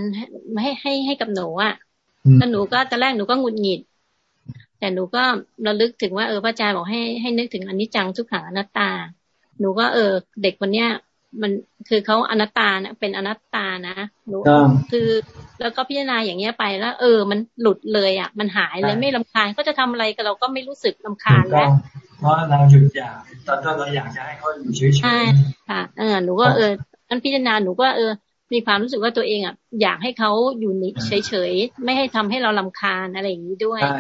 ให้ให้ให้กับหนูอะแล้วหนูก็ตอนแรกหนูก็หงุดหงิด แต่หนูก็ระลึกถึงว่าเออพระอาจารย์บอกให้ให้นึกถึงอนิจจังทุกขังอนัตตา หนูก็เออ เด็กคนเนี้ยมันคือเขาอนัตตาเนี่ยเป็นอนัตตานะหนูคือ แล้วก็พิจารณาอย่างเงี้ยไปแล้ว เออ มันหลุดเลยอะ มันหายเลยไม่ลำคาญก็จะทำอะไรกับเราก็ไม่รู้สึกลำคาญแล้วเพราะเราหยุดอยากตอนต้นเราอยากจะให้เขาอยู่เฉยๆใช่ค่ะเออหนูก็เออนันพิจารณาหนูก็เออ มีความรู้สึกว่าตัวเองอะอยากให้เขาอยู่เฉยๆไม่ให้ทำให้เราลำคาญอะไรอย่างนี้ด้วยเรา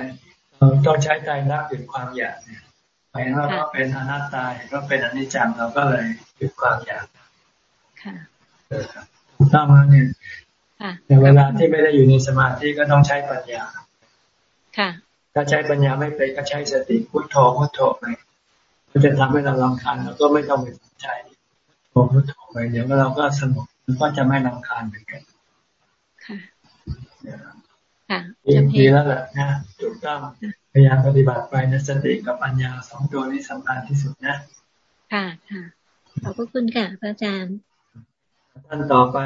ต้องใช้ใจรักหยุดความอยากเนี่ยไปเราก็เป็นอนัตตาก็เป็นอนิจจังเราก็เลยหยุดความอยากค่ะถูกต้องแล้วเนี่ยแต่เวลาที่ไม่ได้อยู่ในสมาธิก็ต้องใช้ปัญญา ค่ะ ถ้าใช้ปัญญาไม่เป็นก็ใช้สติพุทโธพุทโธไปก็จะทำให้เราลำคาญเราก็ไม่ต้องไปสนใจโธพุทโธไปเดี๋ยวเราก็สงบมันก็จะไม่ลำคาญเหมือนกัน ค่ะค่ะ ดีแล้วแหละนะถูกต้องพยายามปฏิบัติไปนะสติกับปัญญาสองตัวนี้สำคัญที่สุดนะ ค่ะค่ะขอบคุณค่ะพระอาจารย์ท่านต่อไป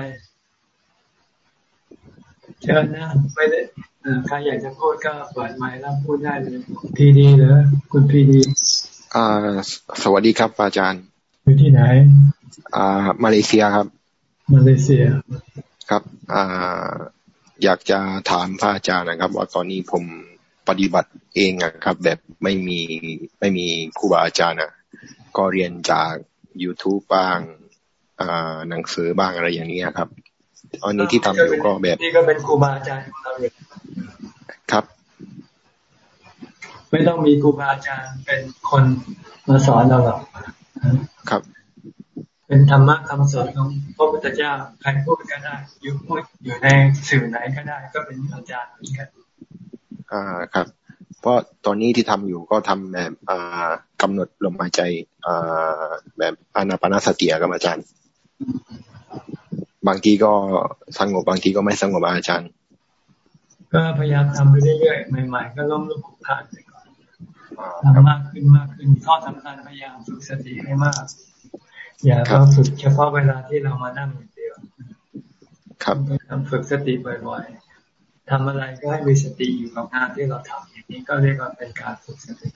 เชิญนะไม่ได้ใครอยากจะพูดก็เปิดไมค์แล้วพูดได้เลยพีดีเหรอคุณพีดีอ่าสวัสดีครับอาจารย์ อยู่ที่ไหน อ่า มาเลเซียครับ มาเลเซีย ครับ อ่า อยากจะถามพระอาจารย์นะครับ ว่าตอนนี้ผมปฏิบัติเองนะครับ แบบไม่มีไม่มีครูบาอาจารย์นะก็เรียนจาก YouTube บ้างหนังสือบ้างอะไรอย่างนี้ครับตอนนี้ที่ทำอยู่ก็แบบนี่ก็เป็นครูบาอาจารย์ของเราเลยครับ ไม่ต้องมีครูบาอาจารย์เป็นคนมาสอนเราหรอกครับ เป็นธรรมะคำสอนของพระพุทธเจ้าใครพูดก็ได้อยู่พูดอยู่ในสื่อไหนก็ได้ ก็เป็นอาจารย์เหมือนกันอ่าครับ เพราะตอนนี้ที่ทำอยู่ก็ทำแบบอ่ากำหนดลมหายใจอ่าแบบอนาปนาสติกับอาจารย์ บางทีก็สงบบางทีก็ไม่สงบอาจารย์ ก็พยายามทำไปเรื่อยๆใหม่ๆก็ล้มลุกคลุกคลานไปก่อนทำมากขึ้นมากขึ้นข้อสำคัญพยายามฝึกสติให้มาก อย่าต้องฝึกเฉพาะเวลาที่เรามานั่งอย่างเดียวครับทำฝึกสติบ่อยๆทำอะไรก็ให้มีสติอยู่กับงานที่เราทำอย่างนี้ก็เรียกว่าเป็นการฝึกสติ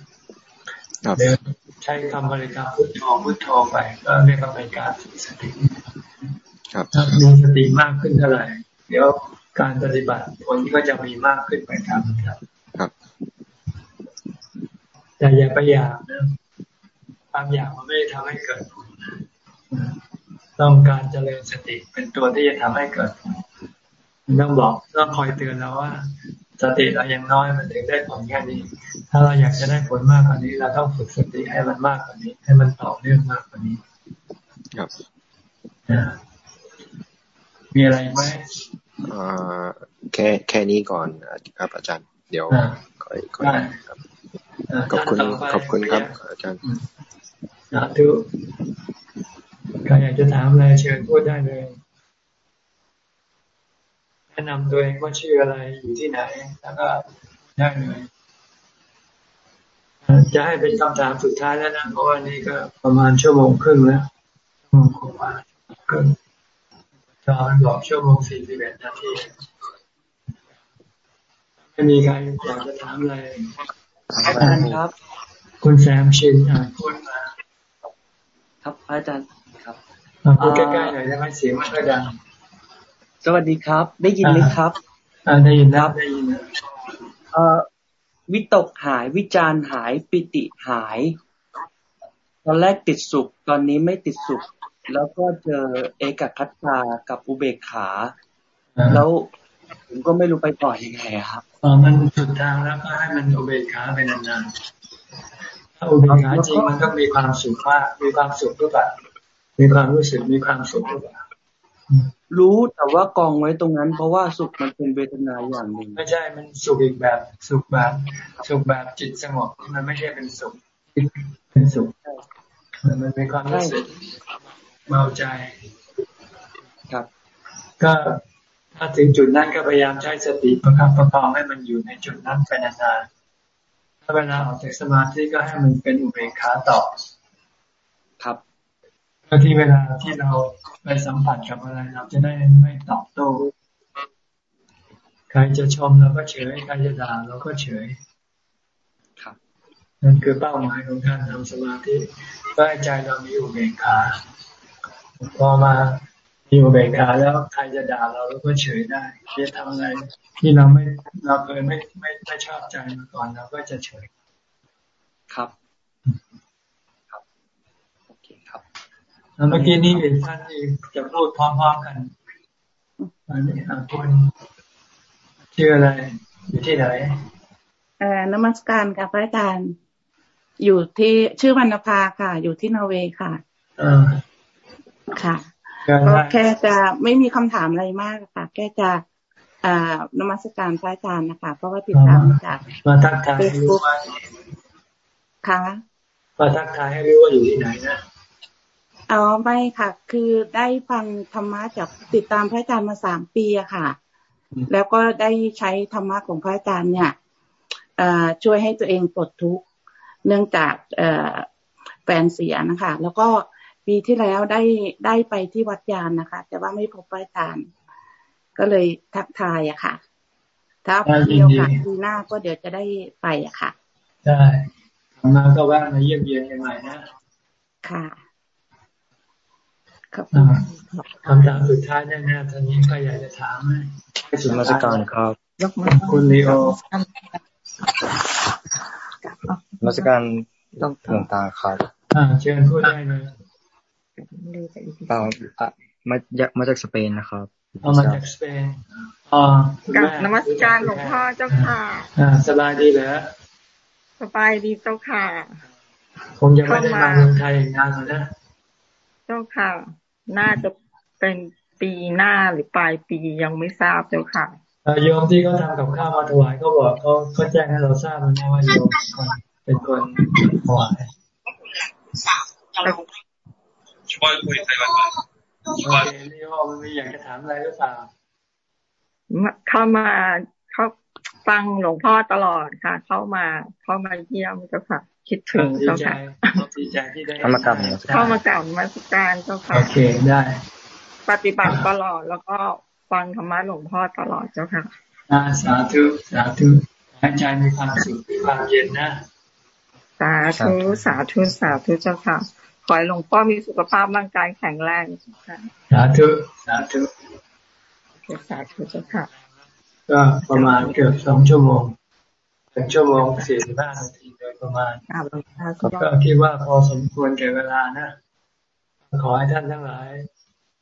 เดินใช้คำบริกรรมพุทโธพุทโธไปก็เรียกว่าเป็นการฝึกสติถ้ามีสติมากขึ้นเท่าไหร่เดี๋ยวการปฏิบัติผลก็จะมีมากขึ้นไปครับครับแต่อย่าไปอยากนะความอยากมันไม่ทำให้เกิดผล ต้องการเจริญสติเป็นตัวที่จะทำให้เกิดผลต้องบอกต้องคอยเตือนเราว่า สติเรายังน้อยมันถึงได้ผลแค่นี้ ถ้าเราอยากจะได้ผลมากกว่านี้ เราต้องฝึกสติให้มันมากกว่านี้ ให้มันต่อเนื่องมากกว่านี้ ครับมีอะไรไหมแค่แค่นี้ก่อนครับอาจารย์ เดี๋ยวค่อยค่อยครับขอบคุณขอบคุณครับ อาจารย์สาธุ ใครอยากจะถามอะไรเชิญพูดได้เลย แนะนำตัวเองว่าชื่ออะไรอยู่ที่ไหน แล้วก็ได้เลยจะให้เป็นคำถามสุดท้ายแล้วนะเพราะว่านี่ก็ประมาณชั่วโมงครึ่งแล้วชั่วโมงกว่าครึ่งจอนบอกชั่วโมงสี่สิบเอ็ดนาทีไม่มีใครอยากจะถามอะไรอาจารย์ครับ คุณแซมชินอ่านพูดมาครับอาจารย์ครับ พูดใกล้ๆหน่อยได้ไหมเสียงมันก็ดังสวัสดีครับ ได้ยินไหมครับอ่าได้ยินครับได้ยินเอ่อวิตกหายวิจารหายปิติหาย ตอนแรกติดสุข ตอนนี้ไม่ติดสุข แล้วก็เจอเอกคัตตากับอุเบกขา แล้วผมก็ไม่รู้ไปต่อยังไงครับอ๋อมันสุดทางแล้วก็ให้มันอุเบกขาไปนานๆถ้าอุเบกขาจริงมันต้องมีความสุขมากมีความสุขหรือเปล่า มีความรู้สึกมีความสุขหรือเปล่ารู้แต่ว่ากองไว้ตรงนั้น เพราะว่าสุขมันเป็นเวทนาอย่างหนึ่งไม่ใช่มันสุขอีกแบบสุขแบบสุขแบบจิตสงบมันไม่ใช่เป็นสุขเป็นสุขมันเป็นความรู้สึกเมาใจครับ ก็ถ้าถึงจุดนั้นก็พยายามใช้สติประคับประคองให้มันอยู่ในจุดนั้นไปนานๆถ้าเวลาออกจากสมาธิก็ให้มันเป็นอุเบกขาต่อครับ เพื่อที่เวลาที่เราไปสัมผัสกับอะไร เราจะได้ไม่ตอบโต้ใครจะชมเราก็เฉยใครจะด่าเราก็เฉยครับนั่นคือเป้าหมายของการทำสมาธิเพื่อให้ใจเรามีอุเบกขาพอมามีอุเบกขาแล้วใครจะด่าเราเราก็เฉยได้จะทำอะไรที่เราไม่เราเคยไม่ไม่ไม่ชอบใจมาก่อนเราก็จะเฉยครับครับโอเคครับ แล้วเมื่อกี้นี้เห็นท่านที่จะพูดพร้อมๆกันอันนี้คุณชื่ออะไร อยู่ที่ไหนเอ่อนมัสการค่ะพระอาจารย์อยู่ที่ชื่อวรรณภาค่ะ อยู่ที่นอร์เวย์ค่ะอ่าค่ะก็แค่จะไม่มีคำถามอะไรมากค่ะ แค่จะอ่านมัสการพระอาจารย์นะคะ เพราะว่าติดตามจากมาทักทายให้รู้ว่าค่ะมาทักทายให้รู้ว่าอยู่ที่ไหนนะ อ๋อไม่ค่ะ คือได้ฟังธรรมะจากติดตามพระอาจารย์มาสามปีอะค่ะ แล้วก็ได้ใช้ธรรมะของพระอาจารย์เนี่ยช่วยให้ตัวเองปลดทุกข์เนื่องจากแฟนเสียนะคะ แล้วก็ปีที่แล้วได้ได้ไปที่วัดยานนะคะ แต่ว่าไม่พบพระอาจารย์ก็เลยทักทายอะค่ะ ถ้ามีโอกาสปีหน้าก็เดี๋ยวจะได้ไปอะค่ะ ได้มาก็ว่ามาเยี่ยมเยียนกันใหม่นะค่ะ ครับคำถามสุดท้ายแน่ๆท่านนี้ก็อยากจะถามให้สุมาสการครับ คุณลีโอมาสการหลวงตาครับอ่าเชิญพูดได้เลยเปล่ามาจากมาจากสเปนนะครับเอามาจากสเปนอ๋อกับนมัสการหลวงพ่อเจ้าค่ะอ่าสบายดีเหรอสบายดีเจ้าค่ะคงยังไม่ได้มาเมืองไทยนานเลยนะ เจ้าค่ะ น่าจะเป็นปีหน้าหรือปลายปียังไม่ทราบเจ้าค่ะโยมที่เขาทำกับข้าวมาถวายเขาบอกเขาเขาแจ้งให้เราทราบนะว่าโยมเป็นคนถวายช่วยคุยใครบ้างโอเคนี่พ่อมันมีอยากจะถามอะไรหรือเปล่าเข้ามาเขาฟังหลวงพ่อตลอดค่ะ เข้ามาเข้ามาเยี่ยมเจ้าค่ะ คิดถึงเจ้าค่ะดีใจที่ได้เข้ามากรรมเข้ามากรรมมาสการเจ้าค่ะโอเคได้ ปฏิบัติตลอดแล้วก็ฟังธรรมะหลวงพ่อตลอดเจ้าค่ะสาธุสาธุให้ใจมีความสุขมีความเย็นนะสาธุสาธุสาธุเจ้าค่ะขอให้หลวงพ่อมีสุขภาพร่างกายแข็งแรงสาธุสาธุสาธุเจ้าค่ะ ก็ประมาณเกือบสองชั่วโมง เป็นชั่วโมงสี่สิบห้านาทีโดยประมาณก็คิดว่าพอสมควรแก่เวลานะ ขอให้ท่านทั้งหลาย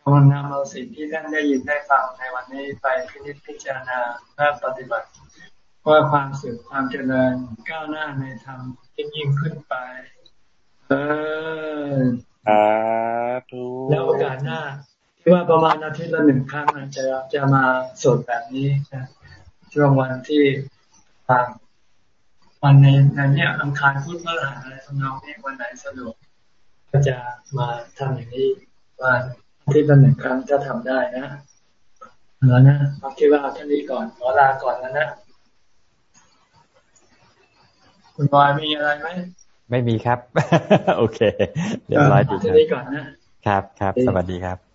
ภาวนำเอาสิ่งที่ท่านได้ยินได้ฟังในวันนี้ไปพิจิตพิจารณาและปฏิบัติว่าความสุขความเจริญก้าวหน้าในธรรมยิ่งยิ่งขึ้นไป เออแล้วโอกาสหน้าที่ว่าประมาณอาทิตย์ละหนึ่งครั้งจะจะมาสดแบบนี้นะช่วงวันที่ทาง วันในในเนี้ยอังคารพุธเมื่อไหร่อะไรทำนองนี้วันไหนสะดวก ก็จะมาทำอย่างนี้ว่าอาทิตย์ละหนึ่งครั้งจะทำได้นะแล้วนะผมคิดว่าท่านนี้ก่อนขอลาก่อนแล้วนะคุณบอยมีอะไรไหมไม่มีครับ โอเค เดี๋ยวร้อยดีครับท่านนี้ก่อนนะครับครับ สวัสดีครับ